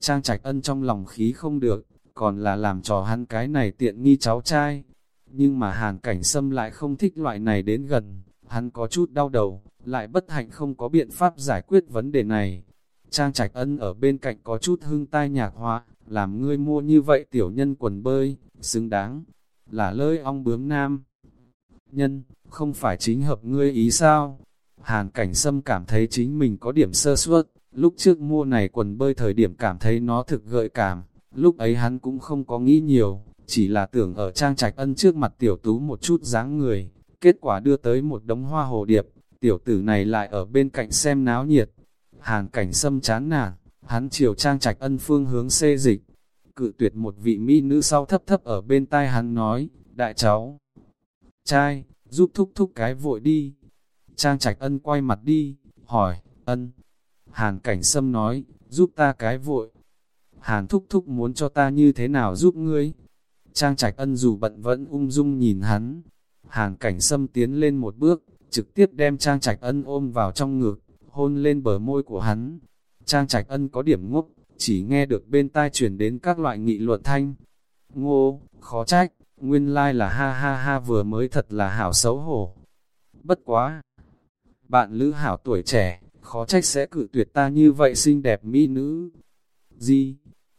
Trang trạch ân trong lòng khí không được, còn là làm trò hắn cái này tiện nghi cháu trai. Nhưng mà hàn cảnh sâm lại không thích loại này đến gần, hắn có chút đau đầu, lại bất hạnh không có biện pháp giải quyết vấn đề này. Trang Trạch Ân ở bên cạnh có chút hưng tai nhạc hoa, làm ngươi mua như vậy tiểu nhân quần bơi, xứng đáng, là lơi ong bướm nam. Nhân, không phải chính hợp ngươi ý sao? Hàn cảnh sâm cảm thấy chính mình có điểm sơ suất, lúc trước mua này quần bơi thời điểm cảm thấy nó thực gợi cảm, lúc ấy hắn cũng không có nghĩ nhiều, chỉ là tưởng ở trang trạch ân trước mặt tiểu tú một chút dáng người, kết quả đưa tới một đống hoa hồ điệp, tiểu tử này lại ở bên cạnh xem náo nhiệt, Hàn cảnh sâm chán nản, hắn chiều trang trạch ân phương hướng xê dịch. Cự tuyệt một vị mỹ nữ sau thấp thấp ở bên tai hắn nói, đại cháu, trai, giúp thúc thúc cái vội đi. Trang trạch ân quay mặt đi, hỏi, ân. Hàn cảnh sâm nói, giúp ta cái vội. Hàn thúc thúc muốn cho ta như thế nào giúp ngươi? Trang trạch ân dù bận vẫn ung dung nhìn hắn. Hàn cảnh sâm tiến lên một bước, trực tiếp đem trang trạch ân ôm vào trong ngực, hôn lên bờ môi của hắn. Trang Trạch Ân có điểm ngốc, chỉ nghe được bên tai truyền đến các loại nghị luận thanh. Ngô, khó trách, nguyên lai like là ha ha ha vừa mới thật là hảo xấu hổ. Bất quá! Bạn lữ hảo tuổi trẻ, khó trách sẽ cự tuyệt ta như vậy xinh đẹp mỹ nữ. Gì?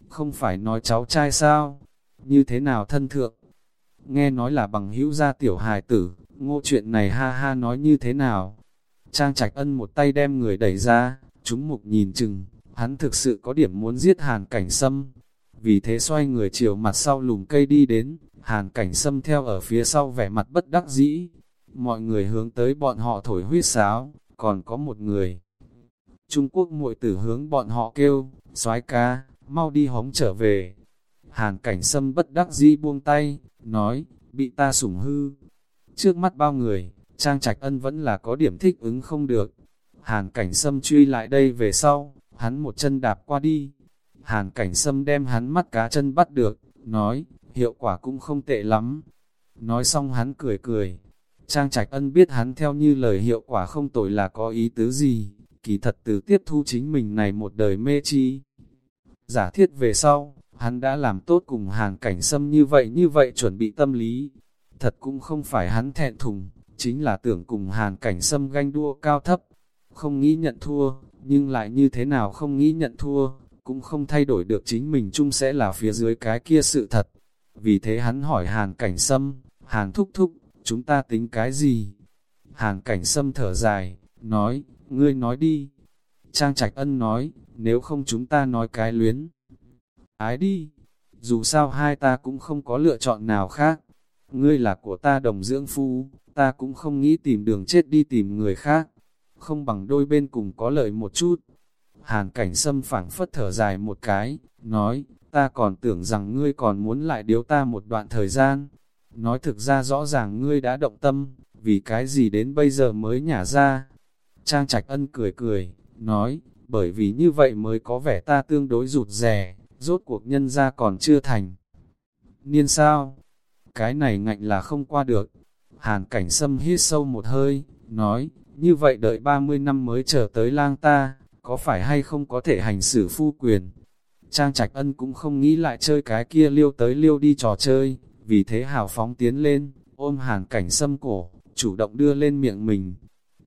Không phải nói cháu trai sao? Như thế nào thân thượng? Nghe nói là bằng hữu gia tiểu hài tử, ngô chuyện này ha ha nói như thế nào? Trang Trạch Ân một tay đem người đẩy ra, chúng mục nhìn chừng, hắn thực sự có điểm muốn giết Hàn Cảnh Sâm. Vì thế xoay người chiều mặt sau lùm cây đi đến, Hàn Cảnh Sâm theo ở phía sau vẻ mặt bất đắc dĩ. Mọi người hướng tới bọn họ thổi huyết sáo, còn có một người. Trung Quốc muội tử hướng bọn họ kêu, soái ca, mau đi hóng trở về. Hàn Cảnh Sâm bất đắc dĩ buông tay, nói, bị ta sủng hư. Trước mắt bao người, Trang Trạch Ân vẫn là có điểm thích ứng không được. Hàn cảnh sâm truy lại đây về sau, hắn một chân đạp qua đi. Hàn cảnh sâm đem hắn mắt cá chân bắt được, nói, hiệu quả cũng không tệ lắm. Nói xong hắn cười cười. Trang Trạch Ân biết hắn theo như lời hiệu quả không tội là có ý tứ gì, kỳ thật từ tiếp thu chính mình này một đời mê chi. Giả thiết về sau, hắn đã làm tốt cùng Hàn cảnh sâm như vậy như vậy chuẩn bị tâm lý. Thật cũng không phải hắn thẹn thùng, chính là tưởng cùng hàn cảnh sâm ganh đua cao thấp, không nghĩ nhận thua, nhưng lại như thế nào không nghĩ nhận thua, cũng không thay đổi được chính mình chung sẽ là phía dưới cái kia sự thật. vì thế hắn hỏi Hàn Cảnh Sâm, Hàn Thúc Thúc, chúng ta tính cái gì? Hàn Cảnh Sâm thở dài, nói, ngươi nói đi. Trang Trạch Ân nói, nếu không chúng ta nói cái luyến. Ái đi, dù sao hai ta cũng không có lựa chọn nào khác. Ngươi là của ta đồng dưỡng phu, ta cũng không nghĩ tìm đường chết đi tìm người khác. Không bằng đôi bên cùng có lợi một chút. Hàn cảnh sâm phảng phất thở dài một cái, nói, ta còn tưởng rằng ngươi còn muốn lại điếu ta một đoạn thời gian. Nói thực ra rõ ràng ngươi đã động tâm, vì cái gì đến bây giờ mới nhả ra. Trang Trạch Ân cười cười, nói, bởi vì như vậy mới có vẻ ta tương đối rụt rè, rốt cuộc nhân ra còn chưa thành. Niên sao? Cái này ngạnh là không qua được. Hàn cảnh sâm hít sâu một hơi, nói, như vậy đợi 30 năm mới chờ tới lang ta, có phải hay không có thể hành xử phu quyền? Trang Trạch Ân cũng không nghĩ lại chơi cái kia liêu tới liêu đi trò chơi, vì thế hào phóng tiến lên, ôm hàn cảnh sâm cổ, chủ động đưa lên miệng mình.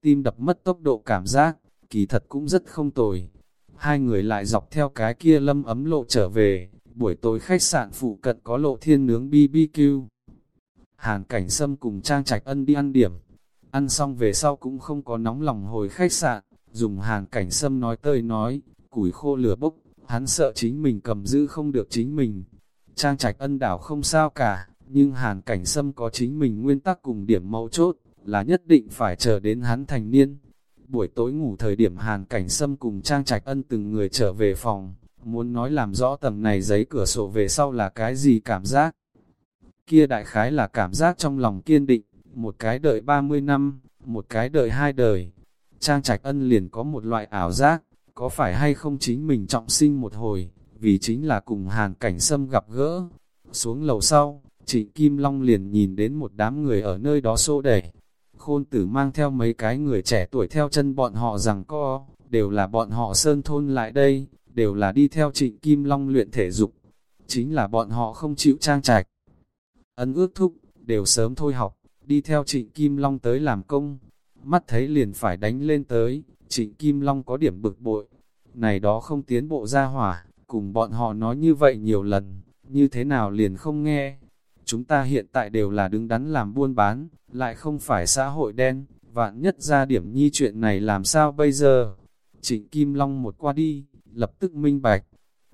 Tim đập mất tốc độ cảm giác, kỳ thật cũng rất không tồi. Hai người lại dọc theo cái kia lâm ấm lộ trở về, buổi tối khách sạn phụ cận có lộ thiên nướng BBQ. Hàn cảnh sâm cùng Trang Trạch Ân đi ăn điểm. Ăn xong về sau cũng không có nóng lòng hồi khách sạn, dùng hàn cảnh sâm nói tơi nói, củi khô lửa bốc, hắn sợ chính mình cầm giữ không được chính mình. Trang Trạch Ân đảo không sao cả, nhưng hàn cảnh sâm có chính mình nguyên tắc cùng điểm mấu chốt, là nhất định phải chờ đến hắn thành niên. Buổi tối ngủ thời điểm hàn cảnh sâm cùng trang trạch ân từng người trở về phòng, muốn nói làm rõ tầm này giấy cửa sổ về sau là cái gì cảm giác. Kia đại khái là cảm giác trong lòng kiên định, một cái đợi 30 năm, một cái đợi hai đời. Trang trạch ân liền có một loại ảo giác, có phải hay không chính mình trọng sinh một hồi, vì chính là cùng hàn cảnh sâm gặp gỡ. Xuống lầu sau, Trịnh Kim Long liền nhìn đến một đám người ở nơi đó xô đẩy. Khôn tử mang theo mấy cái người trẻ tuổi theo chân bọn họ rằng co, đều là bọn họ sơn thôn lại đây, đều là đi theo trịnh Kim Long luyện thể dục. Chính là bọn họ không chịu trang trạch. Ấn ước thúc, đều sớm thôi học, đi theo trịnh Kim Long tới làm công. Mắt thấy liền phải đánh lên tới, trịnh Kim Long có điểm bực bội. Này đó không tiến bộ ra hỏa, cùng bọn họ nói như vậy nhiều lần, như thế nào liền không nghe chúng ta hiện tại đều là đứng đắn làm buôn bán, lại không phải xã hội đen, vạn nhất ra điểm nhi chuyện này làm sao bây giờ? Trịnh Kim Long một qua đi, lập tức minh bạch,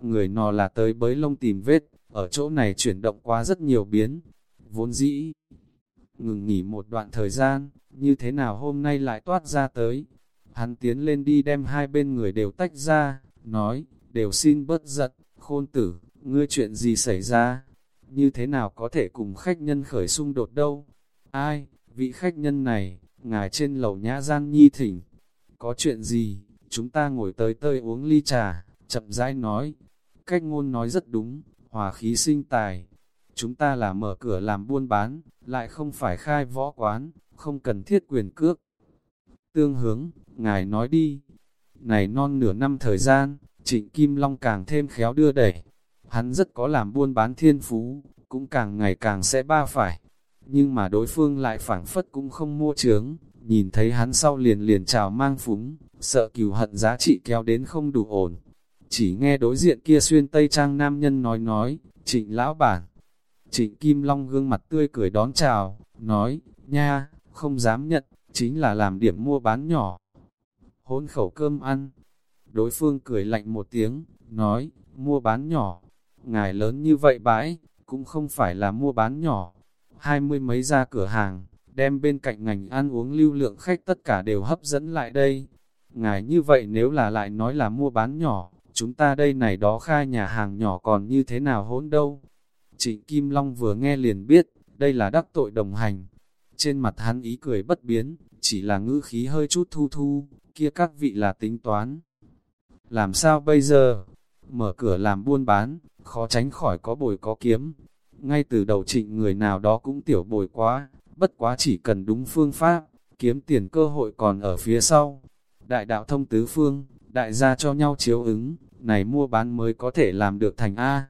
người nọ là tới bới lông tìm vết, ở chỗ này chuyển động quá rất nhiều biến, vốn dĩ. Ngừng nghỉ một đoạn thời gian, như thế nào hôm nay lại toát ra tới? Hắn tiến lên đi đem hai bên người đều tách ra, nói, đều xin bớt giận, khôn tử, ngươi chuyện gì xảy ra? như thế nào có thể cùng khách nhân khởi xung đột đâu. Ai, vị khách nhân này, ngài trên lầu nhã gian nhi thỉnh. Có chuyện gì, chúng ta ngồi tới tơi uống ly trà, chậm rãi nói. Cách ngôn nói rất đúng, hòa khí sinh tài. Chúng ta là mở cửa làm buôn bán, lại không phải khai võ quán, không cần thiết quyền cước. Tương hướng, ngài nói đi. Này non nửa năm thời gian, trịnh Kim Long càng thêm khéo đưa đẩy, hắn rất có làm buôn bán thiên phú, cũng càng ngày càng sẽ ba phải. Nhưng mà đối phương lại phảng phất cũng không mua trướng, nhìn thấy hắn sau liền liền chào mang phúng, sợ cừu hận giá trị kéo đến không đủ ổn. Chỉ nghe đối diện kia xuyên tây trang nam nhân nói nói, trịnh lão bản. Trịnh Kim Long gương mặt tươi cười đón chào, nói, nha, không dám nhận, chính là làm điểm mua bán nhỏ. Hôn khẩu cơm ăn. Đối phương cười lạnh một tiếng, nói, mua bán nhỏ, ngài lớn như vậy bãi, cũng không phải là mua bán nhỏ. Hai mươi mấy ra cửa hàng, đem bên cạnh ngành ăn uống lưu lượng khách tất cả đều hấp dẫn lại đây. Ngài như vậy nếu là lại nói là mua bán nhỏ, chúng ta đây này đó khai nhà hàng nhỏ còn như thế nào hỗn đâu. Trịnh Kim Long vừa nghe liền biết, đây là đắc tội đồng hành. Trên mặt hắn ý cười bất biến, chỉ là ngữ khí hơi chút thu thu, kia các vị là tính toán. Làm sao bây giờ? Mở cửa làm buôn bán, khó tránh khỏi có bồi có kiếm. Ngay từ đầu trịnh người nào đó cũng tiểu bồi quá, bất quá chỉ cần đúng phương pháp, kiếm tiền cơ hội còn ở phía sau. Đại đạo thông tứ phương, đại gia cho nhau chiếu ứng, này mua bán mới có thể làm được thành A.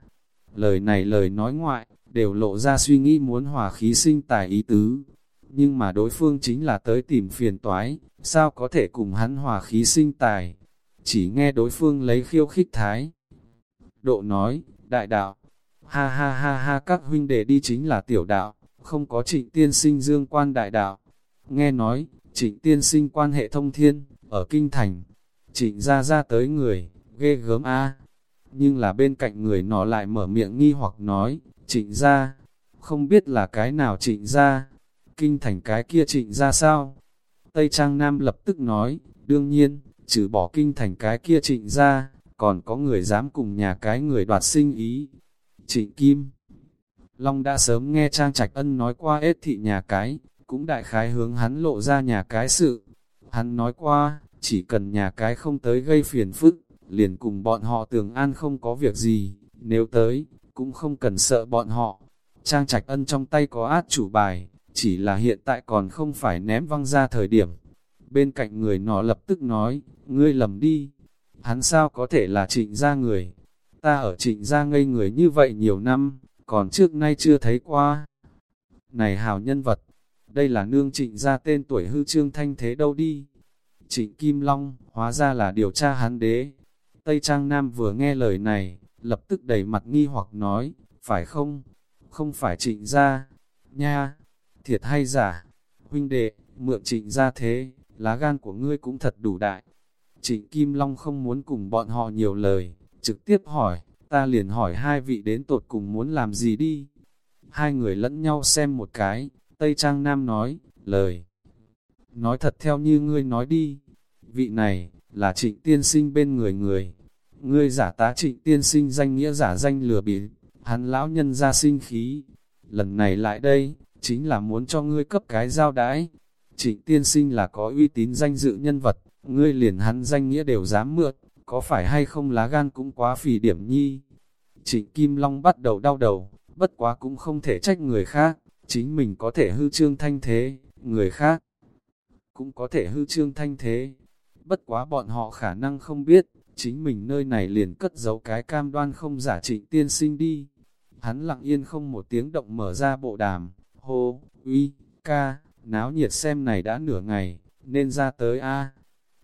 Lời này lời nói ngoại, đều lộ ra suy nghĩ muốn hòa khí sinh tài ý tứ. Nhưng mà đối phương chính là tới tìm phiền toái, sao có thể cùng hắn hòa khí sinh tài. Chỉ nghe đối phương lấy khiêu khích thái. Độ nói, đại đạo, Ha ha ha ha các huynh đệ đi chính là tiểu đạo, không có trịnh tiên sinh dương quan đại đạo. Nghe nói, trịnh tiên sinh quan hệ thông thiên, ở kinh thành, trịnh ra ra tới người, ghê gớm a nhưng là bên cạnh người nó lại mở miệng nghi hoặc nói, trịnh ra, không biết là cái nào trịnh ra, kinh thành cái kia trịnh ra sao? Tây Trang Nam lập tức nói, đương nhiên, trừ bỏ kinh thành cái kia trịnh ra, còn có người dám cùng nhà cái người đoạt sinh ý. Trịnh Kim Long đã sớm nghe Trang Trạch Ân nói qua ết thị nhà cái, cũng đại khái hướng hắn lộ ra nhà cái sự. Hắn nói qua, chỉ cần nhà cái không tới gây phiền phức, liền cùng bọn họ tường an không có việc gì, nếu tới, cũng không cần sợ bọn họ. Trang Trạch Ân trong tay có át chủ bài, chỉ là hiện tại còn không phải ném văng ra thời điểm. Bên cạnh người nó lập tức nói, ngươi lầm đi, hắn sao có thể là trịnh gia người, ta ở trịnh gia ngây người như vậy nhiều năm, còn trước nay chưa thấy qua. Này hào nhân vật, đây là nương trịnh gia tên tuổi hư trương thanh thế đâu đi. Trịnh Kim Long, hóa ra là điều tra hắn đế. Tây Trang Nam vừa nghe lời này, lập tức đầy mặt nghi hoặc nói, phải không? Không phải trịnh gia, nha, thiệt hay giả? Huynh đệ, mượn trịnh gia thế, lá gan của ngươi cũng thật đủ đại. Trịnh Kim Long không muốn cùng bọn họ nhiều lời, trực tiếp hỏi, ta liền hỏi hai vị đến tột cùng muốn làm gì đi. Hai người lẫn nhau xem một cái, Tây Trang Nam nói, lời. Nói thật theo như ngươi nói đi, vị này, là trịnh tiên sinh bên người người. Ngươi giả tá trịnh tiên sinh danh nghĩa giả danh lừa bịp, hắn lão nhân ra sinh khí. Lần này lại đây, chính là muốn cho ngươi cấp cái giao đãi. Trịnh tiên sinh là có uy tín danh dự nhân vật, ngươi liền hắn danh nghĩa đều dám mượn, có phải hay không lá gan cũng quá phì điểm nhi. Trịnh Kim Long bắt đầu đau đầu, bất quá cũng không thể trách người khác, chính mình có thể hư trương thanh thế, người khác cũng có thể hư trương thanh thế. Bất quá bọn họ khả năng không biết, chính mình nơi này liền cất giấu cái cam đoan không giả trịnh tiên sinh đi. Hắn lặng yên không một tiếng động mở ra bộ đàm, hô, uy, ca, náo nhiệt xem này đã nửa ngày, nên ra tới a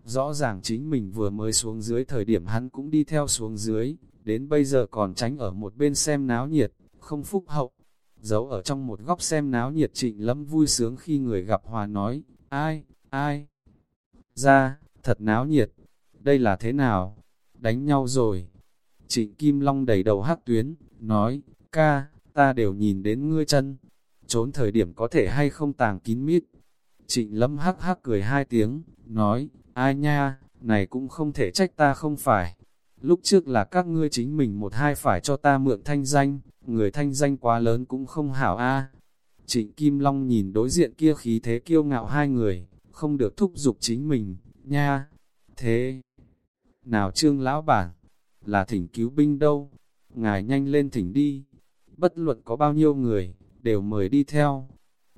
Rõ ràng chính mình vừa mới xuống dưới thời điểm hắn cũng đi theo xuống dưới, đến bây giờ còn tránh ở một bên xem náo nhiệt, không phúc hậu. Giấu ở trong một góc xem náo nhiệt trịnh lâm vui sướng khi người gặp hòa nói, ai, ai, ra, thật náo nhiệt, đây là thế nào, đánh nhau rồi. Trịnh Kim Long đầy đầu hát tuyến, nói, ca, ta đều nhìn đến ngươi chân, trốn thời điểm có thể hay không tàng kín mít. Trịnh Lâm hắc hắc cười hai tiếng, nói, ai nha, này cũng không thể trách ta không phải. Lúc trước là các ngươi chính mình một hai phải cho ta mượn thanh danh, người thanh danh quá lớn cũng không hảo a. Trịnh Kim Long nhìn đối diện kia khí thế kiêu ngạo hai người, không được thúc giục chính mình, nha. Thế, nào trương lão bản, là thỉnh cứu binh đâu, ngài nhanh lên thỉnh đi. Bất luận có bao nhiêu người, đều mời đi theo.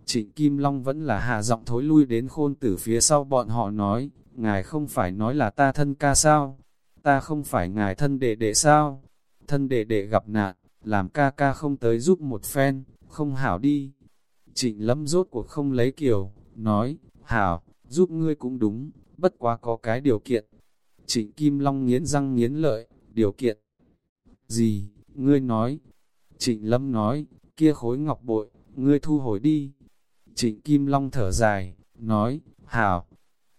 Trịnh Kim Long vẫn là hạ giọng thối lui đến khôn tử phía sau bọn họ nói, ngài không phải nói là ta thân ca sao? Ta không phải ngài thân đệ đệ sao? Thân đệ đệ gặp nạn, làm ca ca không tới giúp một phen, không hảo đi. Trịnh lâm rốt cuộc không lấy kiều, nói, hảo, giúp ngươi cũng đúng, bất quá có cái điều kiện. Trịnh Kim Long nghiến răng nghiến lợi, điều kiện. Gì, ngươi nói? Trịnh Lâm nói, kia khối ngọc bội, ngươi thu hồi đi. Trịnh Kim Long thở dài, nói, hảo,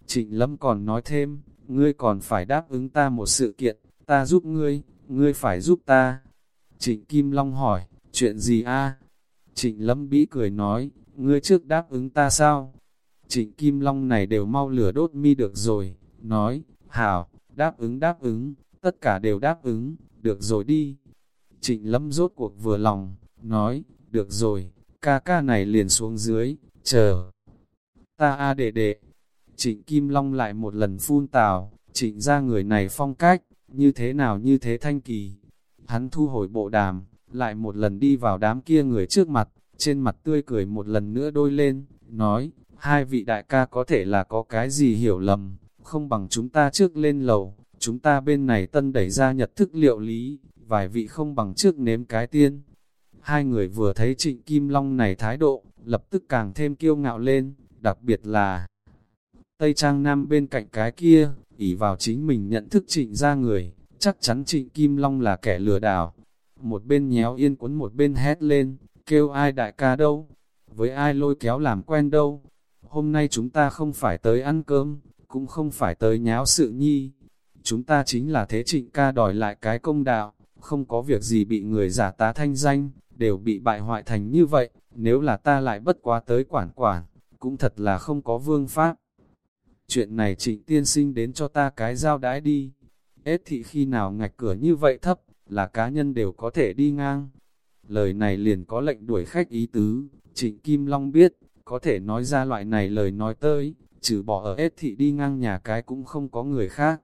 Trịnh Lâm còn nói thêm, ngươi còn phải đáp ứng ta một sự kiện, ta giúp ngươi, ngươi phải giúp ta. Trịnh Kim Long hỏi, chuyện gì a? Trịnh Lâm bĩ cười nói, ngươi trước đáp ứng ta sao? Trịnh Kim Long này đều mau lửa đốt mi được rồi, nói, hảo, đáp ứng đáp ứng, tất cả đều đáp ứng, được rồi đi. Trịnh Lâm rốt cuộc vừa lòng, nói, được rồi, ca ca này liền xuống dưới, chờ. Ta a đệ đệ, Trịnh Kim Long lại một lần phun tào, trịnh ra người này phong cách, như thế nào như thế thanh kỳ. Hắn thu hồi bộ đàm, lại một lần đi vào đám kia người trước mặt, trên mặt tươi cười một lần nữa đôi lên, nói, hai vị đại ca có thể là có cái gì hiểu lầm, không bằng chúng ta trước lên lầu, chúng ta bên này tân đẩy ra nhật thức liệu lý, vài vị không bằng trước nếm cái tiên. Hai người vừa thấy trịnh Kim Long này thái độ, lập tức càng thêm kiêu ngạo lên, đặc biệt là Tây Trang Nam bên cạnh cái kia, ỉ vào chính mình nhận thức trịnh ra người, chắc chắn trịnh Kim Long là kẻ lừa đảo. một bên nhéo yên cuốn một bên hét lên, kêu ai đại ca đâu, với ai lôi kéo làm quen đâu. Hôm nay chúng ta không phải tới ăn cơm, cũng không phải tới nháo sự nhi. Chúng ta chính là thế trịnh ca đòi lại cái công đạo, không có việc gì bị người giả tá thanh danh, đều bị bại hoại thành như vậy, nếu là ta lại bất quá tới quản quản, cũng thật là không có vương pháp. Chuyện này trịnh tiên sinh đến cho ta cái giao đái đi. Ết thị khi nào ngạch cửa như vậy thấp, là cá nhân đều có thể đi ngang. Lời này liền có lệnh đuổi khách ý tứ, trịnh Kim Long biết, có thể nói ra loại này lời nói tới, trừ bỏ ở ết thị đi ngang nhà cái cũng không có người khác.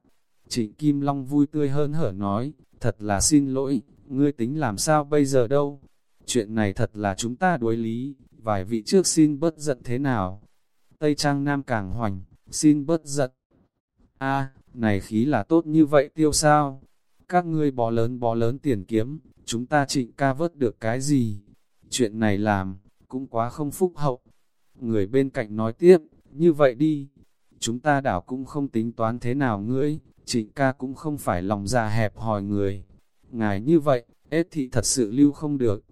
Trịnh Kim Long vui tươi hơn hở nói, thật là xin lỗi, ngươi tính làm sao bây giờ đâu. Chuyện này thật là chúng ta đối lý, vài vị trước xin bớt giận thế nào. Tây Trang Nam càng hoành, xin bớt giận. a này khí là tốt như vậy tiêu sao? Các ngươi bó lớn bó lớn tiền kiếm, chúng ta trịnh ca vớt được cái gì? Chuyện này làm, cũng quá không phúc hậu. Người bên cạnh nói tiếp, như vậy đi, chúng ta đảo cũng không tính toán thế nào ngươi, trịnh ca cũng không phải lòng già hẹp hòi người. Ngài như vậy, ết thị thật sự lưu không được.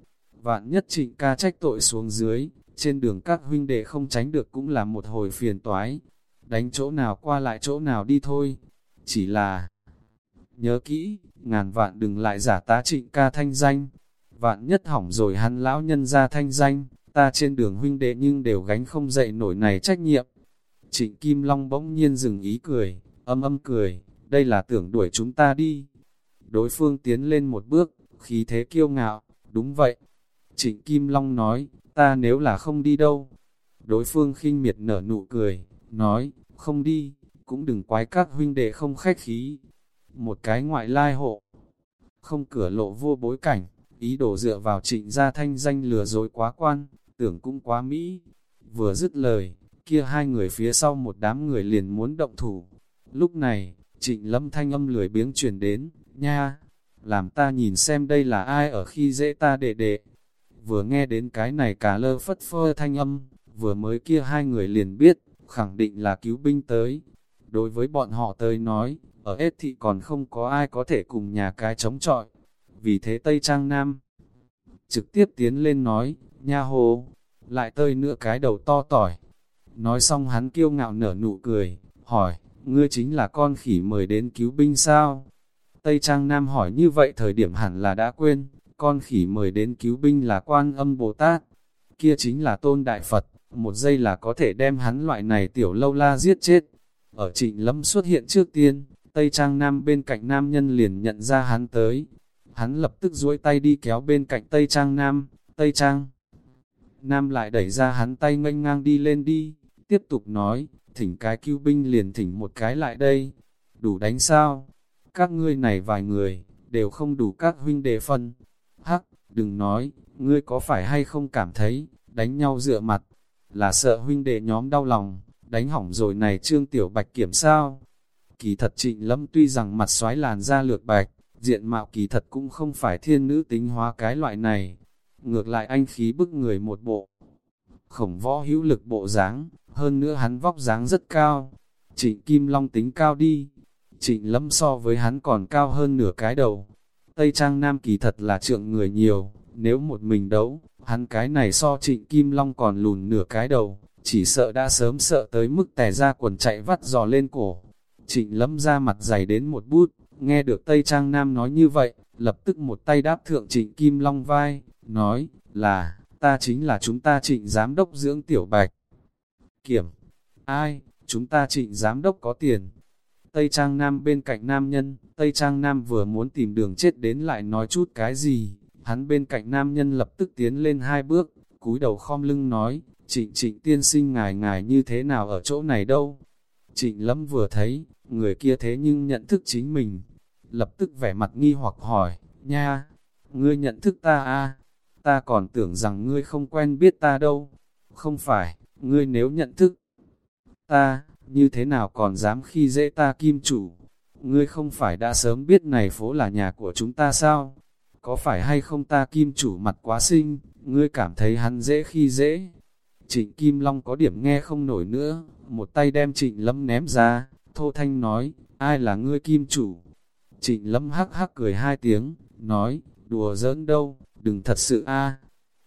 Vạn nhất trịnh ca trách tội xuống dưới, trên đường các huynh đệ không tránh được cũng là một hồi phiền toái. Đánh chỗ nào qua lại chỗ nào đi thôi. Chỉ là, nhớ kỹ, ngàn vạn đừng lại giả tá trịnh ca thanh danh. Vạn nhất hỏng rồi hắn lão nhân ra thanh danh, ta trên đường huynh đệ nhưng đều gánh không dậy nổi này trách nhiệm. Trịnh Kim Long bỗng nhiên dừng ý cười, âm âm cười, đây là tưởng đuổi chúng ta đi. Đối phương tiến lên một bước, khí thế kiêu ngạo, đúng vậy. Trịnh Kim Long nói, ta nếu là không đi đâu. Đối phương khinh miệt nở nụ cười, nói, không đi, cũng đừng quái các huynh đệ không khách khí. Một cái ngoại lai hộ, không cửa lộ vô bối cảnh, ý đồ dựa vào trịnh gia thanh danh lừa dối quá quan, tưởng cũng quá mỹ. Vừa dứt lời, kia hai người phía sau một đám người liền muốn động thủ. Lúc này, trịnh lâm thanh âm lười biếng truyền đến, nha, làm ta nhìn xem đây là ai ở khi dễ ta đệ đệ. Vừa nghe đến cái này cả lơ phất phơ thanh âm, vừa mới kia hai người liền biết, khẳng định là cứu binh tới. Đối với bọn họ tới nói, ở ết thị còn không có ai có thể cùng nhà cái chống chọi. Vì thế Tây Trang Nam trực tiếp tiến lên nói, nha hồ, lại tơi nữa cái đầu to tỏi. Nói xong hắn kiêu ngạo nở nụ cười, hỏi, ngươi chính là con khỉ mời đến cứu binh sao? Tây Trang Nam hỏi như vậy thời điểm hẳn là đã quên, con khỉ mời đến cứu binh là quan âm Bồ Tát, kia chính là tôn đại Phật, một giây là có thể đem hắn loại này tiểu lâu la giết chết. Ở trịnh lâm xuất hiện trước tiên, Tây Trang Nam bên cạnh nam nhân liền nhận ra hắn tới. Hắn lập tức duỗi tay đi kéo bên cạnh Tây Trang Nam, Tây Trang. Nam lại đẩy ra hắn tay nganh ngang đi lên đi, tiếp tục nói, thỉnh cái cứu binh liền thỉnh một cái lại đây. Đủ đánh sao? Các ngươi này vài người, đều không đủ các huynh đệ phân. Hắc, đừng nói, ngươi có phải hay không cảm thấy, đánh nhau dựa mặt, là sợ huynh đệ nhóm đau lòng, đánh hỏng rồi này trương tiểu bạch kiểm sao. Kỳ thật trịnh lâm tuy rằng mặt xoái làn da lược bạch, diện mạo kỳ thật cũng không phải thiên nữ tính hóa cái loại này. Ngược lại anh khí bức người một bộ. Khổng võ hữu lực bộ dáng, hơn nữa hắn vóc dáng rất cao. Trịnh Kim Long tính cao đi. Trịnh lâm so với hắn còn cao hơn nửa cái đầu. Tây Trang Nam kỳ thật là trượng người nhiều, nếu một mình đấu, hắn cái này so trịnh Kim Long còn lùn nửa cái đầu, chỉ sợ đã sớm sợ tới mức tè ra quần chạy vắt giò lên cổ. Trịnh lâm ra mặt dày đến một bút, nghe được Tây Trang Nam nói như vậy, lập tức một tay đáp thượng trịnh Kim Long vai, nói, là, ta chính là chúng ta trịnh giám đốc dưỡng tiểu bạch. Kiểm, ai, chúng ta trịnh giám đốc có tiền. Tây Trang Nam bên cạnh nam nhân, Tây Trang Nam vừa muốn tìm đường chết đến lại nói chút cái gì, hắn bên cạnh nam nhân lập tức tiến lên hai bước, cúi đầu khom lưng nói, trịnh trịnh tiên sinh ngài ngài như thế nào ở chỗ này đâu. Trịnh lâm vừa thấy, người kia thế nhưng nhận thức chính mình, lập tức vẻ mặt nghi hoặc hỏi, nha, ngươi nhận thức ta à? Ta còn tưởng rằng ngươi không quen biết ta đâu. Không phải, ngươi nếu nhận thức ta, như thế nào còn dám khi dễ ta kim chủ? Ngươi không phải đã sớm biết này phố là nhà của chúng ta sao? Có phải hay không ta kim chủ mặt quá xinh, ngươi cảm thấy hắn dễ khi dễ? Trịnh Kim Long có điểm nghe không nổi nữa, một tay đem trịnh lâm ném ra, thô thanh nói, ai là ngươi kim chủ? Trịnh lâm hắc hắc cười hai tiếng, nói, đùa giỡn đâu, đừng thật sự a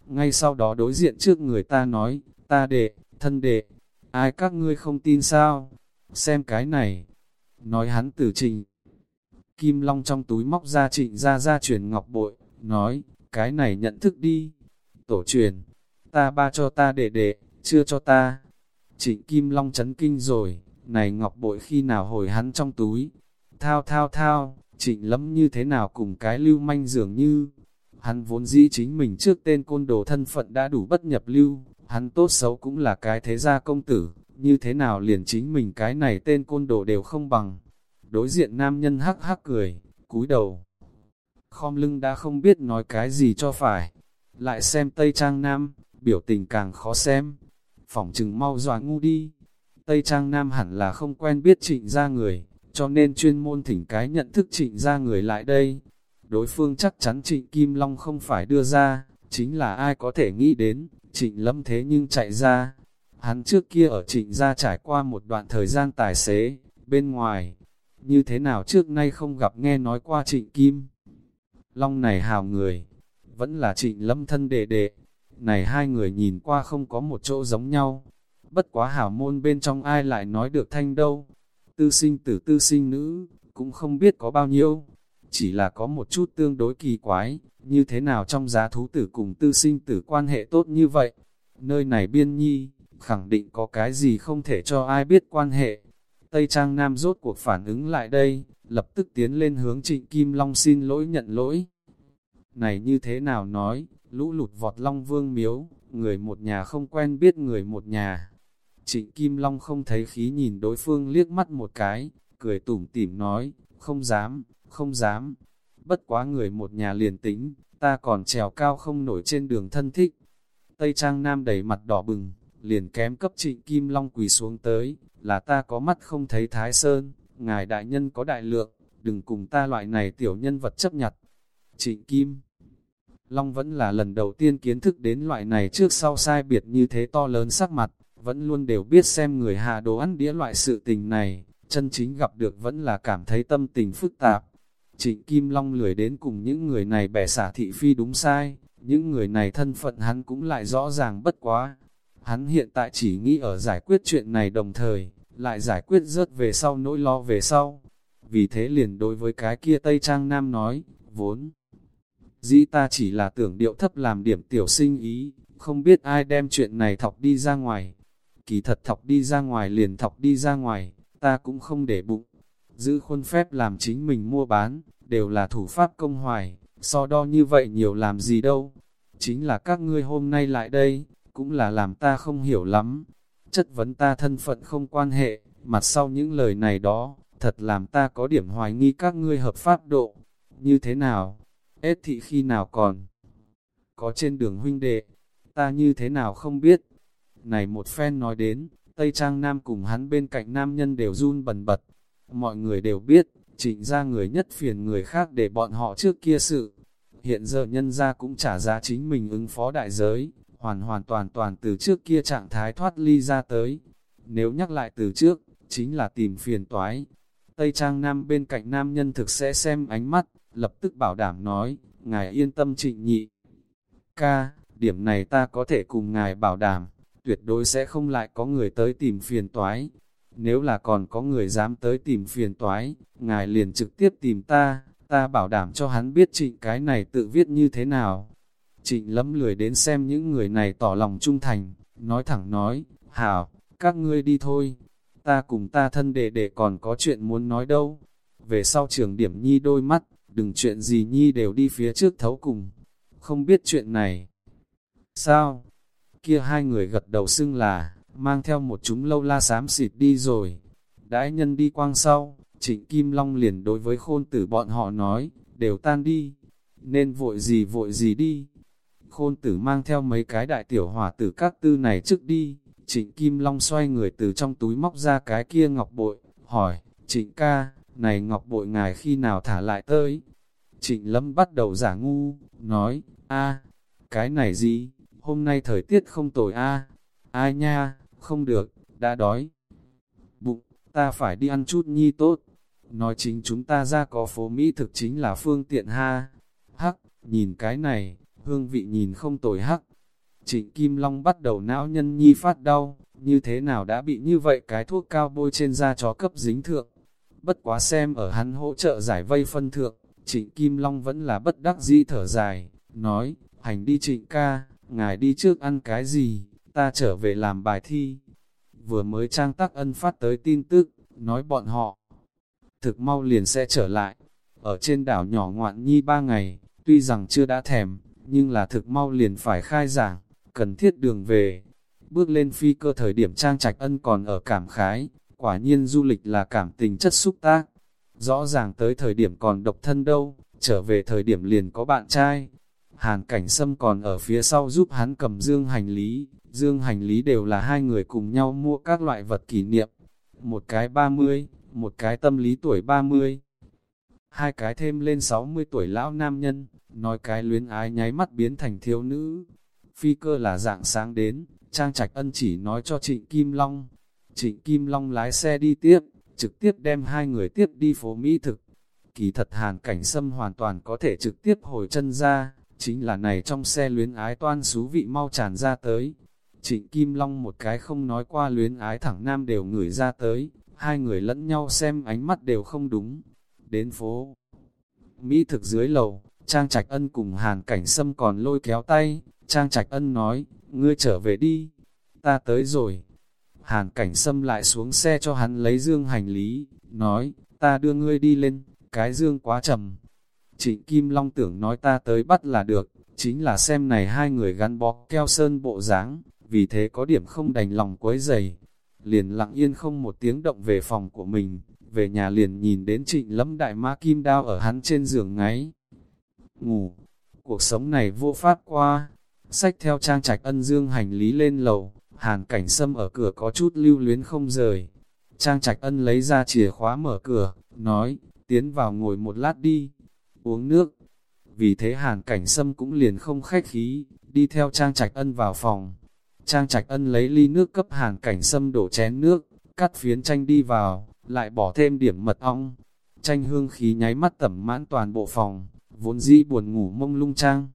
Ngay sau đó đối diện trước người ta nói, ta đệ, thân đệ, ai các ngươi không tin sao? Xem cái này. Nói hắn từ trình. Kim Long trong túi móc ra trịnh ra ra truyền ngọc bội, nói, cái này nhận thức đi. Tổ truyền, ta ba cho ta đệ đệ, chưa cho ta. Trịnh Kim Long chấn kinh rồi, này ngọc bội khi nào hồi hắn trong túi. Thao thao thao, trịnh lắm như thế nào cùng cái lưu manh dường như. Hắn vốn dĩ chính mình trước tên côn đồ thân phận đã đủ bất nhập lưu, hắn tốt xấu cũng là cái thế gia công tử, như thế nào liền chính mình cái này tên côn đồ đều không bằng. Đối diện nam nhân hắc hắc cười, cúi đầu. Khom lưng đã không biết nói cái gì cho phải. Lại xem Tây Trang Nam, biểu tình càng khó xem. Phỏng chừng mau dọa ngu đi. Tây Trang Nam hẳn là không quen biết trịnh ra người, cho nên chuyên môn thỉnh cái nhận thức trịnh ra người lại đây. Đối phương chắc chắn trịnh Kim Long không phải đưa ra, chính là ai có thể nghĩ đến, trịnh lâm thế nhưng chạy ra. Hắn trước kia ở trịnh gia trải qua một đoạn thời gian tài xế, bên ngoài, như thế nào trước nay không gặp nghe nói qua trịnh Kim. Long này hào người, vẫn là trịnh lâm thân đệ đệ, này hai người nhìn qua không có một chỗ giống nhau, bất quá hảo môn bên trong ai lại nói được thanh đâu. Tư sinh tử tư sinh nữ, cũng không biết có bao nhiêu, chỉ là có một chút tương đối kỳ quái, như thế nào trong giá thú tử cùng tư sinh tử quan hệ tốt như vậy. Nơi này biên nhi, khẳng định có cái gì không thể cho ai biết quan hệ. Tây Trang Nam rốt cuộc phản ứng lại đây, lập tức tiến lên hướng Trịnh Kim Long xin lỗi nhận lỗi. Này như thế nào nói, lũ lụt vọt Long Vương miếu, người một nhà không quen biết người một nhà. Trịnh Kim Long không thấy khí nhìn đối phương liếc mắt một cái, cười tủm tỉm nói, không dám, không dám. Bất quá người một nhà liền tính, ta còn trèo cao không nổi trên đường thân thích. Tây Trang Nam đầy mặt đỏ bừng, liền kém cấp trịnh Kim Long quỳ xuống tới, là ta có mắt không thấy Thái Sơn, ngài đại nhân có đại lượng, đừng cùng ta loại này tiểu nhân vật chấp nhặt. Trịnh Kim Long vẫn là lần đầu tiên kiến thức đến loại này trước sau sai biệt như thế to lớn sắc mặt, vẫn luôn đều biết xem người hạ đồ ăn đĩa loại sự tình này, chân chính gặp được vẫn là cảm thấy tâm tình phức tạp. Trịnh Kim Long lười đến cùng những người này bẻ xả thị phi đúng sai, những người này thân phận hắn cũng lại rõ ràng bất quá. Hắn hiện tại chỉ nghĩ ở giải quyết chuyện này đồng thời, lại giải quyết rớt về sau nỗi lo về sau. Vì thế liền đối với cái kia Tây Trang Nam nói, vốn. Dĩ ta chỉ là tưởng điệu thấp làm điểm tiểu sinh ý, không biết ai đem chuyện này thọc đi ra ngoài. Kỳ thật thọc đi ra ngoài liền thọc đi ra ngoài, ta cũng không để bụng. Giữ khuôn phép làm chính mình mua bán, đều là thủ pháp công hoài, so đo như vậy nhiều làm gì đâu. Chính là các ngươi hôm nay lại đây, cũng là làm ta không hiểu lắm. Chất vấn ta thân phận không quan hệ, mặt sau những lời này đó, thật làm ta có điểm hoài nghi các ngươi hợp pháp độ. Như thế nào? Ết thị khi nào còn? Có trên đường huynh đệ, ta như thế nào không biết? Này một phen nói đến, Tây Trang Nam cùng hắn bên cạnh nam nhân đều run bần bật. Mọi người đều biết, trịnh ra người nhất phiền người khác để bọn họ trước kia sự. Hiện giờ nhân ra cũng trả giá chính mình ứng phó đại giới, hoàn hoàn toàn toàn từ trước kia trạng thái thoát ly ra tới. Nếu nhắc lại từ trước, chính là tìm phiền toái. Tây Trang Nam bên cạnh nam nhân thực sẽ xem ánh mắt, lập tức bảo đảm nói, ngài yên tâm trịnh nhị. Ca, điểm này ta có thể cùng ngài bảo đảm, tuyệt đối sẽ không lại có người tới tìm phiền toái. Nếu là còn có người dám tới tìm phiền toái, ngài liền trực tiếp tìm ta, ta bảo đảm cho hắn biết trịnh cái này tự viết như thế nào. Trịnh lấm lười đến xem những người này tỏ lòng trung thành, nói thẳng nói, hảo, các ngươi đi thôi, ta cùng ta thân đệ đệ còn có chuyện muốn nói đâu. Về sau trường điểm nhi đôi mắt, đừng chuyện gì nhi đều đi phía trước thấu cùng. Không biết chuyện này. Sao? Kia hai người gật đầu xưng là, mang theo một chúng lâu la xám xịt đi rồi. Đãi nhân đi quang sau, trịnh Kim Long liền đối với khôn tử bọn họ nói, đều tan đi, nên vội gì vội gì đi. Khôn tử mang theo mấy cái đại tiểu hỏa tử các tư này trước đi, trịnh Kim Long xoay người từ trong túi móc ra cái kia ngọc bội, hỏi, trịnh ca, này ngọc bội ngài khi nào thả lại tới? Trịnh Lâm bắt đầu giả ngu, nói, a cái này gì, hôm nay thời tiết không tồi a ai nha, không được, đã đói. Bụng, ta phải đi ăn chút nhi tốt. Nói chính chúng ta ra có phố Mỹ thực chính là phương tiện ha. Hắc, nhìn cái này, hương vị nhìn không tồi hắc. Trịnh Kim Long bắt đầu não nhân nhi phát đau, như thế nào đã bị như vậy cái thuốc cao bôi trên da chó cấp dính thượng. Bất quá xem ở hắn hỗ trợ giải vây phân thượng, trịnh Kim Long vẫn là bất đắc dĩ thở dài, nói, hành đi trịnh ca, ngài đi trước ăn cái gì, ta trở về làm bài thi. Vừa mới trang tác ân phát tới tin tức, nói bọn họ, thực mau liền sẽ trở lại. Ở trên đảo nhỏ ngoạn nhi ba ngày, tuy rằng chưa đã thèm, nhưng là thực mau liền phải khai giảng, cần thiết đường về. Bước lên phi cơ thời điểm trang trạch ân còn ở cảm khái, quả nhiên du lịch là cảm tình chất xúc tác. Rõ ràng tới thời điểm còn độc thân đâu, trở về thời điểm liền có bạn trai. Hàn cảnh sâm còn ở phía sau giúp hắn cầm dương hành lý, dương hành lý đều là hai người cùng nhau mua các loại vật kỷ niệm. Một cái 30, một cái tâm lý tuổi 30. Hai cái thêm lên 60 tuổi lão nam nhân, nói cái luyến ái nháy mắt biến thành thiếu nữ. Phi cơ là dạng sáng đến, Trang Trạch Ân chỉ nói cho Trịnh Kim Long. Trịnh Kim Long lái xe đi tiếp, trực tiếp đem hai người tiếp đi phố Mỹ thực. Kỳ thật hàn cảnh sâm hoàn toàn có thể trực tiếp hồi chân ra, chính là này trong xe luyến ái toan xú vị mau tràn ra tới. Trịnh Kim Long một cái không nói qua luyến ái thẳng nam đều ngửi ra tới, hai người lẫn nhau xem ánh mắt đều không đúng. Đến phố Mỹ thực dưới lầu, Trang Trạch Ân cùng Hàn Cảnh Sâm còn lôi kéo tay, Trang Trạch Ân nói, ngươi trở về đi, ta tới rồi. Hàn Cảnh Sâm lại xuống xe cho hắn lấy dương hành lý, nói, ta đưa ngươi đi lên, cái dương quá trầm. Trịnh Kim Long tưởng nói ta tới bắt là được, chính là xem này hai người gắn bó keo sơn bộ dáng vì thế có điểm không đành lòng quấy dày. Liền lặng yên không một tiếng động về phòng của mình, về nhà liền nhìn đến trịnh lâm đại ma kim đao ở hắn trên giường ngáy. Ngủ, cuộc sống này vô pháp qua, sách theo trang trạch ân dương hành lý lên lầu, hàn cảnh sâm ở cửa có chút lưu luyến không rời. Trang trạch ân lấy ra chìa khóa mở cửa, nói, tiến vào ngồi một lát đi, uống nước. Vì thế hàn cảnh sâm cũng liền không khách khí, đi theo trang trạch ân vào phòng. Trang trạch ân lấy ly nước cấp hàn cảnh sâm đổ chén nước, cắt phiến chanh đi vào, lại bỏ thêm điểm mật ong. Chanh hương khí nháy mắt tẩm mãn toàn bộ phòng, vốn dĩ buồn ngủ mông lung trang.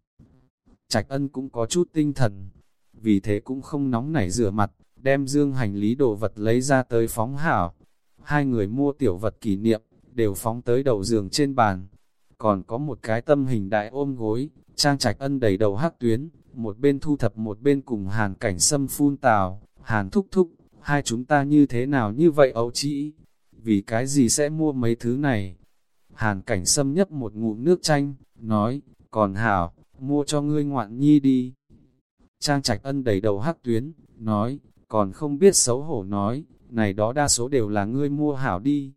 Trạch ân cũng có chút tinh thần, vì thế cũng không nóng nảy rửa mặt, đem dương hành lý đồ vật lấy ra tới phóng hảo. Hai người mua tiểu vật kỷ niệm, đều phóng tới đầu giường trên bàn. Còn có một cái tâm hình đại ôm gối, trang trạch ân đầy đầu hắc tuyến, một bên thu thập một bên cùng hàn cảnh sâm phun tào, hàn thúc thúc, hai chúng ta như thế nào như vậy ấu trĩ, vì cái gì sẽ mua mấy thứ này. Hàn cảnh sâm nhấp một ngụm nước chanh, nói, còn hảo, mua cho ngươi ngoạn nhi đi. Trang trạch ân đầy đầu hắc tuyến, nói, còn không biết xấu hổ nói, này đó đa số đều là ngươi mua hảo đi.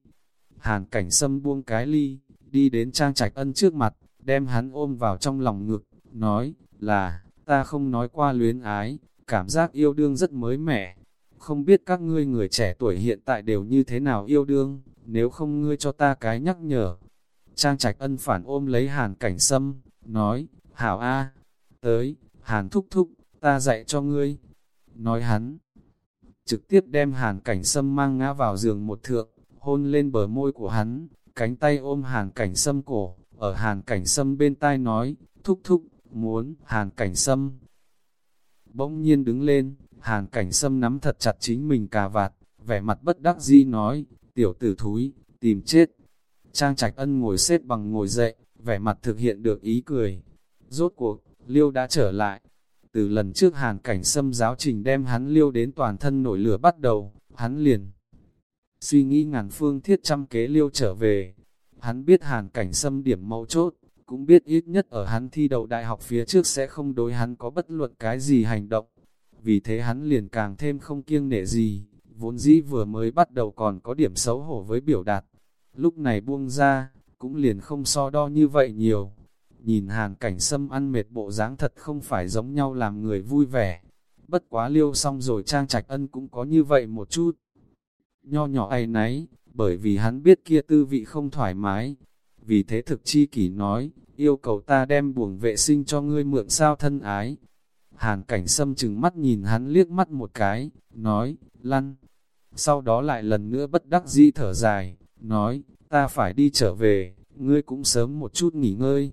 Hàn cảnh sâm buông cái ly, đi đến trang trạch ân trước mặt, đem hắn ôm vào trong lòng ngực, nói, là, ta không nói qua luyến ái, cảm giác yêu đương rất mới mẻ. Không biết các ngươi người trẻ tuổi hiện tại đều như thế nào yêu đương, nếu không ngươi cho ta cái nhắc nhở. Trang trạch ân phản ôm lấy hàn cảnh sâm, nói, hảo a tới, hàn thúc thúc, ta dạy cho ngươi. Nói hắn, trực tiếp đem hàn cảnh sâm mang ngã vào giường một thượng, hôn lên bờ môi của hắn, cánh tay ôm hàn cảnh sâm cổ, ở hàn cảnh sâm bên tai nói, thúc thúc, muốn, hàn cảnh sâm. Bỗng nhiên đứng lên, hàn cảnh sâm nắm thật chặt chính mình cà vạt, vẻ mặt bất đắc dĩ nói, tiểu tử thúi, tìm chết. Trang trạch ân ngồi xếp bằng ngồi dậy, vẻ mặt thực hiện được ý cười. Rốt cuộc, liêu đã trở lại. Từ lần trước hàn cảnh sâm giáo trình đem hắn liêu đến toàn thân nổi lửa bắt đầu, hắn liền. Suy nghĩ ngàn phương thiết trăm kế liêu trở về. Hắn biết hàn cảnh sâm điểm mấu chốt, cũng biết ít nhất ở hắn thi đầu đại học phía trước sẽ không đối hắn có bất luận cái gì hành động. Vì thế hắn liền càng thêm không kiêng nể gì, vốn dĩ vừa mới bắt đầu còn có điểm xấu hổ với biểu đạt. Lúc này buông ra, cũng liền không so đo như vậy nhiều. Nhìn hàn cảnh sâm ăn mệt bộ dáng thật không phải giống nhau làm người vui vẻ. Bất quá liêu xong rồi trang trạch ân cũng có như vậy một chút. Nho nhỏ ai nấy, bởi vì hắn biết kia tư vị không thoải mái, vì thế thực chi kỷ nói, yêu cầu ta đem buồng vệ sinh cho ngươi mượn sao thân ái. Hàn cảnh sâm chừng mắt nhìn hắn liếc mắt một cái, nói, lăn. Sau đó lại lần nữa bất đắc dĩ thở dài, nói, ta phải đi trở về, ngươi cũng sớm một chút nghỉ ngơi.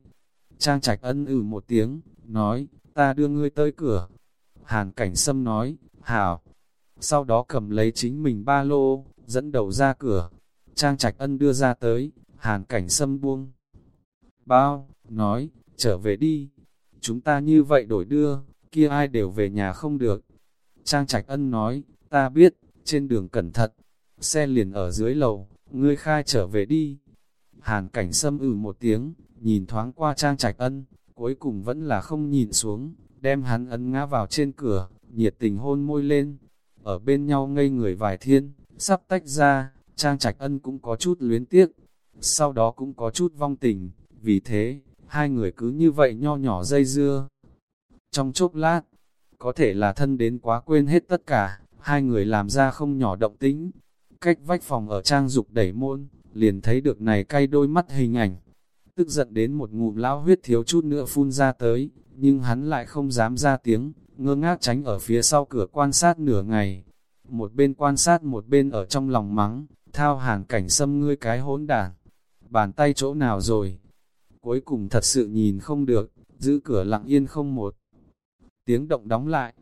Trang Trạch ân ử một tiếng, nói, ta đưa ngươi tới cửa. Hàn cảnh sâm nói, hảo. Sau đó cầm lấy chính mình ba lô, dẫn đầu ra cửa. Trang Trạch ân đưa ra tới, hàn cảnh sâm buông. Bao, nói, trở về đi. Chúng ta như vậy đổi đưa, kia ai đều về nhà không được. Trang Trạch ân nói, ta biết, trên đường cẩn thận. Xe liền ở dưới lầu, ngươi khai trở về đi. Hàn cảnh sâm ử ừ một tiếng, nhìn thoáng qua Trang Trạch ân, cuối cùng vẫn là không nhìn xuống, đem hắn ấn ngã vào trên cửa, nhiệt tình hôn môi lên. Ở bên nhau ngây người vài thiên, sắp tách ra, Trang Trạch ân cũng có chút luyến tiếc, sau đó cũng có chút vong tình, vì thế, hai người cứ như vậy nho nhỏ dây dưa. Trong chốc lát, có thể là thân đến quá quên hết tất cả, hai người làm ra không nhỏ động tĩnh. Cách vách phòng ở trang dục đẩy môn, liền thấy được này cay đôi mắt hình ảnh. Tức giận đến một ngụm lão huyết thiếu chút nữa phun ra tới, nhưng hắn lại không dám ra tiếng, ngơ ngác tránh ở phía sau cửa quan sát nửa ngày. Một bên quan sát một bên ở trong lòng mắng, thao hàn cảnh xâm ngươi cái hỗn đản. Bàn tay chỗ nào rồi? Cuối cùng thật sự nhìn không được, giữ cửa lặng yên không một. Tiếng động đóng lại.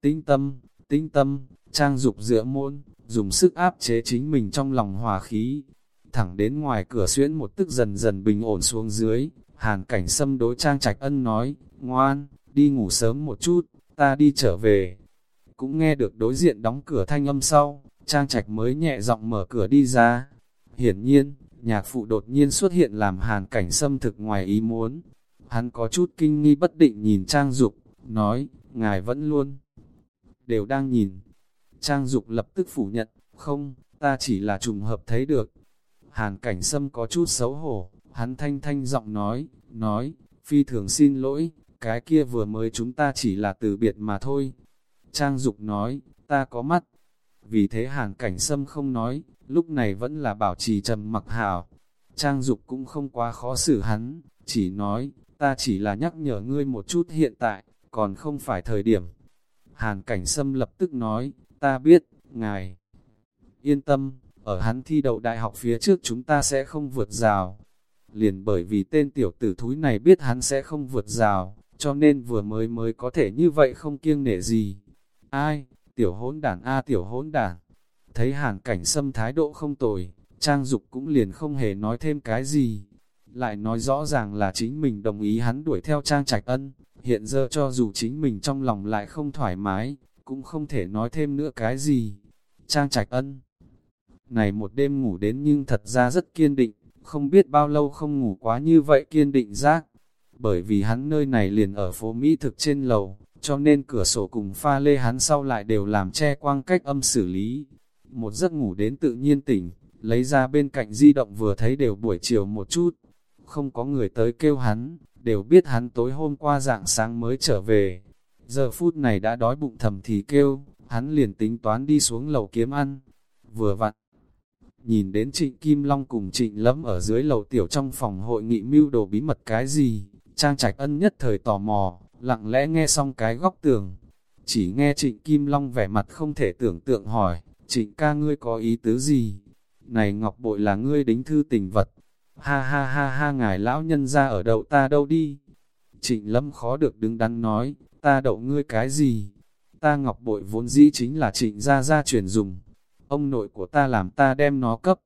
Tinh tâm, tinh tâm, trang dục giữa môn, dùng sức áp chế chính mình trong lòng hòa khí. Thẳng đến ngoài cửa xuyễn một tức dần dần bình ổn xuống dưới, hàn cảnh xâm đối trang trạch ân nói, ngoan, đi ngủ sớm một chút, ta đi trở về. Cũng nghe được đối diện đóng cửa thanh âm sau, trang trạch mới nhẹ giọng mở cửa đi ra. Hiển nhiên, nhạc phụ đột nhiên xuất hiện làm hàn cảnh xâm thực ngoài ý muốn. Hắn có chút kinh nghi bất định nhìn trang dục, nói, ngài vẫn luôn đều đang nhìn. Trang Dục lập tức phủ nhận, không, ta chỉ là trùng hợp thấy được. Hàn cảnh sâm có chút xấu hổ, hắn thanh thanh giọng nói, nói, phi thường xin lỗi, cái kia vừa mới chúng ta chỉ là từ biệt mà thôi. Trang Dục nói, ta có mắt. Vì thế hàn cảnh sâm không nói, lúc này vẫn là bảo trì trầm mặc hảo. Trang Dục cũng không quá khó xử hắn, chỉ nói, ta chỉ là nhắc nhở ngươi một chút hiện tại, còn không phải thời điểm. Hàn cảnh sâm lập tức nói, ta biết, ngài. Yên tâm, ở hắn thi đậu đại học phía trước chúng ta sẽ không vượt rào. Liền bởi vì tên tiểu tử thúi này biết hắn sẽ không vượt rào, cho nên vừa mới mới có thể như vậy không kiêng nể gì. Ai, tiểu hỗn đản a tiểu hỗn đản. Thấy hàn cảnh sâm thái độ không tồi, Trang Dục cũng liền không hề nói thêm cái gì. Lại nói rõ ràng là chính mình đồng ý hắn đuổi theo Trang Trạch Ân, Hiện giờ cho dù chính mình trong lòng lại không thoải mái, cũng không thể nói thêm nữa cái gì. Trang trạch ân. Này một đêm ngủ đến nhưng thật ra rất kiên định, không biết bao lâu không ngủ quá như vậy kiên định giác. Bởi vì hắn nơi này liền ở phố Mỹ thực trên lầu, cho nên cửa sổ cùng pha lê hắn sau lại đều làm che quang cách âm xử lý. Một giấc ngủ đến tự nhiên tỉnh, lấy ra bên cạnh di động vừa thấy đều buổi chiều một chút. Không có người tới kêu hắn, đều biết hắn tối hôm qua dạng sáng mới trở về. Giờ phút này đã đói bụng thầm thì kêu, hắn liền tính toán đi xuống lầu kiếm ăn. Vừa vặn, nhìn đến trịnh Kim Long cùng trịnh lâm ở dưới lầu tiểu trong phòng hội nghị mưu đồ bí mật cái gì, Trang Trạch Ân nhất thời tò mò, lặng lẽ nghe xong cái góc tường. Chỉ nghe trịnh Kim Long vẻ mặt không thể tưởng tượng hỏi, trịnh ca ngươi có ý tứ gì? Này ngọc bội là ngươi đính thư tình vật, Ha ha ha ha ngài lão nhân ra ở đậu ta đâu đi. Trịnh lâm khó được đứng đắn nói, ta đậu ngươi cái gì? Ta ngọc bội vốn dĩ chính là trịnh gia gia truyền dùng. Ông nội của ta làm ta đem nó cấp.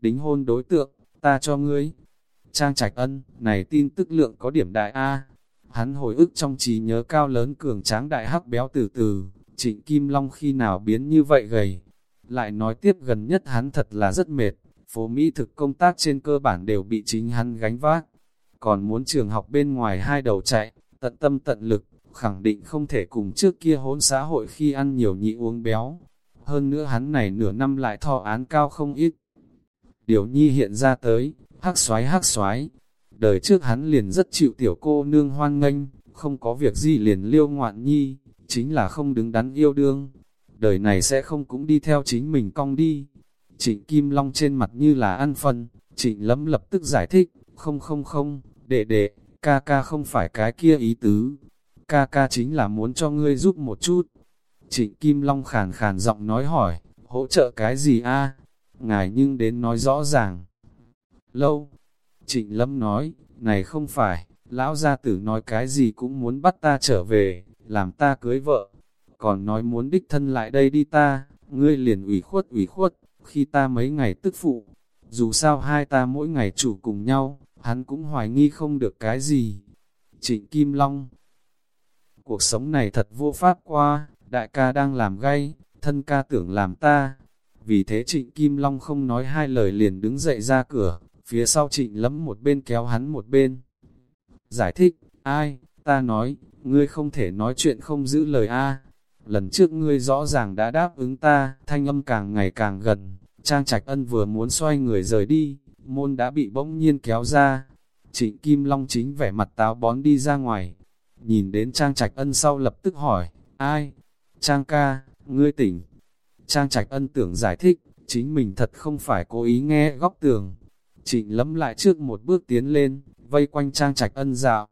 Đính hôn đối tượng, ta cho ngươi. Trang trạch ân, này tin tức lượng có điểm đại A. Hắn hồi ức trong trí nhớ cao lớn cường tráng đại hắc béo từ từ, trịnh Kim Long khi nào biến như vậy gầy. Lại nói tiếp gần nhất hắn thật là rất mệt, phố Mỹ thực công tác trên cơ bản đều bị chính hắn gánh vác. Còn muốn trường học bên ngoài hai đầu chạy, tận tâm tận lực, khẳng định không thể cùng trước kia hỗn xã hội khi ăn nhiều nhị uống béo. Hơn nữa hắn này nửa năm lại thọ án cao không ít. Điều nhi hiện ra tới, hắc xoái hắc xoái. Đời trước hắn liền rất chịu tiểu cô nương hoan nghênh, không có việc gì liền liêu ngoạn nhi, chính là không đứng đắn yêu đương. Đời này sẽ không cũng đi theo chính mình cong đi, Trịnh Kim Long trên mặt như là ăn phân, trịnh lâm lập tức giải thích, không không không, đệ đệ, ca ca không phải cái kia ý tứ, ca ca chính là muốn cho ngươi giúp một chút. Trịnh Kim Long khàn khàn giọng nói hỏi, hỗ trợ cái gì a? Ngài nhưng đến nói rõ ràng. Lâu, trịnh lâm nói, này không phải, lão gia tử nói cái gì cũng muốn bắt ta trở về, làm ta cưới vợ, còn nói muốn đích thân lại đây đi ta, ngươi liền ủy khuất ủy khuất, khi ta mấy ngày tức phụ, dù sao hai ta mỗi ngày chủ cùng nhau, hắn cũng hoài nghi không được cái gì. Trịnh Kim Long Cuộc sống này thật vô pháp qua, đại ca đang làm gay, thân ca tưởng làm ta. Vì thế trịnh Kim Long không nói hai lời liền đứng dậy ra cửa, phía sau trịnh lấm một bên kéo hắn một bên. Giải thích, ai, ta nói, ngươi không thể nói chuyện không giữ lời a Lần trước ngươi rõ ràng đã đáp ứng ta, thanh âm càng ngày càng gần, Trang Trạch Ân vừa muốn xoay người rời đi, môn đã bị bỗng nhiên kéo ra. Trịnh Kim Long chính vẻ mặt táo bón đi ra ngoài, nhìn đến Trang Trạch Ân sau lập tức hỏi, ai? Trang ca, ngươi tỉnh. Trang Trạch Ân tưởng giải thích, chính mình thật không phải cố ý nghe góc tường. Trịnh lấm lại trước một bước tiến lên, vây quanh Trang Trạch Ân dạo.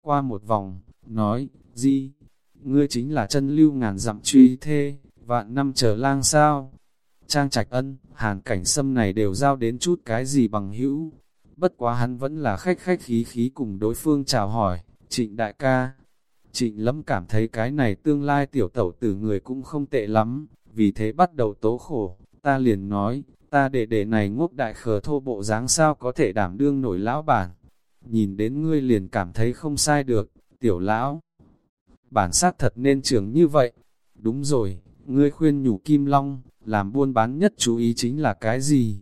Qua một vòng, nói, gì? Ngươi chính là chân lưu ngàn dặm truy thê, vạn năm chờ lang sao? Trang Trạch Ân, hàn cảnh sâm này đều giao đến chút cái gì bằng hữu. Bất quá hắn vẫn là khách khách khí khí cùng đối phương chào hỏi, trịnh đại ca. Trịnh lâm cảm thấy cái này tương lai tiểu tẩu tử người cũng không tệ lắm, vì thế bắt đầu tố khổ, ta liền nói, ta để để này ngốc đại khờ thô bộ dáng sao có thể đảm đương nổi lão bản. Nhìn đến ngươi liền cảm thấy không sai được, tiểu lão. Bản sát thật nên trưởng như vậy. Đúng rồi, ngươi khuyên nhủ Kim Long, làm buôn bán nhất chú ý chính là cái gì?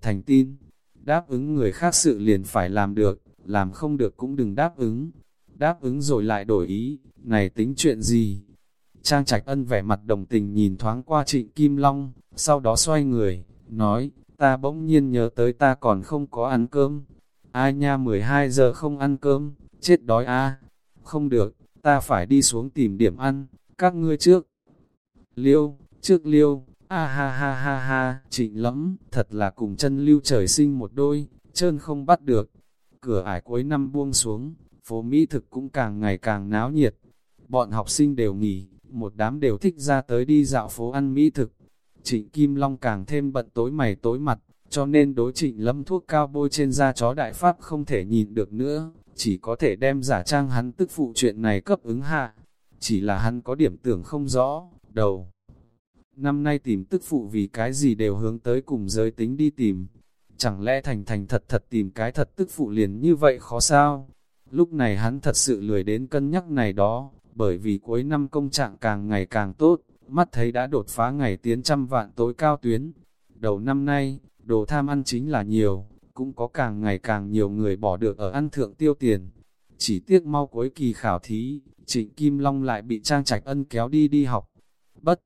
Thành tin, đáp ứng người khác sự liền phải làm được, làm không được cũng đừng đáp ứng. Đáp ứng rồi lại đổi ý, này tính chuyện gì? Trang Trạch Ân vẻ mặt đồng tình nhìn thoáng qua trịnh Kim Long, sau đó xoay người, nói, ta bỗng nhiên nhớ tới ta còn không có ăn cơm. Ai nha 12 giờ không ăn cơm, chết đói a không được, ta phải đi xuống tìm điểm ăn, các ngươi trước. Liêu, trước liêu, a ha ha ha ha, trịnh lẫm, thật là cùng chân lưu trời sinh một đôi, trơn không bắt được. Cửa ải cuối năm buông xuống, phố Mỹ thực cũng càng ngày càng náo nhiệt. Bọn học sinh đều nghỉ, một đám đều thích ra tới đi dạo phố ăn Mỹ thực. Trịnh Kim Long càng thêm bận tối mày tối mặt, cho nên đối trịnh lâm thuốc cao bôi trên da chó đại pháp không thể nhìn được nữa, chỉ có thể đem giả trang hắn tức phụ chuyện này cấp ứng hạ. Chỉ là hắn có điểm tưởng không rõ, đầu. Năm nay tìm tức phụ vì cái gì đều hướng tới cùng giới tính đi tìm. Chẳng lẽ thành thành thật thật tìm cái thật tức phụ liền như vậy khó sao? Lúc này hắn thật sự lười đến cân nhắc này đó, bởi vì cuối năm công trạng càng ngày càng tốt, mắt thấy đã đột phá ngày tiến trăm vạn tối cao tuyến. Đầu năm nay, đồ tham ăn chính là nhiều, cũng có càng ngày càng nhiều người bỏ được ở ăn thượng tiêu tiền. Chỉ tiếc mau cuối kỳ khảo thí, Trịnh Kim Long lại bị Trang Trạch Ân kéo đi đi học. Bất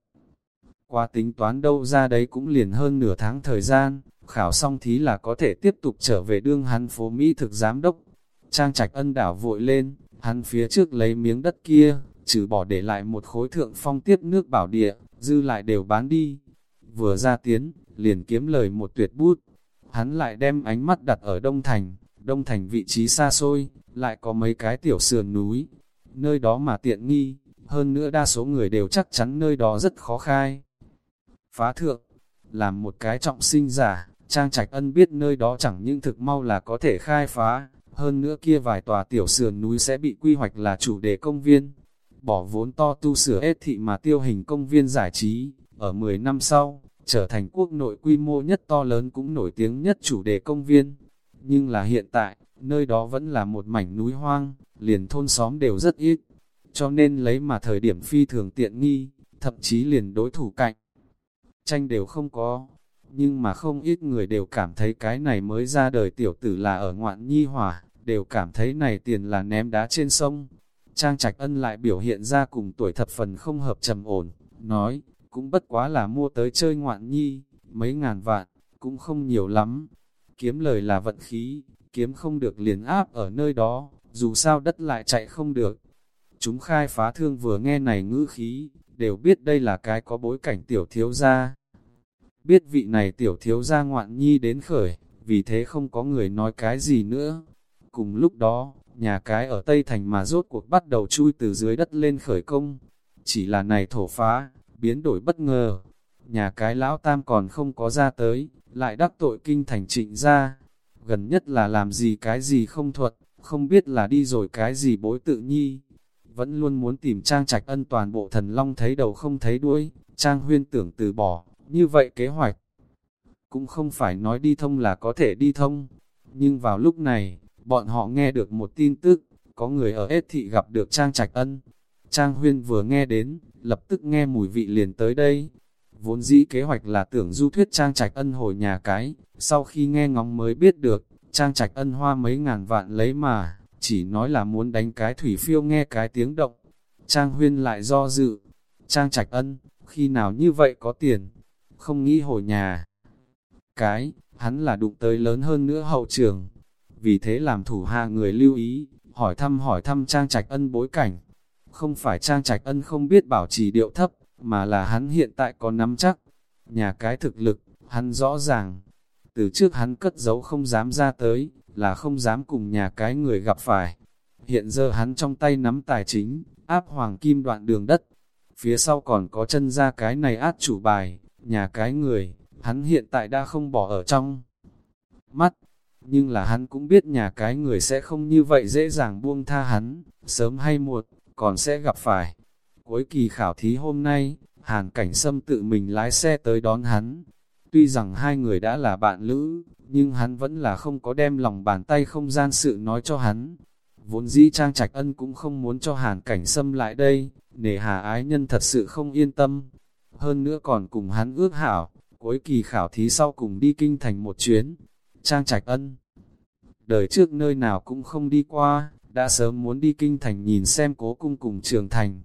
qua tính toán đâu ra đấy cũng liền hơn nửa tháng thời gian, khảo xong thí là có thể tiếp tục trở về đương hắn phố Mỹ thực giám đốc. Trang Trạch Ân đảo vội lên, hắn phía trước lấy miếng đất kia, trừ bỏ để lại một khối thượng phong tiếp nước bảo địa, dư lại đều bán đi. Vừa ra tiến, liền kiếm lời một tuyệt bút, hắn lại đem ánh mắt đặt ở Đông Thành, Đông Thành vị trí xa xôi, lại có mấy cái tiểu sườn núi, nơi đó mà tiện nghi, hơn nữa đa số người đều chắc chắn nơi đó rất khó khai. Phá thượng, làm một cái trọng sinh giả, Trang Trạch Ân biết nơi đó chẳng những thực mau là có thể khai phá, hơn nữa kia vài tòa tiểu sườn núi sẽ bị quy hoạch là chủ đề công viên. Bỏ vốn to tu sửa ết thị mà tiêu hình công viên giải trí, ở 10 năm sau, trở thành quốc nội quy mô nhất to lớn cũng nổi tiếng nhất chủ đề công viên. Nhưng là hiện tại, nơi đó vẫn là một mảnh núi hoang, liền thôn xóm đều rất ít, cho nên lấy mà thời điểm phi thường tiện nghi, thậm chí liền đối thủ cạnh. Tranh đều không có, nhưng mà không ít người đều cảm thấy cái này mới ra đời tiểu tử là ở ngoạn nhi hỏa, đều cảm thấy này tiền là ném đá trên sông. Trang Trạch Ân lại biểu hiện ra cùng tuổi thập phần không hợp trầm ổn, nói, cũng bất quá là mua tới chơi ngoạn nhi, mấy ngàn vạn, cũng không nhiều lắm. Kiếm lời là vận khí, kiếm không được liền áp ở nơi đó, dù sao đất lại chạy không được. Chúng khai phá thương vừa nghe này ngữ khí, đều biết đây là cái có bối cảnh tiểu thiếu gia. Biết vị này tiểu thiếu gia ngoạn nhi đến khởi, vì thế không có người nói cái gì nữa. Cùng lúc đó, nhà cái ở Tây Thành mà rốt cuộc bắt đầu chui từ dưới đất lên khởi công. Chỉ là này thổ phá, biến đổi bất ngờ. Nhà cái lão tam còn không có ra tới, lại đắc tội kinh thành trịnh ra. Gần nhất là làm gì cái gì không thuật, không biết là đi rồi cái gì bối tự nhi. Vẫn luôn muốn tìm Trang Trạch Ân toàn bộ thần long thấy đầu không thấy đuôi, Trang Huyên tưởng từ bỏ, như vậy kế hoạch. Cũng không phải nói đi thông là có thể đi thông, nhưng vào lúc này, bọn họ nghe được một tin tức, có người ở ết thị gặp được Trang Trạch Ân. Trang Huyên vừa nghe đến, lập tức nghe mùi vị liền tới đây. Vốn dĩ kế hoạch là tưởng du thuyết Trang Trạch Ân hồi nhà cái, sau khi nghe ngóng mới biết được, Trang Trạch Ân hoa mấy ngàn vạn lấy mà, chỉ nói là muốn đánh cái thủy phiêu nghe cái tiếng động. Trang Huyên lại do dự, Trang Trạch Ân, khi nào như vậy có tiền, không nghĩ hồi nhà. Cái, hắn là đụng tới lớn hơn nữa hậu trường, vì thế làm thủ hạ người lưu ý, hỏi thăm hỏi thăm Trang Trạch Ân bối cảnh. Không phải Trang Trạch Ân không biết bảo trì điệu thấp, mà là hắn hiện tại có nắm chắc. Nhà cái thực lực, hắn rõ ràng. Từ trước hắn cất giấu không dám ra tới, là không dám cùng nhà cái người gặp phải. Hiện giờ hắn trong tay nắm tài chính, áp hoàng kim đoạn đường đất. Phía sau còn có chân ra cái này át chủ bài, nhà cái người, hắn hiện tại đã không bỏ ở trong mắt, nhưng là hắn cũng biết nhà cái người sẽ không như vậy dễ dàng buông tha hắn, sớm hay muộn, còn sẽ gặp phải. Cuối kỳ khảo thí hôm nay, Hàn Cảnh Sâm tự mình lái xe tới đón hắn. Tuy rằng hai người đã là bạn lữ, nhưng hắn vẫn là không có đem lòng bàn tay không gian sự nói cho hắn. Vốn dĩ Trang Trạch Ân cũng không muốn cho Hàn Cảnh Sâm lại đây, nể hà ái nhân thật sự không yên tâm. Hơn nữa còn cùng hắn ước hảo, cuối kỳ khảo thí sau cùng đi kinh thành một chuyến, Trang Trạch Ân. Đời trước nơi nào cũng không đi qua, đã sớm muốn đi kinh thành nhìn xem cố cung cùng trường thành.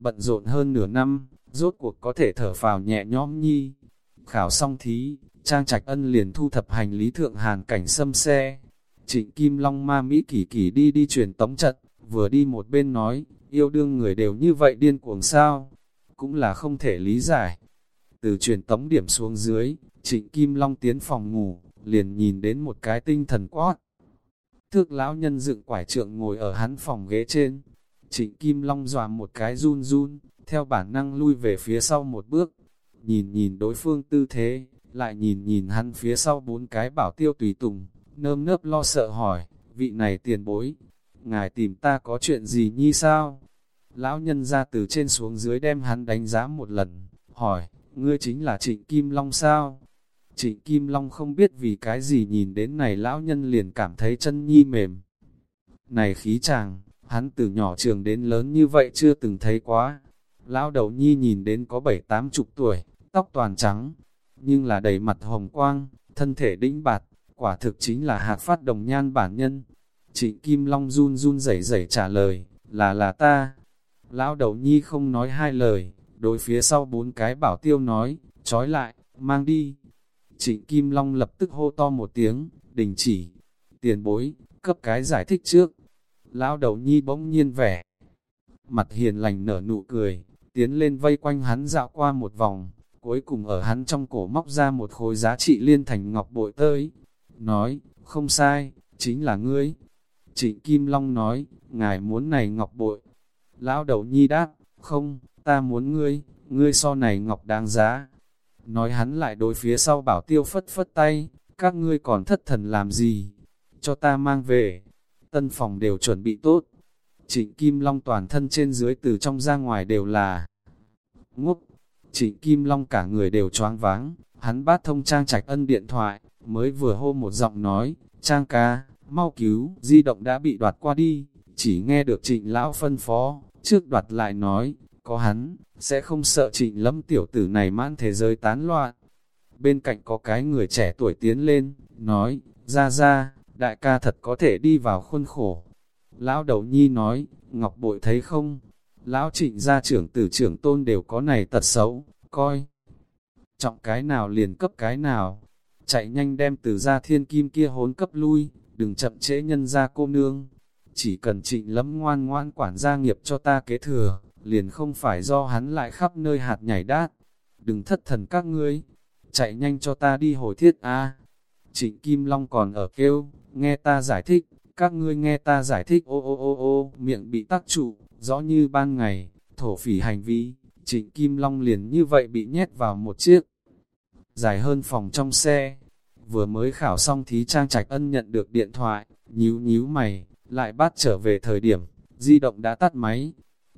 Bận rộn hơn nửa năm, rốt cuộc có thể thở phào nhẹ nhõm nhi. Khảo xong thí, Trang Trạch Ân liền thu thập hành lý thượng hàn cảnh xâm xe. Trịnh Kim Long ma Mỹ kỳ kỳ đi đi truyền tống trận, vừa đi một bên nói, yêu đương người đều như vậy điên cuồng sao? Cũng là không thể lý giải. Từ truyền tống điểm xuống dưới, Trịnh Kim Long tiến phòng ngủ, liền nhìn đến một cái tinh thần quát. Thước lão nhân dựng quải trượng ngồi ở hắn phòng ghế trên. Trịnh Kim Long dòa một cái run run, theo bản năng lui về phía sau một bước. Nhìn nhìn đối phương tư thế, lại nhìn nhìn hắn phía sau bốn cái bảo tiêu tùy tùng, nơm nớp lo sợ hỏi, vị này tiền bối, ngài tìm ta có chuyện gì nhi sao? Lão nhân ra từ trên xuống dưới đem hắn đánh giá một lần, hỏi, ngươi chính là trịnh Kim Long sao? Trịnh Kim Long không biết vì cái gì nhìn đến này lão nhân liền cảm thấy chân nhi mềm. Này khí chàng, hắn từ nhỏ trường đến lớn như vậy chưa từng thấy quá. Lão đầu nhi nhìn đến có bảy tám chục tuổi, tóc toàn trắng, nhưng là đầy mặt hồng quang, thân thể đĩnh bạt, quả thực chính là hạt phát đồng nhan bản nhân. Trịnh Kim Long run run rẩy rẩy trả lời, là là ta. Lão đầu nhi không nói hai lời, đối phía sau bốn cái bảo tiêu nói, trói lại, mang đi. Trịnh Kim Long lập tức hô to một tiếng, đình chỉ, tiền bối, cấp cái giải thích trước. Lão đầu nhi bỗng nhiên vẻ, mặt hiền lành nở nụ cười, tiến lên vây quanh hắn dạo qua một vòng, cuối cùng ở hắn trong cổ móc ra một khối giá trị liên thành ngọc bội tới. Nói, không sai, chính là ngươi. Trịnh Kim Long nói, ngài muốn này ngọc bội. Lão đầu nhi đáp, không, ta muốn ngươi, ngươi so này ngọc đáng giá. Nói hắn lại đối phía sau bảo tiêu phất phất tay, các ngươi còn thất thần làm gì? Cho ta mang về. Tân phòng đều chuẩn bị tốt. Trịnh Kim Long toàn thân trên dưới từ trong ra ngoài đều là ngốc. Trịnh Kim Long cả người đều choáng váng, hắn bát thông Trang Trạch Ân điện thoại, mới vừa hô một giọng nói, Trang ca, mau cứu, di động đã bị đoạt qua đi, chỉ nghe được trịnh lão phân phó, trước đoạt lại nói, có hắn, sẽ không sợ trịnh lâm tiểu tử này mãn thế giới tán loạn. Bên cạnh có cái người trẻ tuổi tiến lên, nói, ra ra, đại ca thật có thể đi vào khuôn khổ. Lão đầu nhi nói, Ngọc Bội thấy không? Lão trịnh gia trưởng tử trưởng tôn đều có này tật xấu, coi. Trọng cái nào liền cấp cái nào, chạy nhanh đem từ gia thiên kim kia hốn cấp lui, đừng chậm trễ nhân gia cô nương. Chỉ cần trịnh lâm ngoan ngoan quản gia nghiệp cho ta kế thừa, liền không phải do hắn lại khắp nơi hạt nhảy đát. Đừng thất thần các ngươi, chạy nhanh cho ta đi hồi thiết a. Trịnh Kim Long còn ở kêu, nghe ta giải thích, các ngươi nghe ta giải thích ô ô ô ô, miệng bị tắc trụ, rõ như ban ngày, thổ phỉ hành vi, trịnh Kim Long liền như vậy bị nhét vào một chiếc, dài hơn phòng trong xe. Vừa mới khảo xong thí trang trạch ân nhận được điện thoại, nhíu nhíu mày, lại bắt trở về thời điểm, di động đã tắt máy.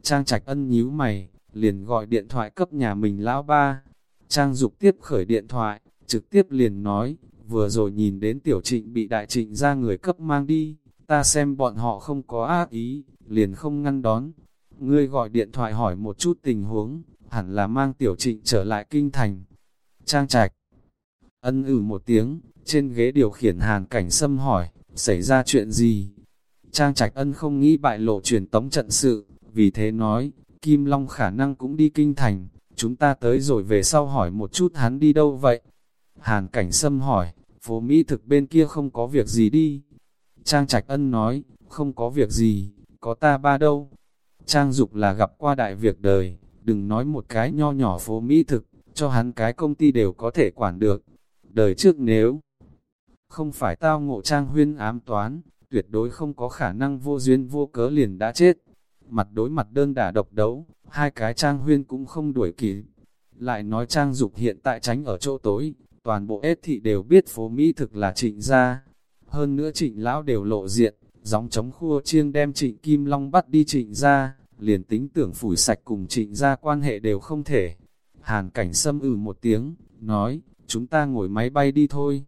Trang Trạch Ân nhíu mày, liền gọi điện thoại cấp nhà mình lão ba. Trang Dục tiếp khởi điện thoại, trực tiếp liền nói, vừa rồi nhìn đến tiểu trịnh bị đại trịnh ra người cấp mang đi, ta xem bọn họ không có ác ý, liền không ngăn đón. Ngươi gọi điện thoại hỏi một chút tình huống, hẳn là mang tiểu trịnh trở lại kinh thành. Trang Trạch ân ử ừ một tiếng, trên ghế điều khiển hàn cảnh xâm hỏi, xảy ra chuyện gì? Trang Trạch Ân không nghĩ bại lộ truyền tống trận sự, vì thế nói, Kim Long khả năng cũng đi kinh thành, chúng ta tới rồi về sau hỏi một chút hắn đi đâu vậy? Hàn Cảnh Sâm hỏi, phố Mỹ thực bên kia không có việc gì đi. Trang Trạch Ân nói, không có việc gì, có ta ba đâu. Trang Dục là gặp qua đại việc đời, đừng nói một cái nho nhỏ phố Mỹ thực, cho hắn cái công ty đều có thể quản được. Đời trước nếu không phải tao ngộ Trang Huyên ám toán, tuyệt đối không có khả năng vô duyên vô cớ liền đã chết. Mặt đối mặt đơn đả độc đấu, hai cái trang huyên cũng không đuổi kịp. Lại nói trang dục hiện tại tránh ở chỗ tối, toàn bộ ết thị đều biết phố Mỹ thực là trịnh gia. Hơn nữa trịnh lão đều lộ diện, gióng chống khua chiêng đem trịnh Kim Long bắt đi trịnh gia, liền tính tưởng phủi sạch cùng trịnh gia quan hệ đều không thể. Hàn cảnh xâm ử ừ một tiếng, nói, chúng ta ngồi máy bay đi thôi.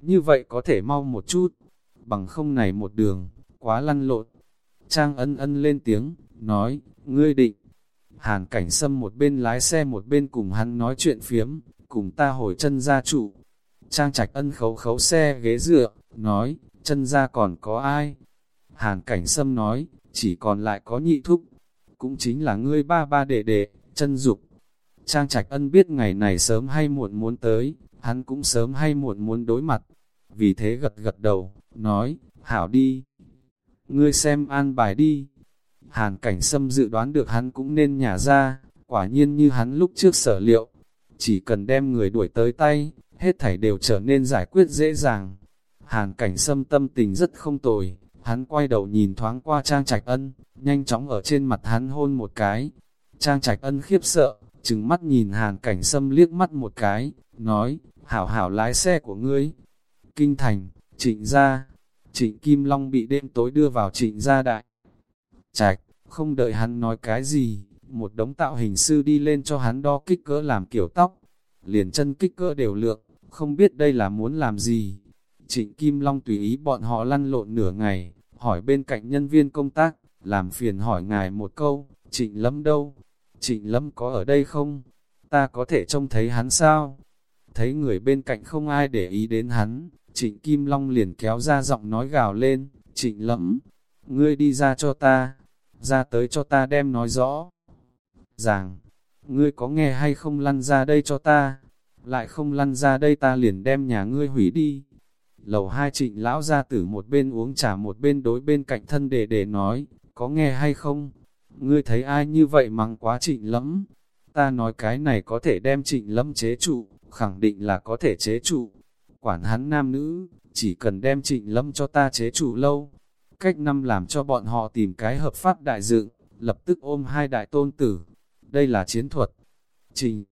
Như vậy có thể mau một chút bằng không này một đường, quá lăn lộn. Trang ân ân lên tiếng, nói, ngươi định. Hàn cảnh sâm một bên lái xe một bên cùng hắn nói chuyện phiếm, cùng ta hồi chân ra trụ. Trang trạch ân khấu khấu xe ghế dựa, nói, chân ra còn có ai? Hàn cảnh sâm nói, chỉ còn lại có nhị thúc, cũng chính là ngươi ba ba đệ đệ, chân dục. Trang trạch ân biết ngày này sớm hay muộn muốn tới, hắn cũng sớm hay muộn muốn đối mặt. Vì thế gật gật đầu, nói, hảo đi. Ngươi xem an bài đi. Hàn cảnh sâm dự đoán được hắn cũng nên nhả ra, quả nhiên như hắn lúc trước sở liệu. Chỉ cần đem người đuổi tới tay, hết thảy đều trở nên giải quyết dễ dàng. Hàn cảnh sâm tâm tình rất không tồi, hắn quay đầu nhìn thoáng qua Trang Trạch Ân, nhanh chóng ở trên mặt hắn hôn một cái. Trang Trạch Ân khiếp sợ, trừng mắt nhìn Hàn cảnh sâm liếc mắt một cái, nói, hảo hảo lái xe của ngươi. Kinh thành, Trịnh gia, trịnh Kim Long bị đêm tối đưa vào trịnh gia đại. Trạch, không đợi hắn nói cái gì, một đống tạo hình sư đi lên cho hắn đo kích cỡ làm kiểu tóc. Liền chân kích cỡ đều lượng, không biết đây là muốn làm gì. Trịnh Kim Long tùy ý bọn họ lăn lộn nửa ngày, hỏi bên cạnh nhân viên công tác, làm phiền hỏi ngài một câu, trịnh lâm đâu? Trịnh lâm có ở đây không? Ta có thể trông thấy hắn sao? Thấy người bên cạnh không ai để ý đến hắn, Trịnh Kim Long liền kéo ra giọng nói gào lên, trịnh lẫm, ngươi đi ra cho ta, ra tới cho ta đem nói rõ. Ràng, ngươi có nghe hay không lăn ra đây cho ta, lại không lăn ra đây ta liền đem nhà ngươi hủy đi. Lầu hai trịnh lão ra tử một bên uống trà một bên đối bên cạnh thân để để nói, có nghe hay không? Ngươi thấy ai như vậy mắng quá trịnh lẫm? Ta nói cái này có thể đem trịnh lẫm chế trụ, khẳng định là có thể chế trụ quản hắn nam nữ, chỉ cần đem trịnh lâm cho ta chế chủ lâu. Cách năm làm cho bọn họ tìm cái hợp pháp đại dựng, lập tức ôm hai đại tôn tử. Đây là chiến thuật. Trình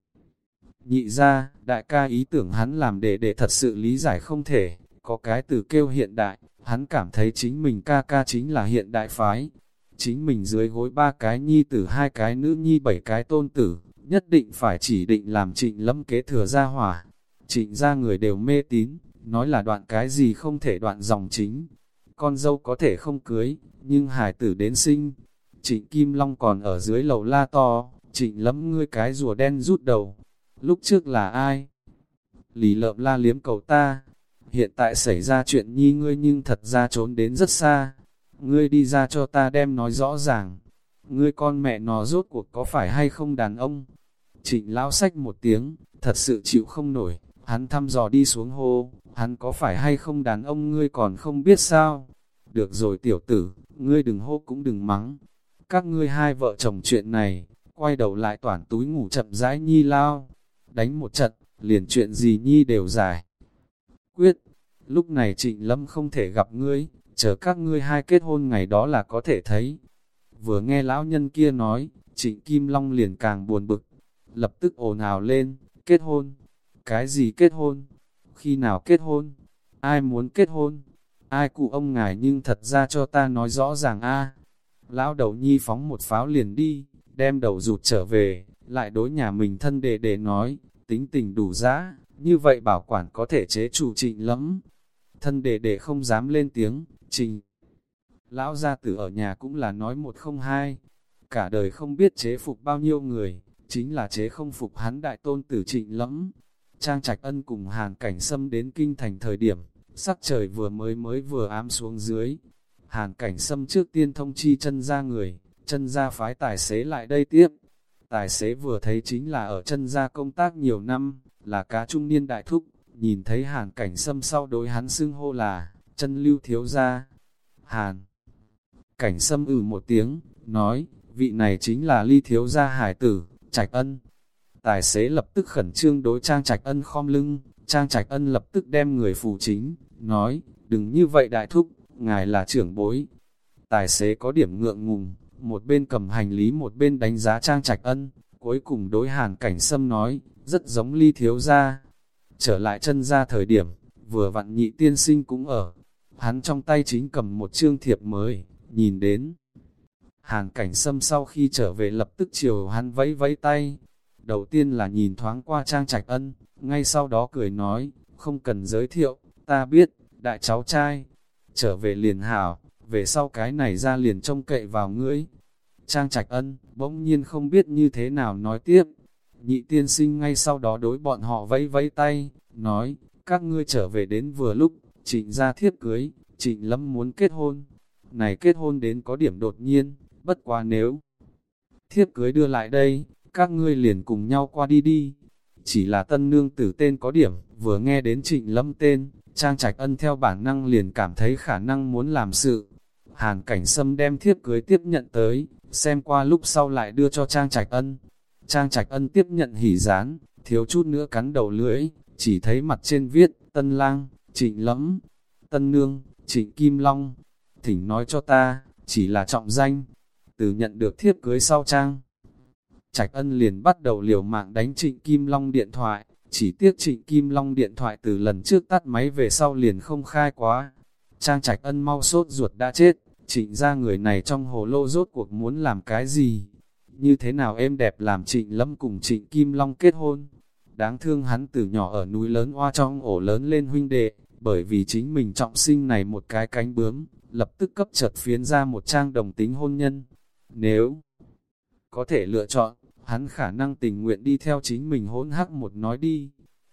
nhị ra, đại ca ý tưởng hắn làm để để thật sự lý giải không thể, có cái từ kêu hiện đại, hắn cảm thấy chính mình ca ca chính là hiện đại phái. Chính mình dưới gối ba cái nhi tử hai cái nữ nhi bảy cái tôn tử, nhất định phải chỉ định làm trịnh lâm kế thừa gia hỏa, Trịnh ra người đều mê tín, nói là đoạn cái gì không thể đoạn dòng chính. Con dâu có thể không cưới, nhưng hải tử đến sinh. Trịnh Kim Long còn ở dưới lầu la to, trịnh lấm ngươi cái rùa đen rút đầu. Lúc trước là ai? Lì lợm la liếm cầu ta. Hiện tại xảy ra chuyện nhi ngươi nhưng thật ra trốn đến rất xa. Ngươi đi ra cho ta đem nói rõ ràng. Ngươi con mẹ nó rốt cuộc có phải hay không đàn ông? Trịnh lão sách một tiếng, thật sự chịu không nổi, Hắn thăm dò đi xuống hô, hắn có phải hay không đàn ông ngươi còn không biết sao? Được rồi tiểu tử, ngươi đừng hô cũng đừng mắng. Các ngươi hai vợ chồng chuyện này, quay đầu lại toàn túi ngủ chậm rãi nhi lao. Đánh một trận, liền chuyện gì nhi đều giải. Quyết, lúc này trịnh lâm không thể gặp ngươi, chờ các ngươi hai kết hôn ngày đó là có thể thấy. Vừa nghe lão nhân kia nói, trịnh Kim Long liền càng buồn bực, lập tức ồn ào lên, kết hôn, cái gì kết hôn? Khi nào kết hôn? Ai muốn kết hôn? ai cụ ông ngài nhưng thật ra cho ta nói rõ ràng a Lão đầu nhi phóng một pháo liền đi, đem đầu rụt trở về, lại đối nhà mình thân đệ để nói, tính tình đủ giá, như vậy bảo quản có thể chế chủ trịnh lắm. Thân đệ đệ không dám lên tiếng, trình. Lão gia tử ở nhà cũng là nói một không hai, cả đời không biết chế phục bao nhiêu người, chính là chế không phục hắn đại tôn tử trịnh lắm. Trang Trạch Ân cùng Hàn Cảnh Sâm đến kinh thành thời điểm, sắc trời vừa mới mới vừa ám xuống dưới. Hàn Cảnh Sâm trước tiên thông chi chân ra người, chân ra phái tài xế lại đây tiếp. Tài xế vừa thấy chính là ở chân ra công tác nhiều năm, là cá trung niên đại thúc, nhìn thấy Hàn Cảnh Sâm sau đối hắn xưng hô là, chân lưu thiếu ra. Hàn Cảnh Sâm ử ừ một tiếng, nói, vị này chính là ly thiếu gia hải tử, Trạch Ân. Tài xế lập tức khẩn trương đối Trang Trạch Ân khom lưng, Trang Trạch Ân lập tức đem người phù chính, nói, đừng như vậy đại thúc, ngài là trưởng bối. Tài xế có điểm ngượng ngùng, một bên cầm hành lý một bên đánh giá Trang Trạch Ân, cuối cùng đối hàn cảnh sâm nói, rất giống ly thiếu gia. Trở lại chân ra thời điểm, vừa vặn nhị tiên sinh cũng ở, hắn trong tay chính cầm một chương thiệp mới, nhìn đến. Hàn cảnh sâm sau khi trở về lập tức chiều hắn vẫy vẫy tay. Đầu tiên là nhìn thoáng qua trang trạch ân, ngay sau đó cười nói, không cần giới thiệu, ta biết, đại cháu trai. Trở về liền hảo, về sau cái này ra liền trông cậy vào ngươi. Trang trạch ân, bỗng nhiên không biết như thế nào nói tiếp. Nhị tiên sinh ngay sau đó đối bọn họ vẫy vẫy tay, nói, các ngươi trở về đến vừa lúc, trịnh ra thiếp cưới, trịnh lâm muốn kết hôn. Này kết hôn đến có điểm đột nhiên, bất quá nếu thiếp cưới đưa lại đây, các ngươi liền cùng nhau qua đi đi. Chỉ là tân nương tử tên có điểm, vừa nghe đến trịnh lâm tên, Trang Trạch Ân theo bản năng liền cảm thấy khả năng muốn làm sự. Hàn cảnh sâm đem thiếp cưới tiếp nhận tới, xem qua lúc sau lại đưa cho Trang Trạch Ân. Trang Trạch Ân tiếp nhận hỉ rán, thiếu chút nữa cắn đầu lưỡi, chỉ thấy mặt trên viết, Tân Lang, Trịnh Lẫm, Tân Nương, Trịnh Kim Long. Thỉnh nói cho ta, chỉ là trọng danh, từ nhận được thiếp cưới sau trang. Trạch ân liền bắt đầu liều mạng đánh trịnh Kim Long điện thoại, chỉ tiếc trịnh Kim Long điện thoại từ lần trước tắt máy về sau liền không khai quá. Trang trạch ân mau sốt ruột đã chết, trịnh ra người này trong hồ lô rốt cuộc muốn làm cái gì? Như thế nào em đẹp làm trịnh lâm cùng trịnh Kim Long kết hôn? Đáng thương hắn từ nhỏ ở núi lớn oa trong ổ lớn lên huynh đệ, bởi vì chính mình trọng sinh này một cái cánh bướm, lập tức cấp chợt phiến ra một trang đồng tính hôn nhân. Nếu có thể lựa chọn, hắn khả năng tình nguyện đi theo chính mình hỗn hắc một nói đi.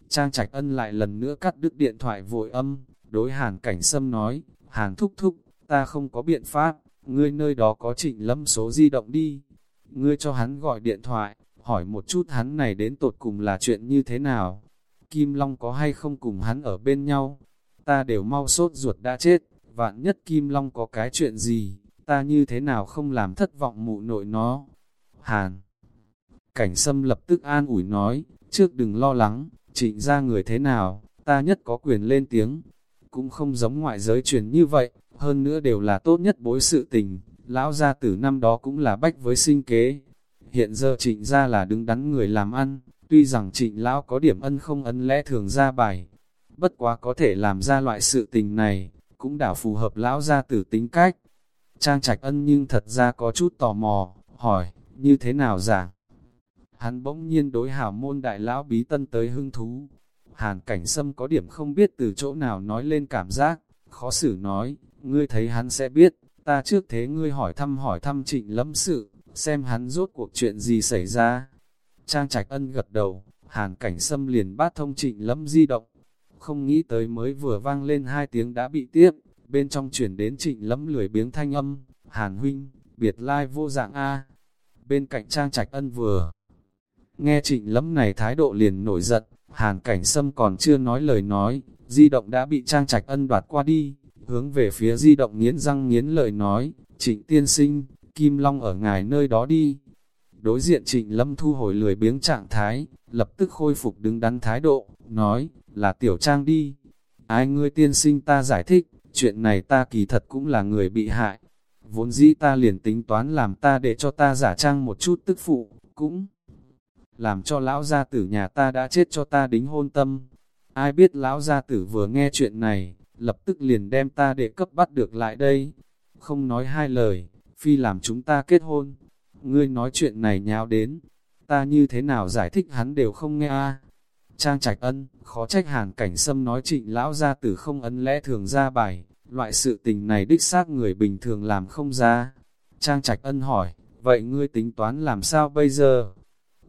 Trang Trạch Ân lại lần nữa cắt đứt điện thoại vội âm, đối Hàn Cảnh Sâm nói, Hàn thúc thúc, ta không có biện pháp, ngươi nơi đó có trịnh lâm số di động đi. Ngươi cho hắn gọi điện thoại, hỏi một chút hắn này đến tột cùng là chuyện như thế nào. Kim Long có hay không cùng hắn ở bên nhau, ta đều mau sốt ruột đã chết, vạn nhất Kim Long có cái chuyện gì, ta như thế nào không làm thất vọng mụ nội nó. Hàn Cảnh Sâm lập tức an ủi nói, trước đừng lo lắng, trịnh ra người thế nào, ta nhất có quyền lên tiếng. Cũng không giống ngoại giới truyền như vậy, hơn nữa đều là tốt nhất bối sự tình, lão gia tử năm đó cũng là bách với sinh kế. Hiện giờ trịnh ra là đứng đắn người làm ăn, tuy rằng trịnh lão có điểm ân không ân lẽ thường ra bài, bất quá có thể làm ra loại sự tình này, cũng đảo phù hợp lão gia tử tính cách. Trang trạch ân nhưng thật ra có chút tò mò, hỏi, như thế nào giảng? Hắn bỗng nhiên đối hảo môn đại lão bí tân tới hưng thú. Hàn cảnh sâm có điểm không biết từ chỗ nào nói lên cảm giác, khó xử nói, ngươi thấy hắn sẽ biết, ta trước thế ngươi hỏi thăm hỏi thăm trịnh lâm sự, xem hắn rốt cuộc chuyện gì xảy ra. Trang trạch ân gật đầu, hàn cảnh sâm liền bát thông trịnh lâm di động, không nghĩ tới mới vừa vang lên hai tiếng đã bị tiếp, bên trong chuyển đến trịnh lâm lười biếng thanh âm, hàn huynh, biệt lai vô dạng A. Bên cạnh trang trạch ân vừa, nghe trịnh lâm này thái độ liền nổi giận, hàn cảnh sâm còn chưa nói lời nói, di động đã bị trang trạch ân đoạt qua đi, hướng về phía di động nghiến răng nghiến lời nói, trịnh tiên sinh, Kim Long ở ngài nơi đó đi. Đối diện trịnh lâm thu hồi lười biếng trạng thái, lập tức khôi phục đứng đắn thái độ, nói, là tiểu trang đi. Ai ngươi tiên sinh ta giải thích, chuyện này ta kỳ thật cũng là người bị hại. Vốn dĩ ta liền tính toán làm ta để cho ta giả trang một chút tức phụ, cũng làm cho lão gia tử nhà ta đã chết cho ta đính hôn tâm. Ai biết lão gia tử vừa nghe chuyện này, lập tức liền đem ta để cấp bắt được lại đây. Không nói hai lời, phi làm chúng ta kết hôn. Ngươi nói chuyện này nháo đến, ta như thế nào giải thích hắn đều không nghe a. Trang trạch ân, khó trách hàn cảnh sâm nói trịnh lão gia tử không ấn lẽ thường ra bài, loại sự tình này đích xác người bình thường làm không ra. Trang trạch ân hỏi, vậy ngươi tính toán làm sao bây giờ?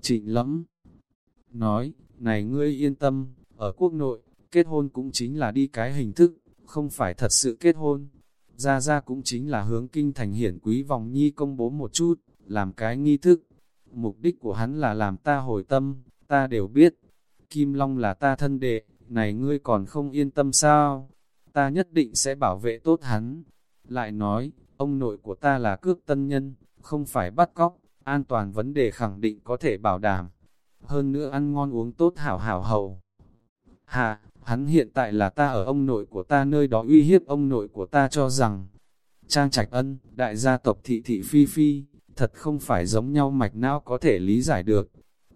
Trịnh lẫm nói, này ngươi yên tâm, ở quốc nội, kết hôn cũng chính là đi cái hình thức, không phải thật sự kết hôn. Ra ra cũng chính là hướng kinh thành hiển quý vòng nhi công bố một chút, làm cái nghi thức. Mục đích của hắn là làm ta hồi tâm, ta đều biết. Kim Long là ta thân đệ, này ngươi còn không yên tâm sao? Ta nhất định sẽ bảo vệ tốt hắn. Lại nói, ông nội của ta là cướp tân nhân, không phải bắt cóc, an toàn vấn đề khẳng định có thể bảo đảm. Hơn nữa ăn ngon uống tốt hảo hảo hầu. Hà, hắn hiện tại là ta ở ông nội của ta nơi đó uy hiếp ông nội của ta cho rằng, Trang Trạch Ân, đại gia tộc thị thị phi phi, thật không phải giống nhau mạch não có thể lý giải được.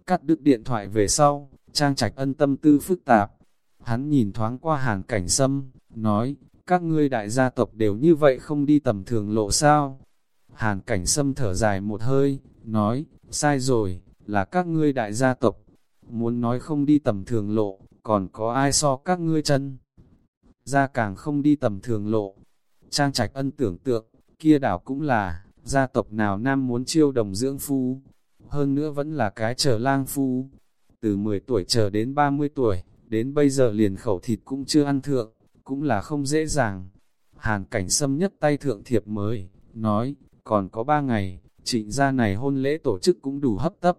Cắt đứt điện thoại về sau, Trang Trạch Ân tâm tư phức tạp. Hắn nhìn thoáng qua hàn cảnh sâm, nói, các ngươi đại gia tộc đều như vậy không đi tầm thường lộ sao. Hàn cảnh sâm thở dài một hơi, nói, sai rồi, là các ngươi đại gia tộc. Muốn nói không đi tầm thường lộ, còn có ai so các ngươi chân. Ra càng không đi tầm thường lộ. Trang trạch ân tưởng tượng, kia đảo cũng là, gia tộc nào nam muốn chiêu đồng dưỡng phu. Hơn nữa vẫn là cái chờ lang phu. Từ 10 tuổi chờ đến 30 tuổi, đến bây giờ liền khẩu thịt cũng chưa ăn thượng, cũng là không dễ dàng. Hàn cảnh xâm nhất tay thượng thiệp mới, nói, còn có 3 ngày, trịnh gia này hôn lễ tổ chức cũng đủ hấp tấp.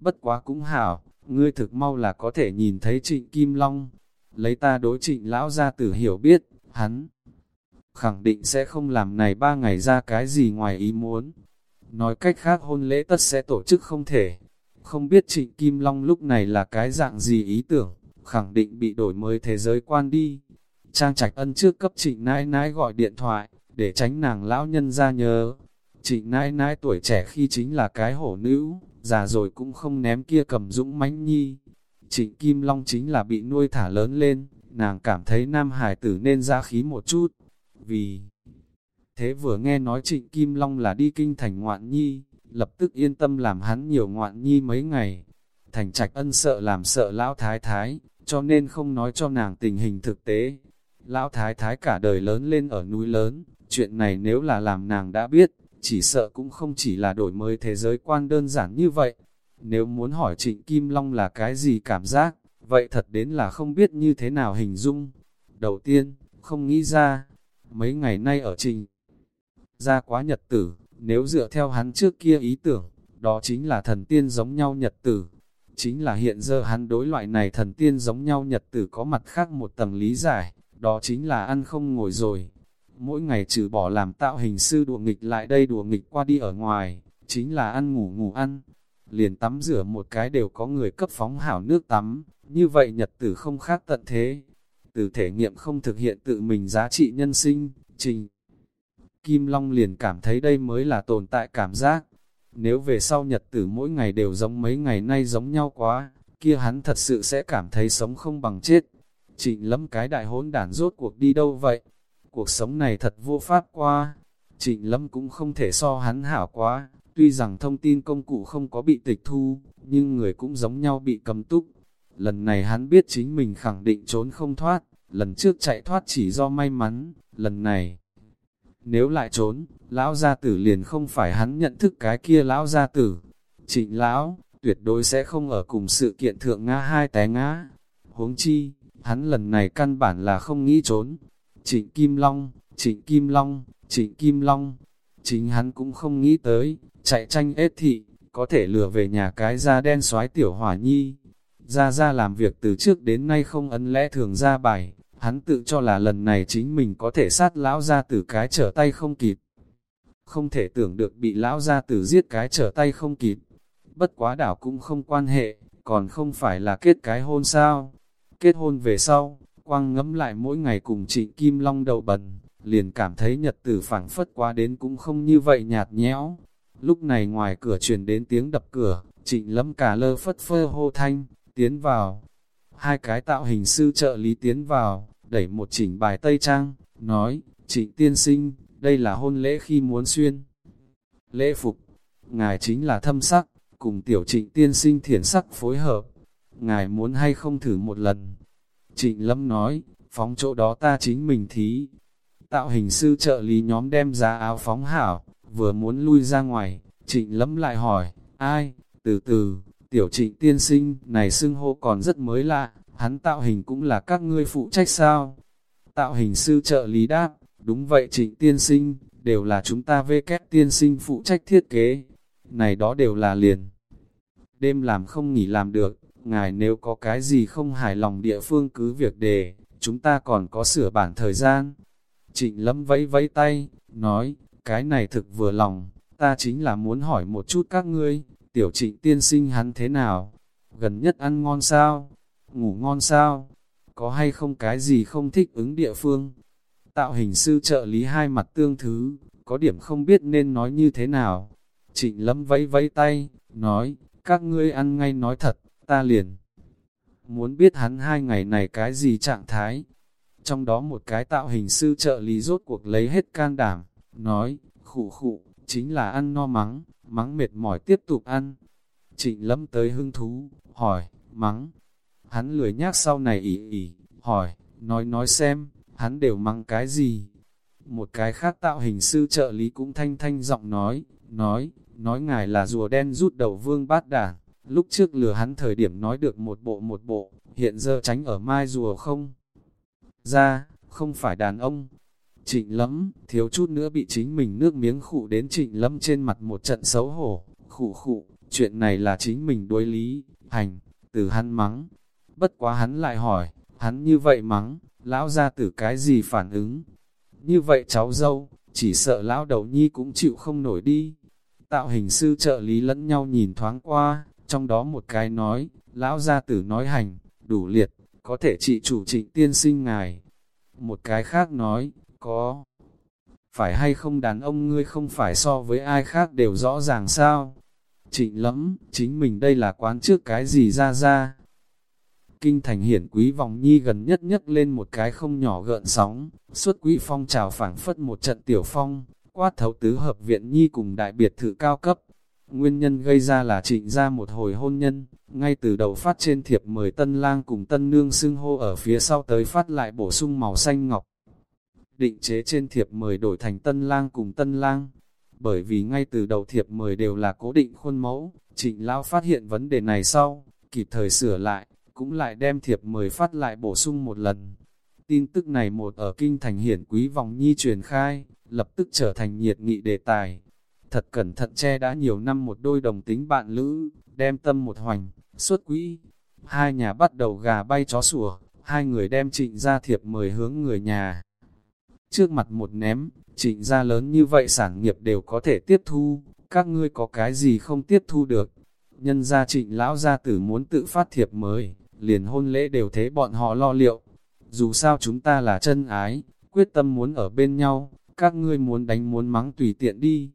Bất quá cũng hảo, ngươi thực mau là có thể nhìn thấy trịnh Kim Long. Lấy ta đối trịnh lão gia tử hiểu biết, hắn khẳng định sẽ không làm này ba ngày ra cái gì ngoài ý muốn. Nói cách khác hôn lễ tất sẽ tổ chức không thể. Không biết trịnh Kim Long lúc này là cái dạng gì ý tưởng, khẳng định bị đổi mới thế giới quan đi. Trang trạch ân trước cấp trịnh nãi nãi gọi điện thoại, để tránh nàng lão nhân ra nhớ. Trịnh nãi nãi tuổi trẻ khi chính là cái hổ nữ, già rồi cũng không ném kia cầm dũng mãnh nhi. Trịnh Kim Long chính là bị nuôi thả lớn lên, nàng cảm thấy nam hải tử nên ra khí một chút, vì thế vừa nghe nói trịnh Kim Long là đi kinh thành ngoạn nhi, lập tức yên tâm làm hắn nhiều ngoạn nhi mấy ngày. Thành trạch ân sợ làm sợ lão thái thái, cho nên không nói cho nàng tình hình thực tế. Lão thái thái cả đời lớn lên ở núi lớn, chuyện này nếu là làm nàng đã biết, chỉ sợ cũng không chỉ là đổi mới thế giới quan đơn giản như vậy. Nếu muốn hỏi Trịnh Kim Long là cái gì cảm giác, vậy thật đến là không biết như thế nào hình dung. Đầu tiên, không nghĩ ra, mấy ngày nay ở Trịnh ra quá nhật tử, nếu dựa theo hắn trước kia ý tưởng, đó chính là thần tiên giống nhau nhật tử. Chính là hiện giờ hắn đối loại này thần tiên giống nhau nhật tử có mặt khác một tầng lý giải, đó chính là ăn không ngồi rồi, mỗi ngày trừ bỏ làm tạo hình sư đùa nghịch lại đây đùa nghịch qua đi ở ngoài, chính là ăn ngủ ngủ ăn. Liền tắm rửa một cái đều có người cấp phóng hảo nước tắm, như vậy nhật tử không khác tận thế. Từ thể nghiệm không thực hiện tự mình giá trị nhân sinh, trình. Kim Long liền cảm thấy đây mới là tồn tại cảm giác. Nếu về sau nhật tử mỗi ngày đều giống mấy ngày nay giống nhau quá, kia hắn thật sự sẽ cảm thấy sống không bằng chết. Trịnh lâm cái đại hỗn đản rốt cuộc đi đâu vậy? Cuộc sống này thật vô pháp qua. Trịnh Lâm cũng không thể so hắn hảo quá, tuy rằng thông tin công cụ không có bị tịch thu, nhưng người cũng giống nhau bị cầm túc. Lần này hắn biết chính mình khẳng định trốn không thoát, lần trước chạy thoát chỉ do may mắn, lần này. Nếu lại trốn, lão gia tử liền không phải hắn nhận thức cái kia lão gia tử. Trịnh lão, tuyệt đối sẽ không ở cùng sự kiện thượng ngã hai té ngã. Huống chi, hắn lần này căn bản là không nghĩ trốn, Trịnh Kim Long, Trịnh Kim Long, Trịnh Kim Long, chính hắn cũng không nghĩ tới, chạy tranh ết thị, có thể lừa về nhà cái da đen xoái tiểu hỏa nhi. Ra ra làm việc từ trước đến nay không ấn lẽ thường ra bài, hắn tự cho là lần này chính mình có thể sát lão ra từ cái trở tay không kịp. Không thể tưởng được bị lão ra từ giết cái trở tay không kịp. Bất quá đảo cũng không quan hệ, còn không phải là kết cái hôn sao. Kết hôn về sau, Quang ngẫm lại mỗi ngày cùng trịnh Kim Long đầu bần, liền cảm thấy nhật tử phảng phất quá đến cũng không như vậy nhạt nhẽo. Lúc này ngoài cửa truyền đến tiếng đập cửa, trịnh lâm cả lơ phất phơ hô thanh, tiến vào. Hai cái tạo hình sư trợ lý tiến vào, đẩy một chỉnh bài Tây Trang, nói, trịnh tiên sinh, đây là hôn lễ khi muốn xuyên. Lễ phục, ngài chính là thâm sắc, cùng tiểu trịnh tiên sinh thiển sắc phối hợp, ngài muốn hay không thử một lần. Trịnh Lâm nói, phóng chỗ đó ta chính mình thí. Tạo hình sư trợ lý nhóm đem giá áo phóng hảo, vừa muốn lui ra ngoài, trịnh Lâm lại hỏi, ai, từ từ, tiểu trịnh tiên sinh, này xưng hô còn rất mới lạ, hắn tạo hình cũng là các ngươi phụ trách sao? Tạo hình sư trợ lý đáp, đúng vậy trịnh tiên sinh, đều là chúng ta vê kép tiên sinh phụ trách thiết kế, này đó đều là liền. Đêm làm không nghỉ làm được, ngài nếu có cái gì không hài lòng địa phương cứ việc đề, chúng ta còn có sửa bản thời gian. Trịnh lâm vẫy vẫy tay, nói, cái này thực vừa lòng, ta chính là muốn hỏi một chút các ngươi, tiểu trịnh tiên sinh hắn thế nào? Gần nhất ăn ngon sao? Ngủ ngon sao? Có hay không cái gì không thích ứng địa phương? Tạo hình sư trợ lý hai mặt tương thứ, có điểm không biết nên nói như thế nào. Trịnh lâm vẫy vẫy tay, nói, các ngươi ăn ngay nói thật, ta liền. Muốn biết hắn hai ngày này cái gì trạng thái. Trong đó một cái tạo hình sư trợ lý rốt cuộc lấy hết can đảm, nói, khụ khụ, chính là ăn no mắng, mắng mệt mỏi tiếp tục ăn. Trịnh lâm tới hưng thú, hỏi, mắng. Hắn lười nhác sau này ỉ ỉ, hỏi, nói nói xem, hắn đều mắng cái gì. Một cái khác tạo hình sư trợ lý cũng thanh thanh giọng nói, nói, nói ngài là rùa đen rút đầu vương bát đảng, lúc trước lừa hắn thời điểm nói được một bộ một bộ, hiện giờ tránh ở mai rùa không. Ra, không phải đàn ông. Trịnh lắm, thiếu chút nữa bị chính mình nước miếng khụ đến trịnh lâm trên mặt một trận xấu hổ, khụ khụ, chuyện này là chính mình đối lý, hành, từ hắn mắng. Bất quá hắn lại hỏi, hắn như vậy mắng, lão ra từ cái gì phản ứng. Như vậy cháu dâu, chỉ sợ lão đầu nhi cũng chịu không nổi đi. Tạo hình sư trợ lý lẫn nhau nhìn thoáng qua, trong đó một cái nói, lão gia tử nói hành, đủ liệt, có thể trị chủ trịnh tiên sinh ngài. Một cái khác nói, có, phải hay không đàn ông ngươi không phải so với ai khác đều rõ ràng sao? Trịnh lắm, chính mình đây là quán trước cái gì ra ra. Kinh thành hiển quý vòng nhi gần nhất nhất lên một cái không nhỏ gợn sóng, suốt quý phong trào phảng phất một trận tiểu phong, quát thấu tứ hợp viện nhi cùng đại biệt thự cao cấp. Nguyên nhân gây ra là trịnh ra một hồi hôn nhân, ngay từ đầu phát trên thiệp mời tân lang cùng tân nương xưng hô ở phía sau tới phát lại bổ sung màu xanh ngọc. Định chế trên thiệp mời đổi thành tân lang cùng tân lang, bởi vì ngay từ đầu thiệp mời đều là cố định khuôn mẫu, trịnh lão phát hiện vấn đề này sau, kịp thời sửa lại, cũng lại đem thiệp mời phát lại bổ sung một lần. Tin tức này một ở kinh thành hiển quý vòng nhi truyền khai, lập tức trở thành nhiệt nghị đề tài. Thật cẩn thận che đã nhiều năm một đôi đồng tính bạn lữ, đem tâm một hoành, suốt quỹ. Hai nhà bắt đầu gà bay chó sủa, hai người đem trịnh ra thiệp mời hướng người nhà. Trước mặt một ném, trịnh ra lớn như vậy sản nghiệp đều có thể tiếp thu, các ngươi có cái gì không tiếp thu được. Nhân gia trịnh lão gia tử muốn tự phát thiệp mời, liền hôn lễ đều thế bọn họ lo liệu. Dù sao chúng ta là chân ái, quyết tâm muốn ở bên nhau, các ngươi muốn đánh muốn mắng tùy tiện đi.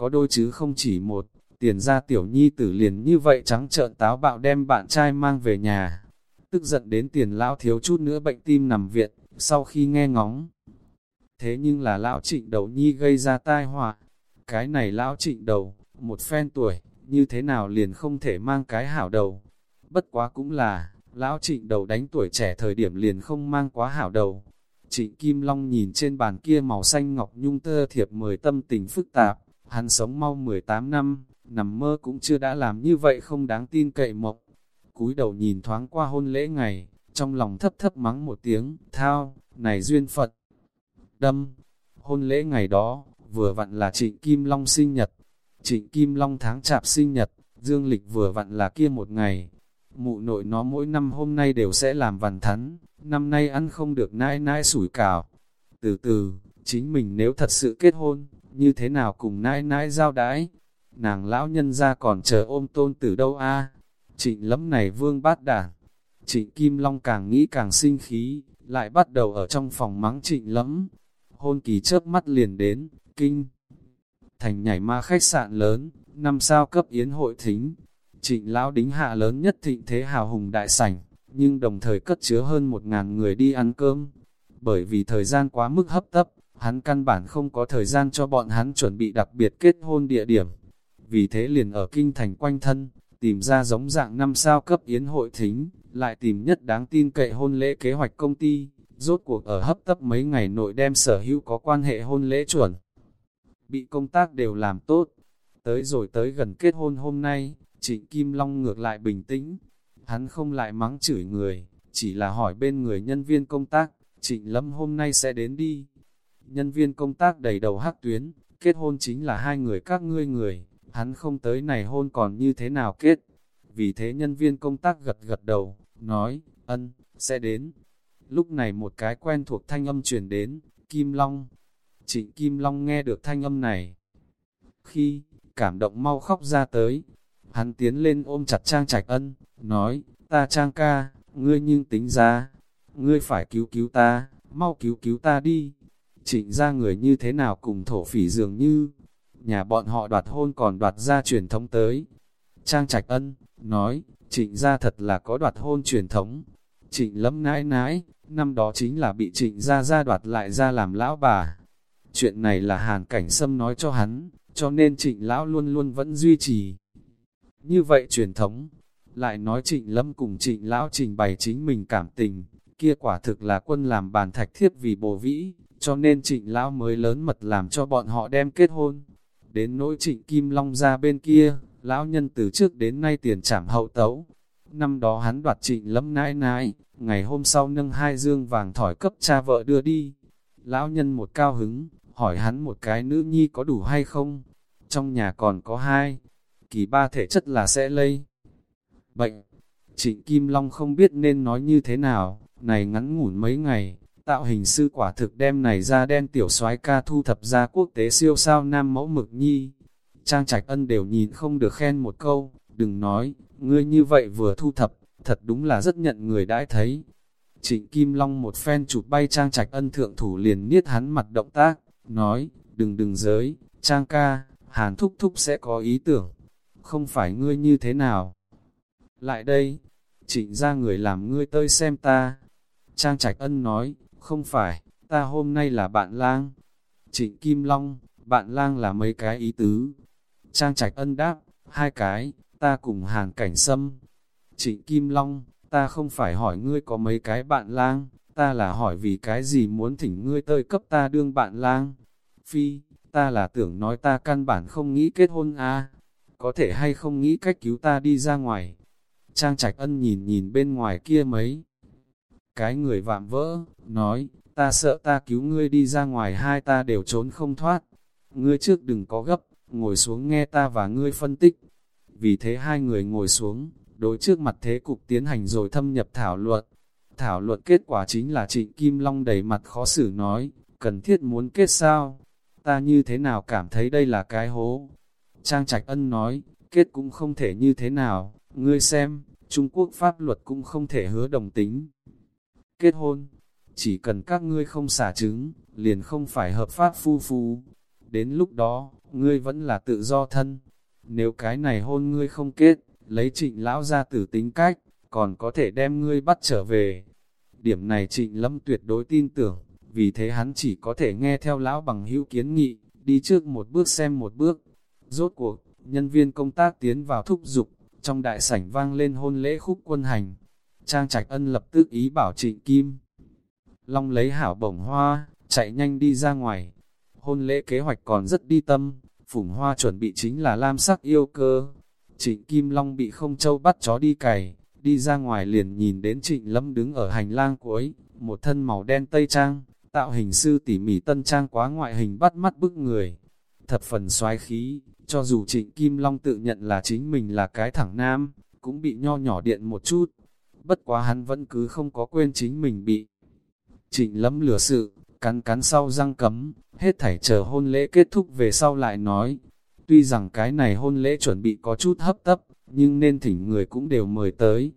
Có đôi chứ không chỉ một, tiền ra tiểu nhi tử liền như vậy trắng trợn táo bạo đem bạn trai mang về nhà. Tức giận đến tiền lão thiếu chút nữa bệnh tim nằm viện, sau khi nghe ngóng. Thế nhưng là lão trịnh đầu nhi gây ra tai họa. Cái này lão trịnh đầu, một phen tuổi, như thế nào liền không thể mang cái hảo đầu. Bất quá cũng là, lão trịnh đầu đánh tuổi trẻ thời điểm liền không mang quá hảo đầu. Trịnh Kim Long nhìn trên bàn kia màu xanh ngọc nhung tơ thiệp mời tâm tình phức tạp, hắn sống mau 18 năm, nằm mơ cũng chưa đã làm như vậy không đáng tin cậy mộc. Cúi đầu nhìn thoáng qua hôn lễ ngày, trong lòng thấp thấp mắng một tiếng, thao, này duyên Phật. Đâm, hôn lễ ngày đó, vừa vặn là trịnh Kim Long sinh nhật. Trịnh Kim Long tháng chạp sinh nhật, dương lịch vừa vặn là kia một ngày. Mụ nội nó mỗi năm hôm nay đều sẽ làm vằn thắn, năm nay ăn không được nãi nãi sủi cảo. Từ từ, chính mình nếu thật sự kết hôn, như thế nào cùng nãi nãi giao đãi? Nàng lão nhân ra còn chờ ôm tôn từ đâu a Trịnh lấm này vương bát đảng. Trịnh Kim Long càng nghĩ càng sinh khí, lại bắt đầu ở trong phòng mắng trịnh lấm. Hôn kỳ chớp mắt liền đến, kinh. Thành nhảy ma khách sạn lớn, năm sao cấp yến hội thính. Trịnh lão đính hạ lớn nhất thịnh thế hào hùng đại sảnh, nhưng đồng thời cất chứa hơn một ngàn người đi ăn cơm. bởi vì thời gian quá mức hấp tấp, hắn căn bản không có thời gian cho bọn hắn chuẩn bị đặc biệt kết hôn địa điểm. Vì thế liền ở kinh thành quanh thân, tìm ra giống dạng năm sao cấp yến hội thính, lại tìm nhất đáng tin cậy hôn lễ kế hoạch công ty, rốt cuộc ở hấp tấp mấy ngày nội đem sở hữu có quan hệ hôn lễ chuẩn. Bị công tác đều làm tốt, tới rồi tới gần kết hôn hôm nay, trịnh Kim Long ngược lại bình tĩnh, hắn không lại mắng chửi người, chỉ là hỏi bên người nhân viên công tác, trịnh lâm hôm nay sẽ đến đi. Nhân viên công tác đầy đầu hắc tuyến, kết hôn chính là hai người các ngươi người, hắn không tới này hôn còn như thế nào kết. Vì thế nhân viên công tác gật gật đầu, nói, ân, sẽ đến. Lúc này một cái quen thuộc thanh âm truyền đến, Kim Long. Trịnh Kim Long nghe được thanh âm này. Khi, cảm động mau khóc ra tới, hắn tiến lên ôm chặt Trang Trạch Ân, nói, ta Trang ca, ngươi nhưng tính ra, ngươi phải cứu cứu ta, mau cứu cứu ta đi. Trịnh ra người như thế nào cùng thổ phỉ dường như, nhà bọn họ đoạt hôn còn đoạt ra truyền thống tới. Trang Trạch Ân, nói, trịnh ra thật là có đoạt hôn truyền thống. Trịnh lâm nãi nãi, năm đó chính là bị trịnh ra ra đoạt lại ra làm lão bà. Chuyện này là hàn cảnh sâm nói cho hắn, cho nên trịnh lão luôn luôn vẫn duy trì. Như vậy truyền thống, lại nói trịnh lâm cùng trịnh lão trình bày chính mình cảm tình, kia quả thực là quân làm bàn thạch thiết vì bồ vĩ, cho nên trịnh lão mới lớn mật làm cho bọn họ đem kết hôn. Đến nỗi trịnh Kim Long ra bên kia, lão nhân từ trước đến nay tiền trảm hậu tấu. Năm đó hắn đoạt trịnh lâm nãi nãi, ngày hôm sau nâng hai dương vàng thỏi cấp cha vợ đưa đi. Lão nhân một cao hứng, hỏi hắn một cái nữ nhi có đủ hay không? Trong nhà còn có hai, kỳ ba thể chất là sẽ lây. Bệnh, trịnh Kim Long không biết nên nói như thế nào, này ngắn ngủn mấy ngày, tạo hình sư quả thực đem này ra đen tiểu soái ca thu thập ra quốc tế siêu sao nam mẫu mực nhi. Trang Trạch Ân đều nhìn không được khen một câu, đừng nói, ngươi như vậy vừa thu thập, thật đúng là rất nhận người đãi thấy. Trịnh Kim Long một phen chụp bay Trang Trạch Ân thượng thủ liền niết hắn mặt động tác, nói, đừng đừng giới, Trang ca, Hàn Thúc Thúc sẽ có ý tưởng, không phải ngươi như thế nào. Lại đây, trịnh ra người làm ngươi tơi xem ta. Trang Trạch Ân nói, không phải, ta hôm nay là bạn lang. Trịnh Kim Long, bạn lang là mấy cái ý tứ. Trang Trạch Ân đáp, hai cái, ta cùng Hàn cảnh sâm. Trịnh Kim Long, ta không phải hỏi ngươi có mấy cái bạn lang, ta là hỏi vì cái gì muốn thỉnh ngươi tơi cấp ta đương bạn lang. Phi, ta là tưởng nói ta căn bản không nghĩ kết hôn à, có thể hay không nghĩ cách cứu ta đi ra ngoài. Trang Trạch Ân nhìn nhìn bên ngoài kia mấy cái người vạm vỡ, nói, ta sợ ta cứu ngươi đi ra ngoài hai ta đều trốn không thoát. Ngươi trước đừng có gấp, ngồi xuống nghe ta và ngươi phân tích. Vì thế hai người ngồi xuống, đối trước mặt thế cục tiến hành rồi thâm nhập thảo luận. Thảo luận kết quả chính là trịnh Kim Long đầy mặt khó xử nói, cần thiết muốn kết sao? Ta như thế nào cảm thấy đây là cái hố? Trang Trạch Ân nói, kết cũng không thể như thế nào, ngươi xem, Trung Quốc pháp luật cũng không thể hứa đồng tính kết hôn. Chỉ cần các ngươi không xả trứng, liền không phải hợp pháp phu phu. Đến lúc đó, ngươi vẫn là tự do thân. Nếu cái này hôn ngươi không kết, lấy trịnh lão ra tử tính cách, còn có thể đem ngươi bắt trở về. Điểm này trịnh lâm tuyệt đối tin tưởng, vì thế hắn chỉ có thể nghe theo lão bằng hữu kiến nghị, đi trước một bước xem một bước. Rốt cuộc, nhân viên công tác tiến vào thúc dục trong đại sảnh vang lên hôn lễ khúc quân hành. Trang Trạch Ân lập tức ý bảo trịnh Kim. Long lấy hảo bổng hoa, chạy nhanh đi ra ngoài. Hôn lễ kế hoạch còn rất đi tâm, phủng hoa chuẩn bị chính là lam sắc yêu cơ. Trịnh Kim Long bị không châu bắt chó đi cày, đi ra ngoài liền nhìn đến trịnh Lâm đứng ở hành lang cuối, một thân màu đen tây trang, tạo hình sư tỉ mỉ tân trang quá ngoại hình bắt mắt bức người. Thập phần xoái khí, cho dù trịnh Kim Long tự nhận là chính mình là cái thẳng nam, cũng bị nho nhỏ điện một chút bất quá hắn vẫn cứ không có quên chính mình bị. Trịnh lâm lửa sự, cắn cắn sau răng cấm, hết thảy chờ hôn lễ kết thúc về sau lại nói. Tuy rằng cái này hôn lễ chuẩn bị có chút hấp tấp, nhưng nên thỉnh người cũng đều mời tới.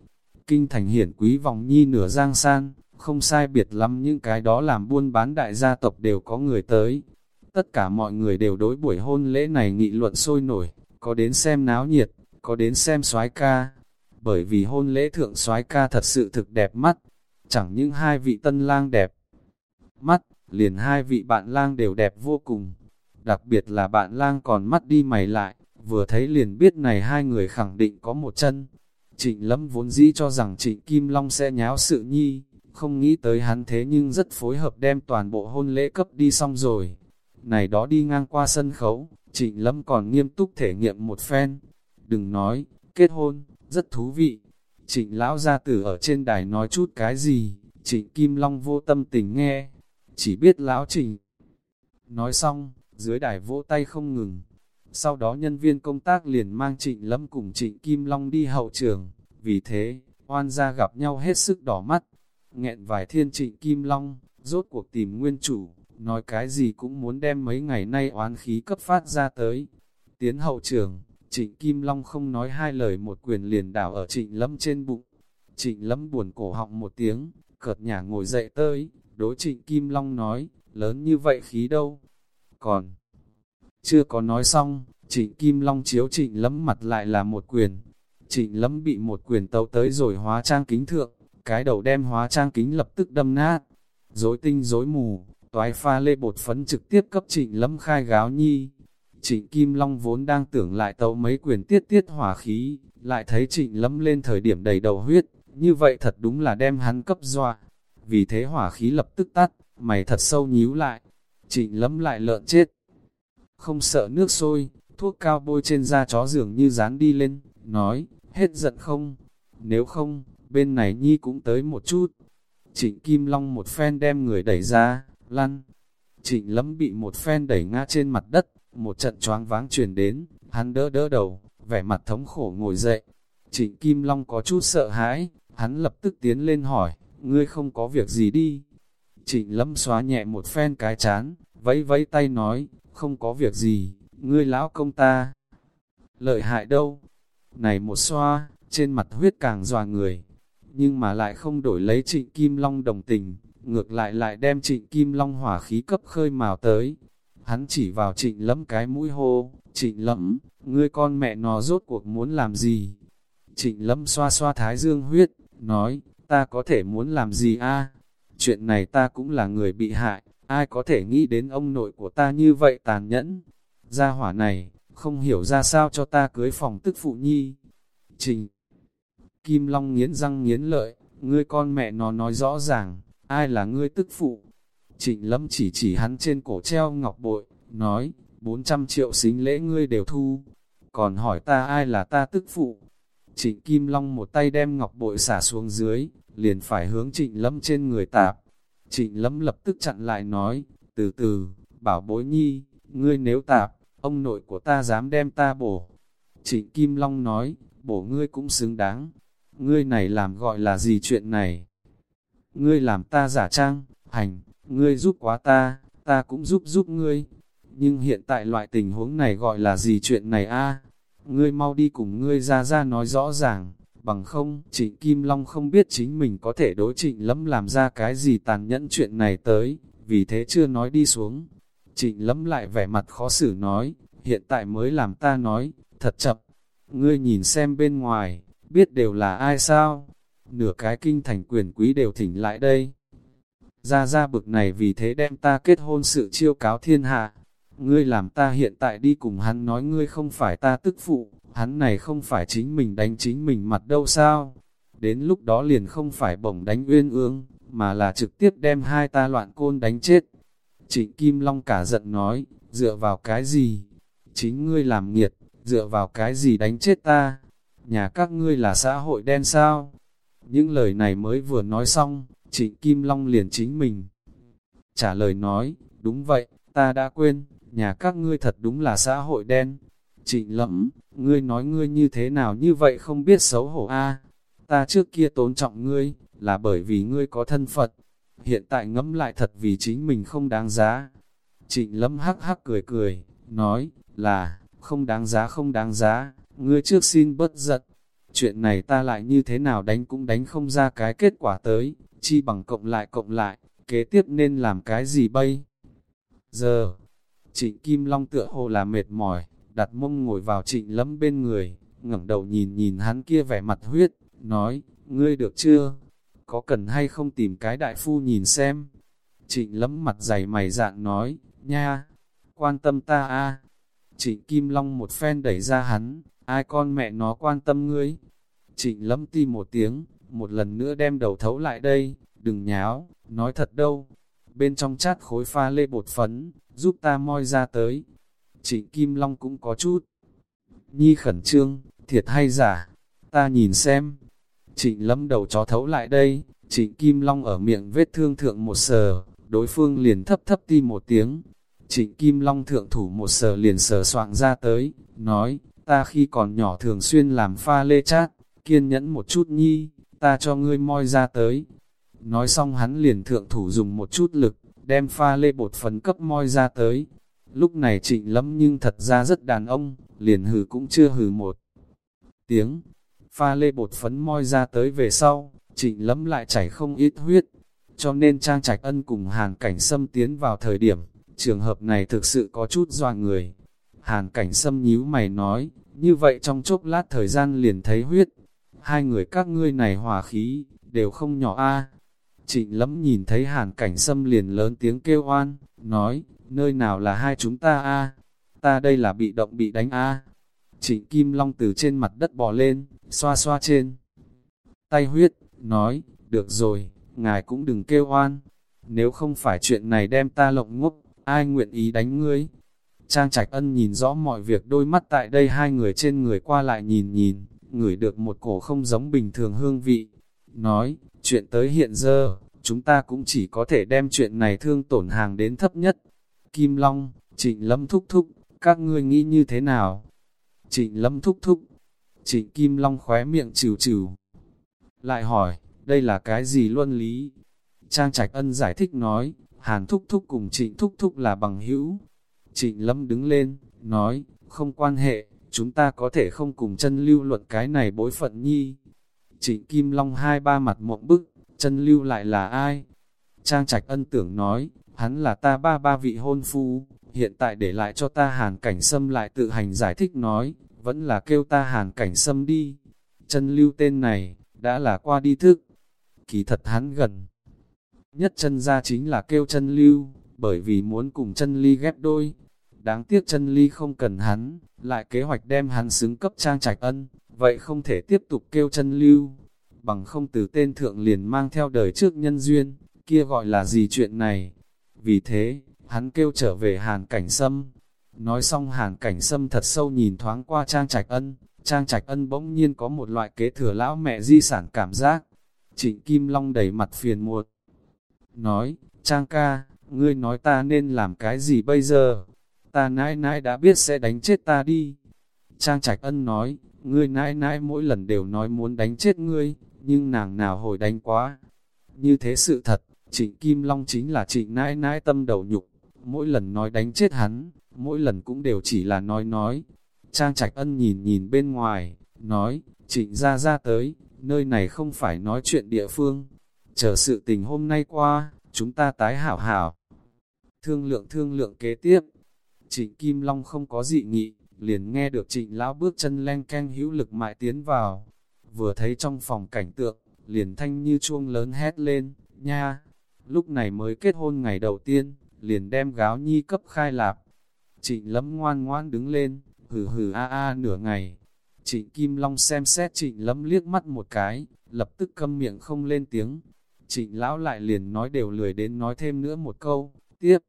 Kinh thành hiển quý vòng nhi nửa giang san, không sai biệt lắm những cái đó làm buôn bán đại gia tộc đều có người tới. Tất cả mọi người đều đối buổi hôn lễ này nghị luận sôi nổi, có đến xem náo nhiệt, có đến xem soái ca, bởi vì hôn lễ thượng soái ca thật sự thực đẹp mắt, chẳng những hai vị tân lang đẹp mắt, liền hai vị bạn lang đều đẹp vô cùng. Đặc biệt là bạn lang còn mắt đi mày lại, vừa thấy liền biết này hai người khẳng định có một chân. Trịnh Lâm vốn dĩ cho rằng Trịnh Kim Long sẽ nháo sự nhi, không nghĩ tới hắn thế nhưng rất phối hợp đem toàn bộ hôn lễ cấp đi xong rồi. Này đó đi ngang qua sân khấu, Trịnh Lâm còn nghiêm túc thể nghiệm một phen. Đừng nói, kết hôn, rất thú vị. Trịnh Lão Gia Tử ở trên đài nói chút cái gì, Trịnh Kim Long vô tâm tình nghe, chỉ biết Lão Trịnh. Nói xong, dưới đài vỗ tay không ngừng. Sau đó nhân viên công tác liền mang Trịnh Lâm cùng Trịnh Kim Long đi hậu trường, vì thế, oan gia gặp nhau hết sức đỏ mắt. Nghẹn vài thiên Trịnh Kim Long, rốt cuộc tìm nguyên chủ, nói cái gì cũng muốn đem mấy ngày nay oán khí cấp phát ra tới. Tiến hậu trường, Trịnh Kim Long không nói hai lời một quyền liền đảo ở Trịnh Lâm trên bụng. Trịnh Lâm buồn cổ họng một tiếng, cợt nhả ngồi dậy tới, đối Trịnh Kim Long nói, lớn như vậy khí đâu. Còn, chưa có nói xong, Trịnh Kim Long chiếu Trịnh Lâm mặt lại là một quyền. Trịnh Lâm bị một quyền tấu tới rồi hóa trang kính thượng, cái đầu đem hóa trang kính lập tức đâm nát. Dối tinh dối mù, toái pha lê bột phấn trực tiếp cấp trịnh lâm khai gáo nhi. Trịnh Kim Long vốn đang tưởng lại tấu mấy quyền tiết tiết hỏa khí, lại thấy trịnh lâm lên thời điểm đầy đầu huyết, như vậy thật đúng là đem hắn cấp dọa. Vì thế hỏa khí lập tức tắt, mày thật sâu nhíu lại. Trịnh lâm lại lợn chết. Không sợ nước sôi, thuốc cao bôi trên da chó dường như dán đi lên, nói, hết giận không? Nếu không, bên này nhi cũng tới một chút. Trịnh Kim Long một phen đem người đẩy ra, lăn. Trịnh Lâm bị một phen đẩy ngã trên mặt đất, một trận choáng váng truyền đến, hắn đỡ đỡ đầu, vẻ mặt thống khổ ngồi dậy. Trịnh Kim Long có chút sợ hãi, hắn lập tức tiến lên hỏi, ngươi không có việc gì đi. Trịnh Lâm xóa nhẹ một phen cái chán, vẫy vẫy tay nói, không có việc gì, ngươi lão công ta. Lợi hại đâu? Này một xoa, trên mặt huyết càng dòa người, nhưng mà lại không đổi lấy trịnh Kim Long đồng tình, ngược lại lại đem trịnh Kim Long hỏa khí cấp khơi mào tới. Hắn chỉ vào trịnh lẫm cái mũi hô, trịnh lẫm, ngươi con mẹ nó rốt cuộc muốn làm gì? Trịnh lẫm xoa xoa thái dương huyết, nói, ta có thể muốn làm gì a? Chuyện này ta cũng là người bị hại, ai có thể nghĩ đến ông nội của ta như vậy tàn nhẫn? Gia hỏa này, không hiểu ra sao cho ta cưới phòng tức phụ nhi. Trình Kim Long nghiến răng nghiến lợi, ngươi con mẹ nó nói rõ ràng, ai là ngươi tức phụ? Trịnh Lâm chỉ chỉ hắn trên cổ treo ngọc bội, nói, 400 triệu xính lễ ngươi đều thu, còn hỏi ta ai là ta tức phụ? Trịnh Kim Long một tay đem ngọc bội xả xuống dưới, liền phải hướng Trịnh Lâm trên người tạp. Trịnh Lâm lập tức chặn lại nói, từ từ, bảo bối nhi, ngươi nếu tạp, ông nội của ta dám đem ta bổ. Trịnh Kim Long nói, bổ ngươi cũng xứng đáng, ngươi này làm gọi là gì chuyện này? Ngươi làm ta giả trang, hành, ngươi giúp quá ta, ta cũng giúp giúp ngươi. Nhưng hiện tại loại tình huống này gọi là gì chuyện này a? Ngươi mau đi cùng ngươi ra ra nói rõ ràng, bằng không, trịnh Kim Long không biết chính mình có thể đối trịnh lâm làm ra cái gì tàn nhẫn chuyện này tới, vì thế chưa nói đi xuống. Trịnh lâm lại vẻ mặt khó xử nói, hiện tại mới làm ta nói, thật chậm, ngươi nhìn xem bên ngoài, biết đều là ai sao? Nửa cái kinh thành quyền quý đều thỉnh lại đây. Ra ra bực này vì thế đem ta kết hôn sự chiêu cáo thiên hạ. Ngươi làm ta hiện tại đi cùng hắn nói ngươi không phải ta tức phụ, hắn này không phải chính mình đánh chính mình mặt đâu sao? Đến lúc đó liền không phải bổng đánh uyên ương, mà là trực tiếp đem hai ta loạn côn đánh chết. Trịnh Kim Long cả giận nói, dựa vào cái gì? Chính ngươi làm nghiệt, dựa vào cái gì đánh chết ta? nhà các ngươi là xã hội đen sao? Những lời này mới vừa nói xong, trịnh Kim Long liền chính mình. Trả lời nói, đúng vậy, ta đã quên, nhà các ngươi thật đúng là xã hội đen. Trịnh lẫm, ngươi nói ngươi như thế nào như vậy không biết xấu hổ a Ta trước kia tôn trọng ngươi, là bởi vì ngươi có thân Phật. Hiện tại ngẫm lại thật vì chính mình không đáng giá. Trịnh lẫm hắc hắc cười cười, nói, là, không đáng giá không đáng giá, ngươi trước xin bất giận. Chuyện này ta lại như thế nào đánh cũng đánh không ra cái kết quả tới, chi bằng cộng lại cộng lại, kế tiếp nên làm cái gì bây? Giờ, trịnh Kim Long tựa hồ là mệt mỏi, đặt mông ngồi vào trịnh lâm bên người, ngẩng đầu nhìn nhìn hắn kia vẻ mặt huyết, nói, ngươi được chưa? Có cần hay không tìm cái đại phu nhìn xem? Trịnh lâm mặt dày mày dạn nói, nha, quan tâm ta a Trịnh Kim Long một phen đẩy ra hắn, ai con mẹ nó quan tâm ngươi. Trịnh lâm ti một tiếng, một lần nữa đem đầu thấu lại đây, đừng nháo, nói thật đâu. Bên trong chát khối pha lê bột phấn, giúp ta moi ra tới. Trịnh Kim Long cũng có chút. Nhi khẩn trương, thiệt hay giả, ta nhìn xem. Trịnh lâm đầu chó thấu lại đây, trịnh Kim Long ở miệng vết thương thượng một sờ, đối phương liền thấp thấp ti một tiếng. Trịnh Kim Long thượng thủ một sờ liền sờ soạn ra tới, nói, ta khi còn nhỏ thường xuyên làm pha lê chát, kiên nhẫn một chút nhi, ta cho ngươi moi ra tới. Nói xong hắn liền thượng thủ dùng một chút lực, đem pha lê bột phấn cấp moi ra tới. Lúc này trịnh Lắm nhưng thật ra rất đàn ông, liền hừ cũng chưa hừ một tiếng. Pha lê bột phấn moi ra tới về sau, trịnh Lắm lại chảy không ít huyết. Cho nên Trang Trạch Ân cùng Hàn Cảnh Sâm tiến vào thời điểm, trường hợp này thực sự có chút doa người. Hàn Cảnh Sâm nhíu mày nói, như vậy trong chốc lát thời gian liền thấy huyết. Hai người các ngươi này hòa khí, đều không nhỏ a Trịnh lẫm nhìn thấy hàn cảnh sâm liền lớn tiếng kêu oan, nói, nơi nào là hai chúng ta a ta đây là bị động bị đánh a Trịnh Kim Long từ trên mặt đất bò lên, xoa xoa trên. Tay huyết, nói, được rồi, ngài cũng đừng kêu oan. Nếu không phải chuyện này đem ta lộng ngốc, ai nguyện ý đánh ngươi? Trang Trạch Ân nhìn rõ mọi việc đôi mắt tại đây hai người trên người qua lại nhìn nhìn, ngửi được một cổ không giống bình thường hương vị. Nói, chuyện tới hiện giờ, chúng ta cũng chỉ có thể đem chuyện này thương tổn hàng đến thấp nhất. Kim Long, Trịnh Lâm thúc thúc, các ngươi nghĩ như thế nào? Trịnh Lâm thúc thúc, Trịnh Kim Long khóe miệng trừ trừ. Lại hỏi, đây là cái gì luân lý? Trang Trạch Ân giải thích nói, Hàn thúc thúc cùng Trịnh thúc thúc là bằng hữu. Trịnh Lâm đứng lên, nói, không quan hệ, chúng ta có thể không cùng chân lưu luận cái này bối phận nhi. Trịnh Kim Long hai ba mặt mộng bức, chân lưu lại là ai? Trang Trạch ân tưởng nói, hắn là ta ba ba vị hôn phu, hiện tại để lại cho ta hàn cảnh sâm lại tự hành giải thích nói, vẫn là kêu ta hàn cảnh sâm đi. Chân lưu tên này, đã là qua đi thức. Kỳ thật hắn gần. Nhất chân ra chính là kêu chân lưu, bởi vì muốn cùng chân ly ghép đôi. Đáng tiếc chân ly không cần hắn, lại kế hoạch đem hắn xứng cấp trang trạch ân, vậy không thể tiếp tục kêu chân lưu. Bằng không từ tên thượng liền mang theo đời trước nhân duyên, kia gọi là gì chuyện này. Vì thế, hắn kêu trở về hàn cảnh sâm. Nói xong hàn cảnh sâm thật sâu nhìn thoáng qua trang trạch ân, trang trạch ân bỗng nhiên có một loại kế thừa lão mẹ di sản cảm giác. Trịnh Kim Long đầy mặt phiền muộn. Nói, Trang ca, ngươi nói ta nên làm cái gì bây giờ? Ta nãi nãi đã biết sẽ đánh chết ta đi. Trang Trạch Ân nói, ngươi nãi nãi mỗi lần đều nói muốn đánh chết ngươi, nhưng nàng nào hồi đánh quá. Như thế sự thật, trịnh Kim Long chính là trịnh nãi nãi tâm đầu nhục, mỗi lần nói đánh chết hắn, mỗi lần cũng đều chỉ là nói nói. Trang Trạch Ân nhìn nhìn bên ngoài, nói, trịnh ra ra tới, nơi này không phải nói chuyện địa phương. Chờ sự tình hôm nay qua, chúng ta tái hảo hảo. Thương lượng thương lượng kế tiếp, trịnh Kim Long không có dị nghị, liền nghe được trịnh lão bước chân len keng hữu lực mại tiến vào. Vừa thấy trong phòng cảnh tượng, liền thanh như chuông lớn hét lên, nha, lúc này mới kết hôn ngày đầu tiên, liền đem gáo nhi cấp khai lạp. Trịnh lấm ngoan ngoan đứng lên, hừ hừ a a nửa ngày. Trịnh Kim Long xem xét trịnh lấm liếc mắt một cái, lập tức câm miệng không lên tiếng. Trịnh lão lại liền nói đều lười đến nói thêm nữa một câu, tiếp.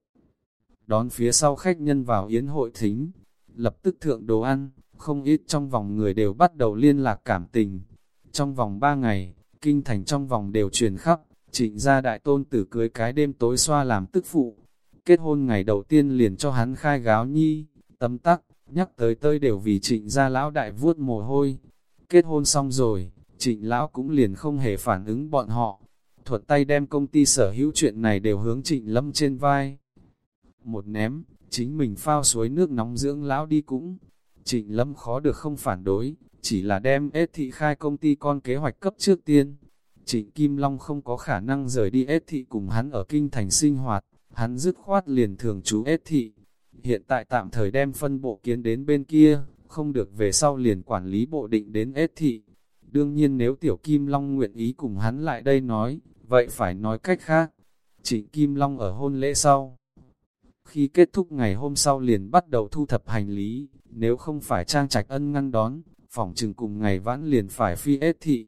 Đón phía sau khách nhân vào yến hội thính, lập tức thượng đồ ăn, không ít trong vòng người đều bắt đầu liên lạc cảm tình. Trong vòng ba ngày, kinh thành trong vòng đều truyền khắp, trịnh gia đại tôn tử cưới cái đêm tối xoa làm tức phụ. Kết hôn ngày đầu tiên liền cho hắn khai gáo nhi, tấm tắc, nhắc tới tơi đều vì trịnh gia lão đại vuốt mồ hôi. Kết hôn xong rồi, trịnh lão cũng liền không hề phản ứng bọn họ. Thuật tay đem công ty sở hữu chuyện này đều hướng trịnh lâm trên vai. Một ném, chính mình phao suối nước nóng dưỡng lão đi cũng. Trịnh lâm khó được không phản đối, chỉ là đem ết thị khai công ty con kế hoạch cấp trước tiên. Trịnh Kim Long không có khả năng rời đi ết thị cùng hắn ở kinh thành sinh hoạt, hắn dứt khoát liền thường trú ết thị. Hiện tại tạm thời đem phân bộ kiến đến bên kia, không được về sau liền quản lý bộ định đến ết thị. Đương nhiên nếu Tiểu Kim Long nguyện ý cùng hắn lại đây nói, vậy phải nói cách khác. Trịnh Kim Long ở hôn lễ sau. Khi kết thúc ngày hôm sau liền bắt đầu thu thập hành lý, nếu không phải trang trạch ân ngăn đón, phòng trừng cùng ngày vãn liền phải phi ết thị.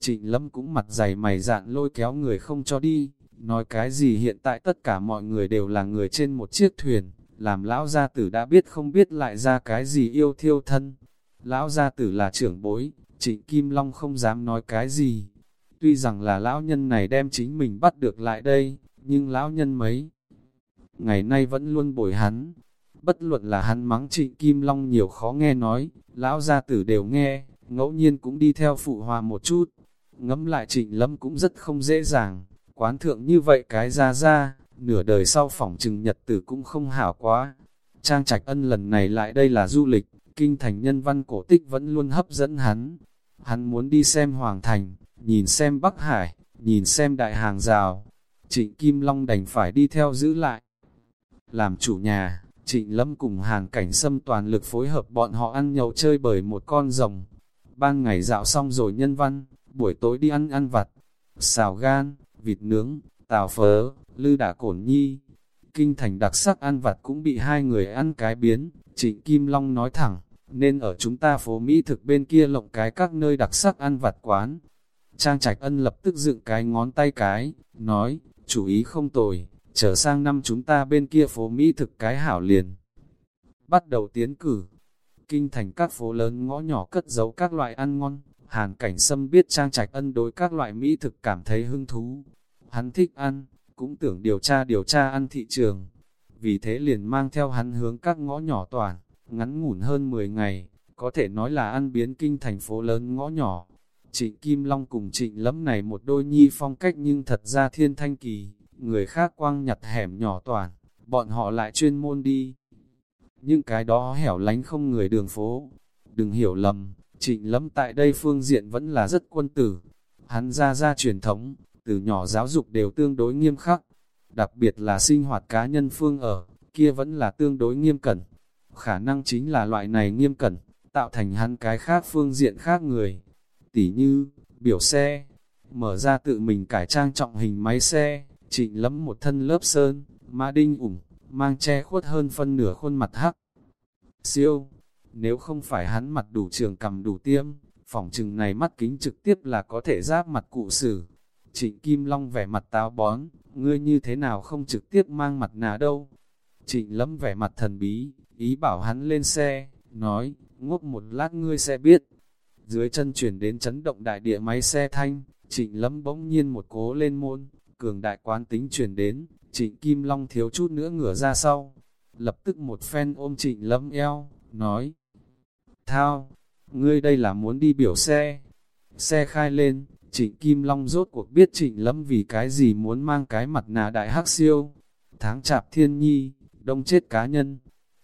Trịnh Lâm cũng mặt dày mày dạn lôi kéo người không cho đi, nói cái gì hiện tại tất cả mọi người đều là người trên một chiếc thuyền, làm lão gia tử đã biết không biết lại ra cái gì yêu thiêu thân. Lão gia tử là trưởng bối, trịnh Kim Long không dám nói cái gì. Tuy rằng là lão nhân này đem chính mình bắt được lại đây, nhưng lão nhân mấy ngày nay vẫn luôn bồi hắn. Bất luận là hắn mắng trịnh Kim Long nhiều khó nghe nói, lão gia tử đều nghe, ngẫu nhiên cũng đi theo phụ hòa một chút. Ngẫm lại trịnh lâm cũng rất không dễ dàng, quán thượng như vậy cái ra ra, nửa đời sau phỏng trừng nhật tử cũng không hảo quá. Trang Trạch Ân lần này lại đây là du lịch, kinh thành nhân văn cổ tích vẫn luôn hấp dẫn hắn. Hắn muốn đi xem Hoàng Thành, nhìn xem Bắc Hải, nhìn xem đại hàng rào. Trịnh Kim Long đành phải đi theo giữ lại. Làm chủ nhà, Trịnh Lâm cùng Hàn Cảnh Sâm toàn lực phối hợp bọn họ ăn nhậu chơi bởi một con rồng. Ban ngày dạo xong rồi nhân văn, buổi tối đi ăn ăn vặt, xào gan, vịt nướng, tàu phớ, lư đả cổn nhi. Kinh thành đặc sắc ăn vặt cũng bị hai người ăn cái biến, trịnh Kim Long nói thẳng, nên ở chúng ta phố Mỹ thực bên kia lộng cái các nơi đặc sắc ăn vặt quán. Trang Trạch Ân lập tức dựng cái ngón tay cái, nói, chủ ý không tồi, trở sang năm chúng ta bên kia phố Mỹ thực cái hảo liền. Bắt đầu tiến cử, kinh thành các phố lớn ngõ nhỏ cất giấu các loại ăn ngon, hàn cảnh sâm biết Trang Trạch Ân đối các loại Mỹ thực cảm thấy hứng thú. Hắn thích ăn, cũng tưởng điều tra điều tra ăn thị trường. Vì thế liền mang theo hắn hướng các ngõ nhỏ toàn, ngắn ngủn hơn 10 ngày, có thể nói là ăn biến kinh thành phố lớn ngõ nhỏ. Trịnh Kim Long cùng trịnh lẫm này một đôi nhi phong cách nhưng thật ra thiên thanh kỳ, người khác quang nhặt hẻm nhỏ toàn, bọn họ lại chuyên môn đi. Những cái đó hẻo lánh không người đường phố, đừng hiểu lầm, trịnh lẫm tại đây phương diện vẫn là rất quân tử. Hắn ra ra truyền thống, từ nhỏ giáo dục đều tương đối nghiêm khắc, đặc biệt là sinh hoạt cá nhân phương ở, kia vẫn là tương đối nghiêm cẩn. Khả năng chính là loại này nghiêm cẩn, tạo thành hắn cái khác phương diện khác người. Tỉ như, biểu xe, mở ra tự mình cải trang trọng hình máy xe, trịnh lẫm một thân lớp sơn, mã đinh ủng, mang che khuất hơn phân nửa khuôn mặt hắc. Siêu, nếu không phải hắn mặt đủ trường cầm đủ tiêm, phỏng chừng này mắt kính trực tiếp là có thể giáp mặt cụ sử. Trịnh Kim Long vẻ mặt táo bón, ngươi như thế nào không trực tiếp mang mặt nạ đâu. Trịnh Lâm vẻ mặt thần bí, ý bảo hắn lên xe, nói, ngốc một lát ngươi sẽ biết. Dưới chân chuyển đến chấn động đại địa máy xe thanh, trịnh Lâm bỗng nhiên một cố lên môn, cường đại quán tính chuyển đến, trịnh Kim Long thiếu chút nữa ngửa ra sau. Lập tức một phen ôm trịnh Lâm eo, nói, Thao, ngươi đây là muốn đi biểu xe. Xe khai lên, Trịnh Kim Long rốt cuộc biết Trịnh Lâm vì cái gì muốn mang cái mặt nạ đại hắc siêu. Tháng chạp thiên nhi, đông chết cá nhân.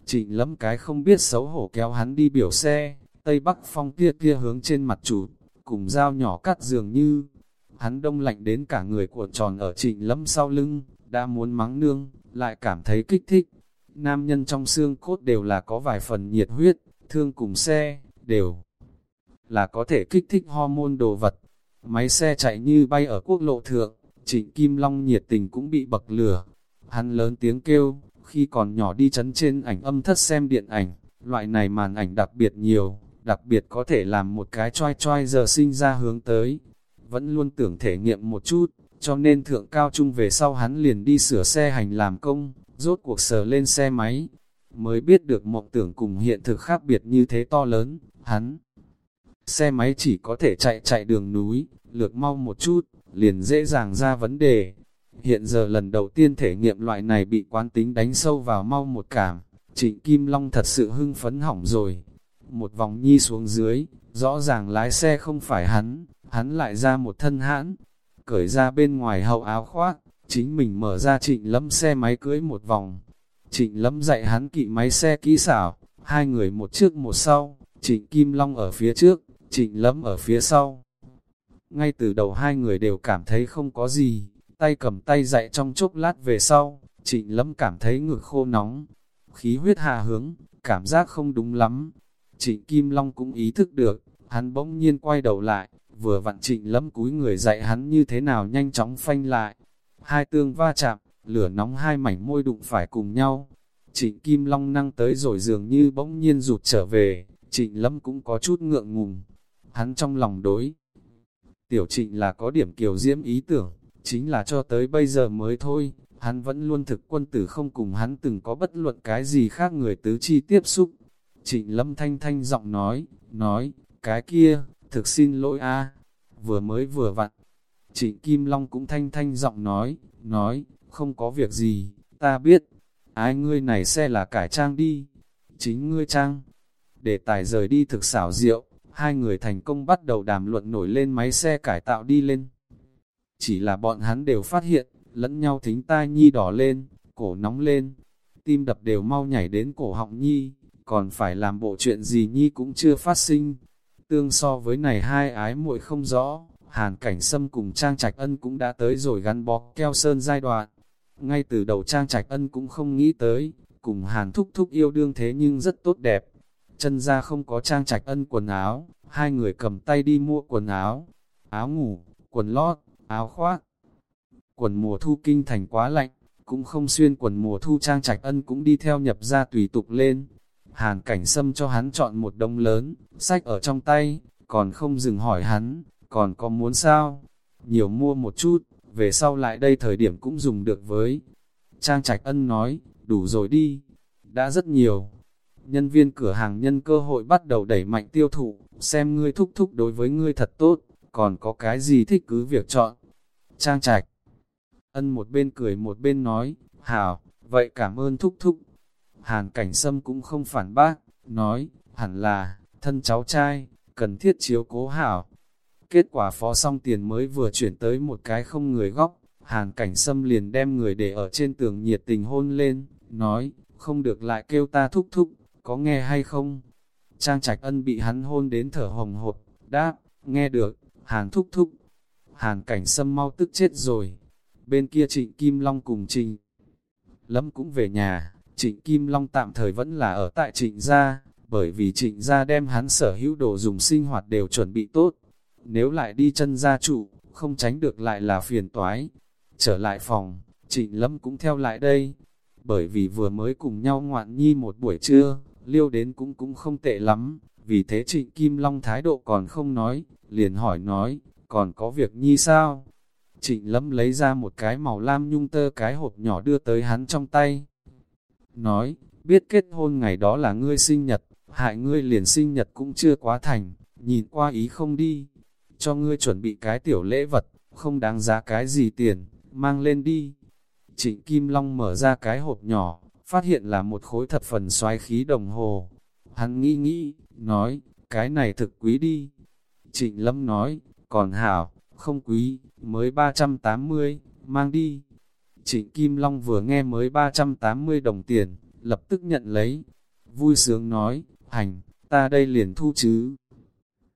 Trịnh Lâm cái không biết xấu hổ kéo hắn đi biểu xe, Tây Bắc phong kia kia hướng trên mặt chủ, cùng dao nhỏ cắt dường như. Hắn đông lạnh đến cả người cuộn tròn ở Trịnh Lâm sau lưng, đã muốn mắng nương, lại cảm thấy kích thích. Nam nhân trong xương cốt đều là có vài phần nhiệt huyết, thương cùng xe, đều là có thể kích thích hormone đồ vật. Máy xe chạy như bay ở quốc lộ thượng, trịnh Kim Long nhiệt tình cũng bị bậc lửa. Hắn lớn tiếng kêu, khi còn nhỏ đi chấn trên ảnh âm thất xem điện ảnh, loại này màn ảnh đặc biệt nhiều, đặc biệt có thể làm một cái choi choi giờ sinh ra hướng tới. Vẫn luôn tưởng thể nghiệm một chút, cho nên thượng cao trung về sau hắn liền đi sửa xe hành làm công, rốt cuộc sờ lên xe máy. Mới biết được mộng tưởng cùng hiện thực khác biệt như thế to lớn, hắn. Xe máy chỉ có thể chạy chạy đường núi, lược mau một chút, liền dễ dàng ra vấn đề. Hiện giờ lần đầu tiên thể nghiệm loại này bị quán tính đánh sâu vào mau một cảm, trịnh Kim Long thật sự hưng phấn hỏng rồi. Một vòng nhi xuống dưới, rõ ràng lái xe không phải hắn, hắn lại ra một thân hãn, cởi ra bên ngoài hậu áo khoác, chính mình mở ra trịnh lâm xe máy cưới một vòng. Trịnh lâm dạy hắn kỵ máy xe kỹ xảo, hai người một trước một sau, trịnh Kim Long ở phía trước, trịnh lâm ở phía sau. Ngay từ đầu hai người đều cảm thấy không có gì, tay cầm tay dạy trong chốc lát về sau, trịnh lâm cảm thấy ngực khô nóng, khí huyết hạ hướng, cảm giác không đúng lắm. Trịnh Kim Long cũng ý thức được, hắn bỗng nhiên quay đầu lại, vừa vặn trịnh lâm cúi người dạy hắn như thế nào nhanh chóng phanh lại. hai tương va chạm, lửa nóng hai mảnh môi đụng phải cùng nhau. Trịnh Kim Long năng tới rồi dường như bỗng nhiên rụt trở về, trịnh lâm cũng có chút ngượng ngùng. Hắn trong lòng đối. Tiểu trịnh là có điểm kiều diễm ý tưởng, chính là cho tới bây giờ mới thôi, hắn vẫn luôn thực quân tử không cùng hắn từng có bất luận cái gì khác người tứ chi tiếp xúc. Trịnh lâm thanh thanh giọng nói, nói, cái kia, thực xin lỗi a vừa mới vừa vặn. Trịnh Kim Long cũng thanh thanh giọng nói, nói, không có việc gì, ta biết, ai ngươi này xe là cải trang đi, chính ngươi trang. Để tài rời đi thực xảo rượu, hai người thành công bắt đầu đàm luận nổi lên máy xe cải tạo đi lên. Chỉ là bọn hắn đều phát hiện, lẫn nhau thính tai nhi đỏ lên, cổ nóng lên, tim đập đều mau nhảy đến cổ họng nhi, còn phải làm bộ chuyện gì nhi cũng chưa phát sinh. Tương so với này hai ái muội không rõ, hàn cảnh sâm cùng Trang Trạch Ân cũng đã tới rồi gắn bó keo sơn giai đoạn. Ngay từ đầu Trang Trạch Ân cũng không nghĩ tới, cùng hàn thúc thúc yêu đương thế nhưng rất tốt đẹp. Chân ra không có Trang Trạch Ân quần áo, hai người cầm tay đi mua quần áo, áo ngủ, quần lót, áo khoác. Quần mùa thu kinh thành quá lạnh, cũng không xuyên quần mùa thu Trang Trạch Ân cũng đi theo nhập ra tùy tục lên. Hàn cảnh sâm cho hắn chọn một đông lớn, sách ở trong tay, còn không dừng hỏi hắn, còn có muốn sao? Nhiều mua một chút, về sau lại đây thời điểm cũng dùng được với. Trang Trạch Ân nói, đủ rồi đi, đã rất nhiều. Nhân viên cửa hàng nhân cơ hội bắt đầu đẩy mạnh tiêu thụ, xem ngươi thúc thúc đối với ngươi thật tốt, còn có cái gì thích cứ việc chọn. Trang Trạch Ân một bên cười một bên nói, hảo, vậy cảm ơn thúc thúc. Hàn cảnh sâm cũng không phản bác, nói, hẳn là, thân cháu trai, cần thiết chiếu cố hảo. Kết quả phó xong tiền mới vừa chuyển tới một cái không người góc, hàn cảnh sâm liền đem người để ở trên tường nhiệt tình hôn lên, nói, không được lại kêu ta thúc thúc, có nghe hay không? Trang trạch ân bị hắn hôn đến thở hồng hột, đáp, nghe được, hàn thúc thúc. Hàn cảnh sâm mau tức chết rồi. Bên kia trịnh Kim Long cùng Trình Lâm cũng về nhà, trịnh Kim Long tạm thời vẫn là ở tại trịnh gia, bởi vì trịnh gia đem hắn sở hữu đồ dùng sinh hoạt đều chuẩn bị tốt, nếu lại đi chân gia trụ, không tránh được lại là phiền toái. Trở lại phòng, trịnh lâm cũng theo lại đây, bởi vì vừa mới cùng nhau ngoạn nhi một buổi trưa, liêu đến cũng cũng không tệ lắm, vì thế trịnh Kim Long thái độ còn không nói, liền hỏi nói, còn có việc nhi sao? Trịnh lâm lấy ra một cái màu lam nhung tơ cái hộp nhỏ đưa tới hắn trong tay. Nói, biết kết hôn ngày đó là ngươi sinh nhật, hại ngươi liền sinh nhật cũng chưa quá thành, nhìn qua ý không đi cho ngươi chuẩn bị cái tiểu lễ vật, không đáng giá cái gì tiền, mang lên đi. Trịnh Kim Long mở ra cái hộp nhỏ, phát hiện là một khối thập phần xoáy khí đồng hồ. Hắn nghĩ nghĩ, nói, cái này thực quý đi. Trịnh Lâm nói, còn hảo, không quý, mới 380, mang đi. Trịnh Kim Long vừa nghe mới 380 đồng tiền, lập tức nhận lấy. Vui sướng nói, hành, ta đây liền thu chứ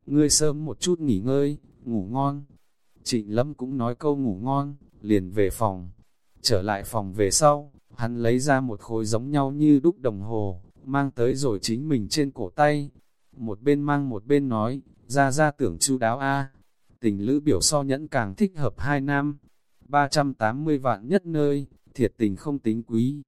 ngươi sớm một chút nghỉ ngơi, ngủ ngon. Trịnh Lâm cũng nói câu ngủ ngon, liền về phòng. Trở lại phòng về sau, hắn lấy ra một khối giống nhau như đúc đồng hồ, mang tới rồi chính mình trên cổ tay. Một bên mang một bên nói, ra ra tưởng chu đáo a Tình lữ biểu so nhẫn càng thích hợp hai năm. 380 vạn nhất nơi, thiệt tình không tính quý.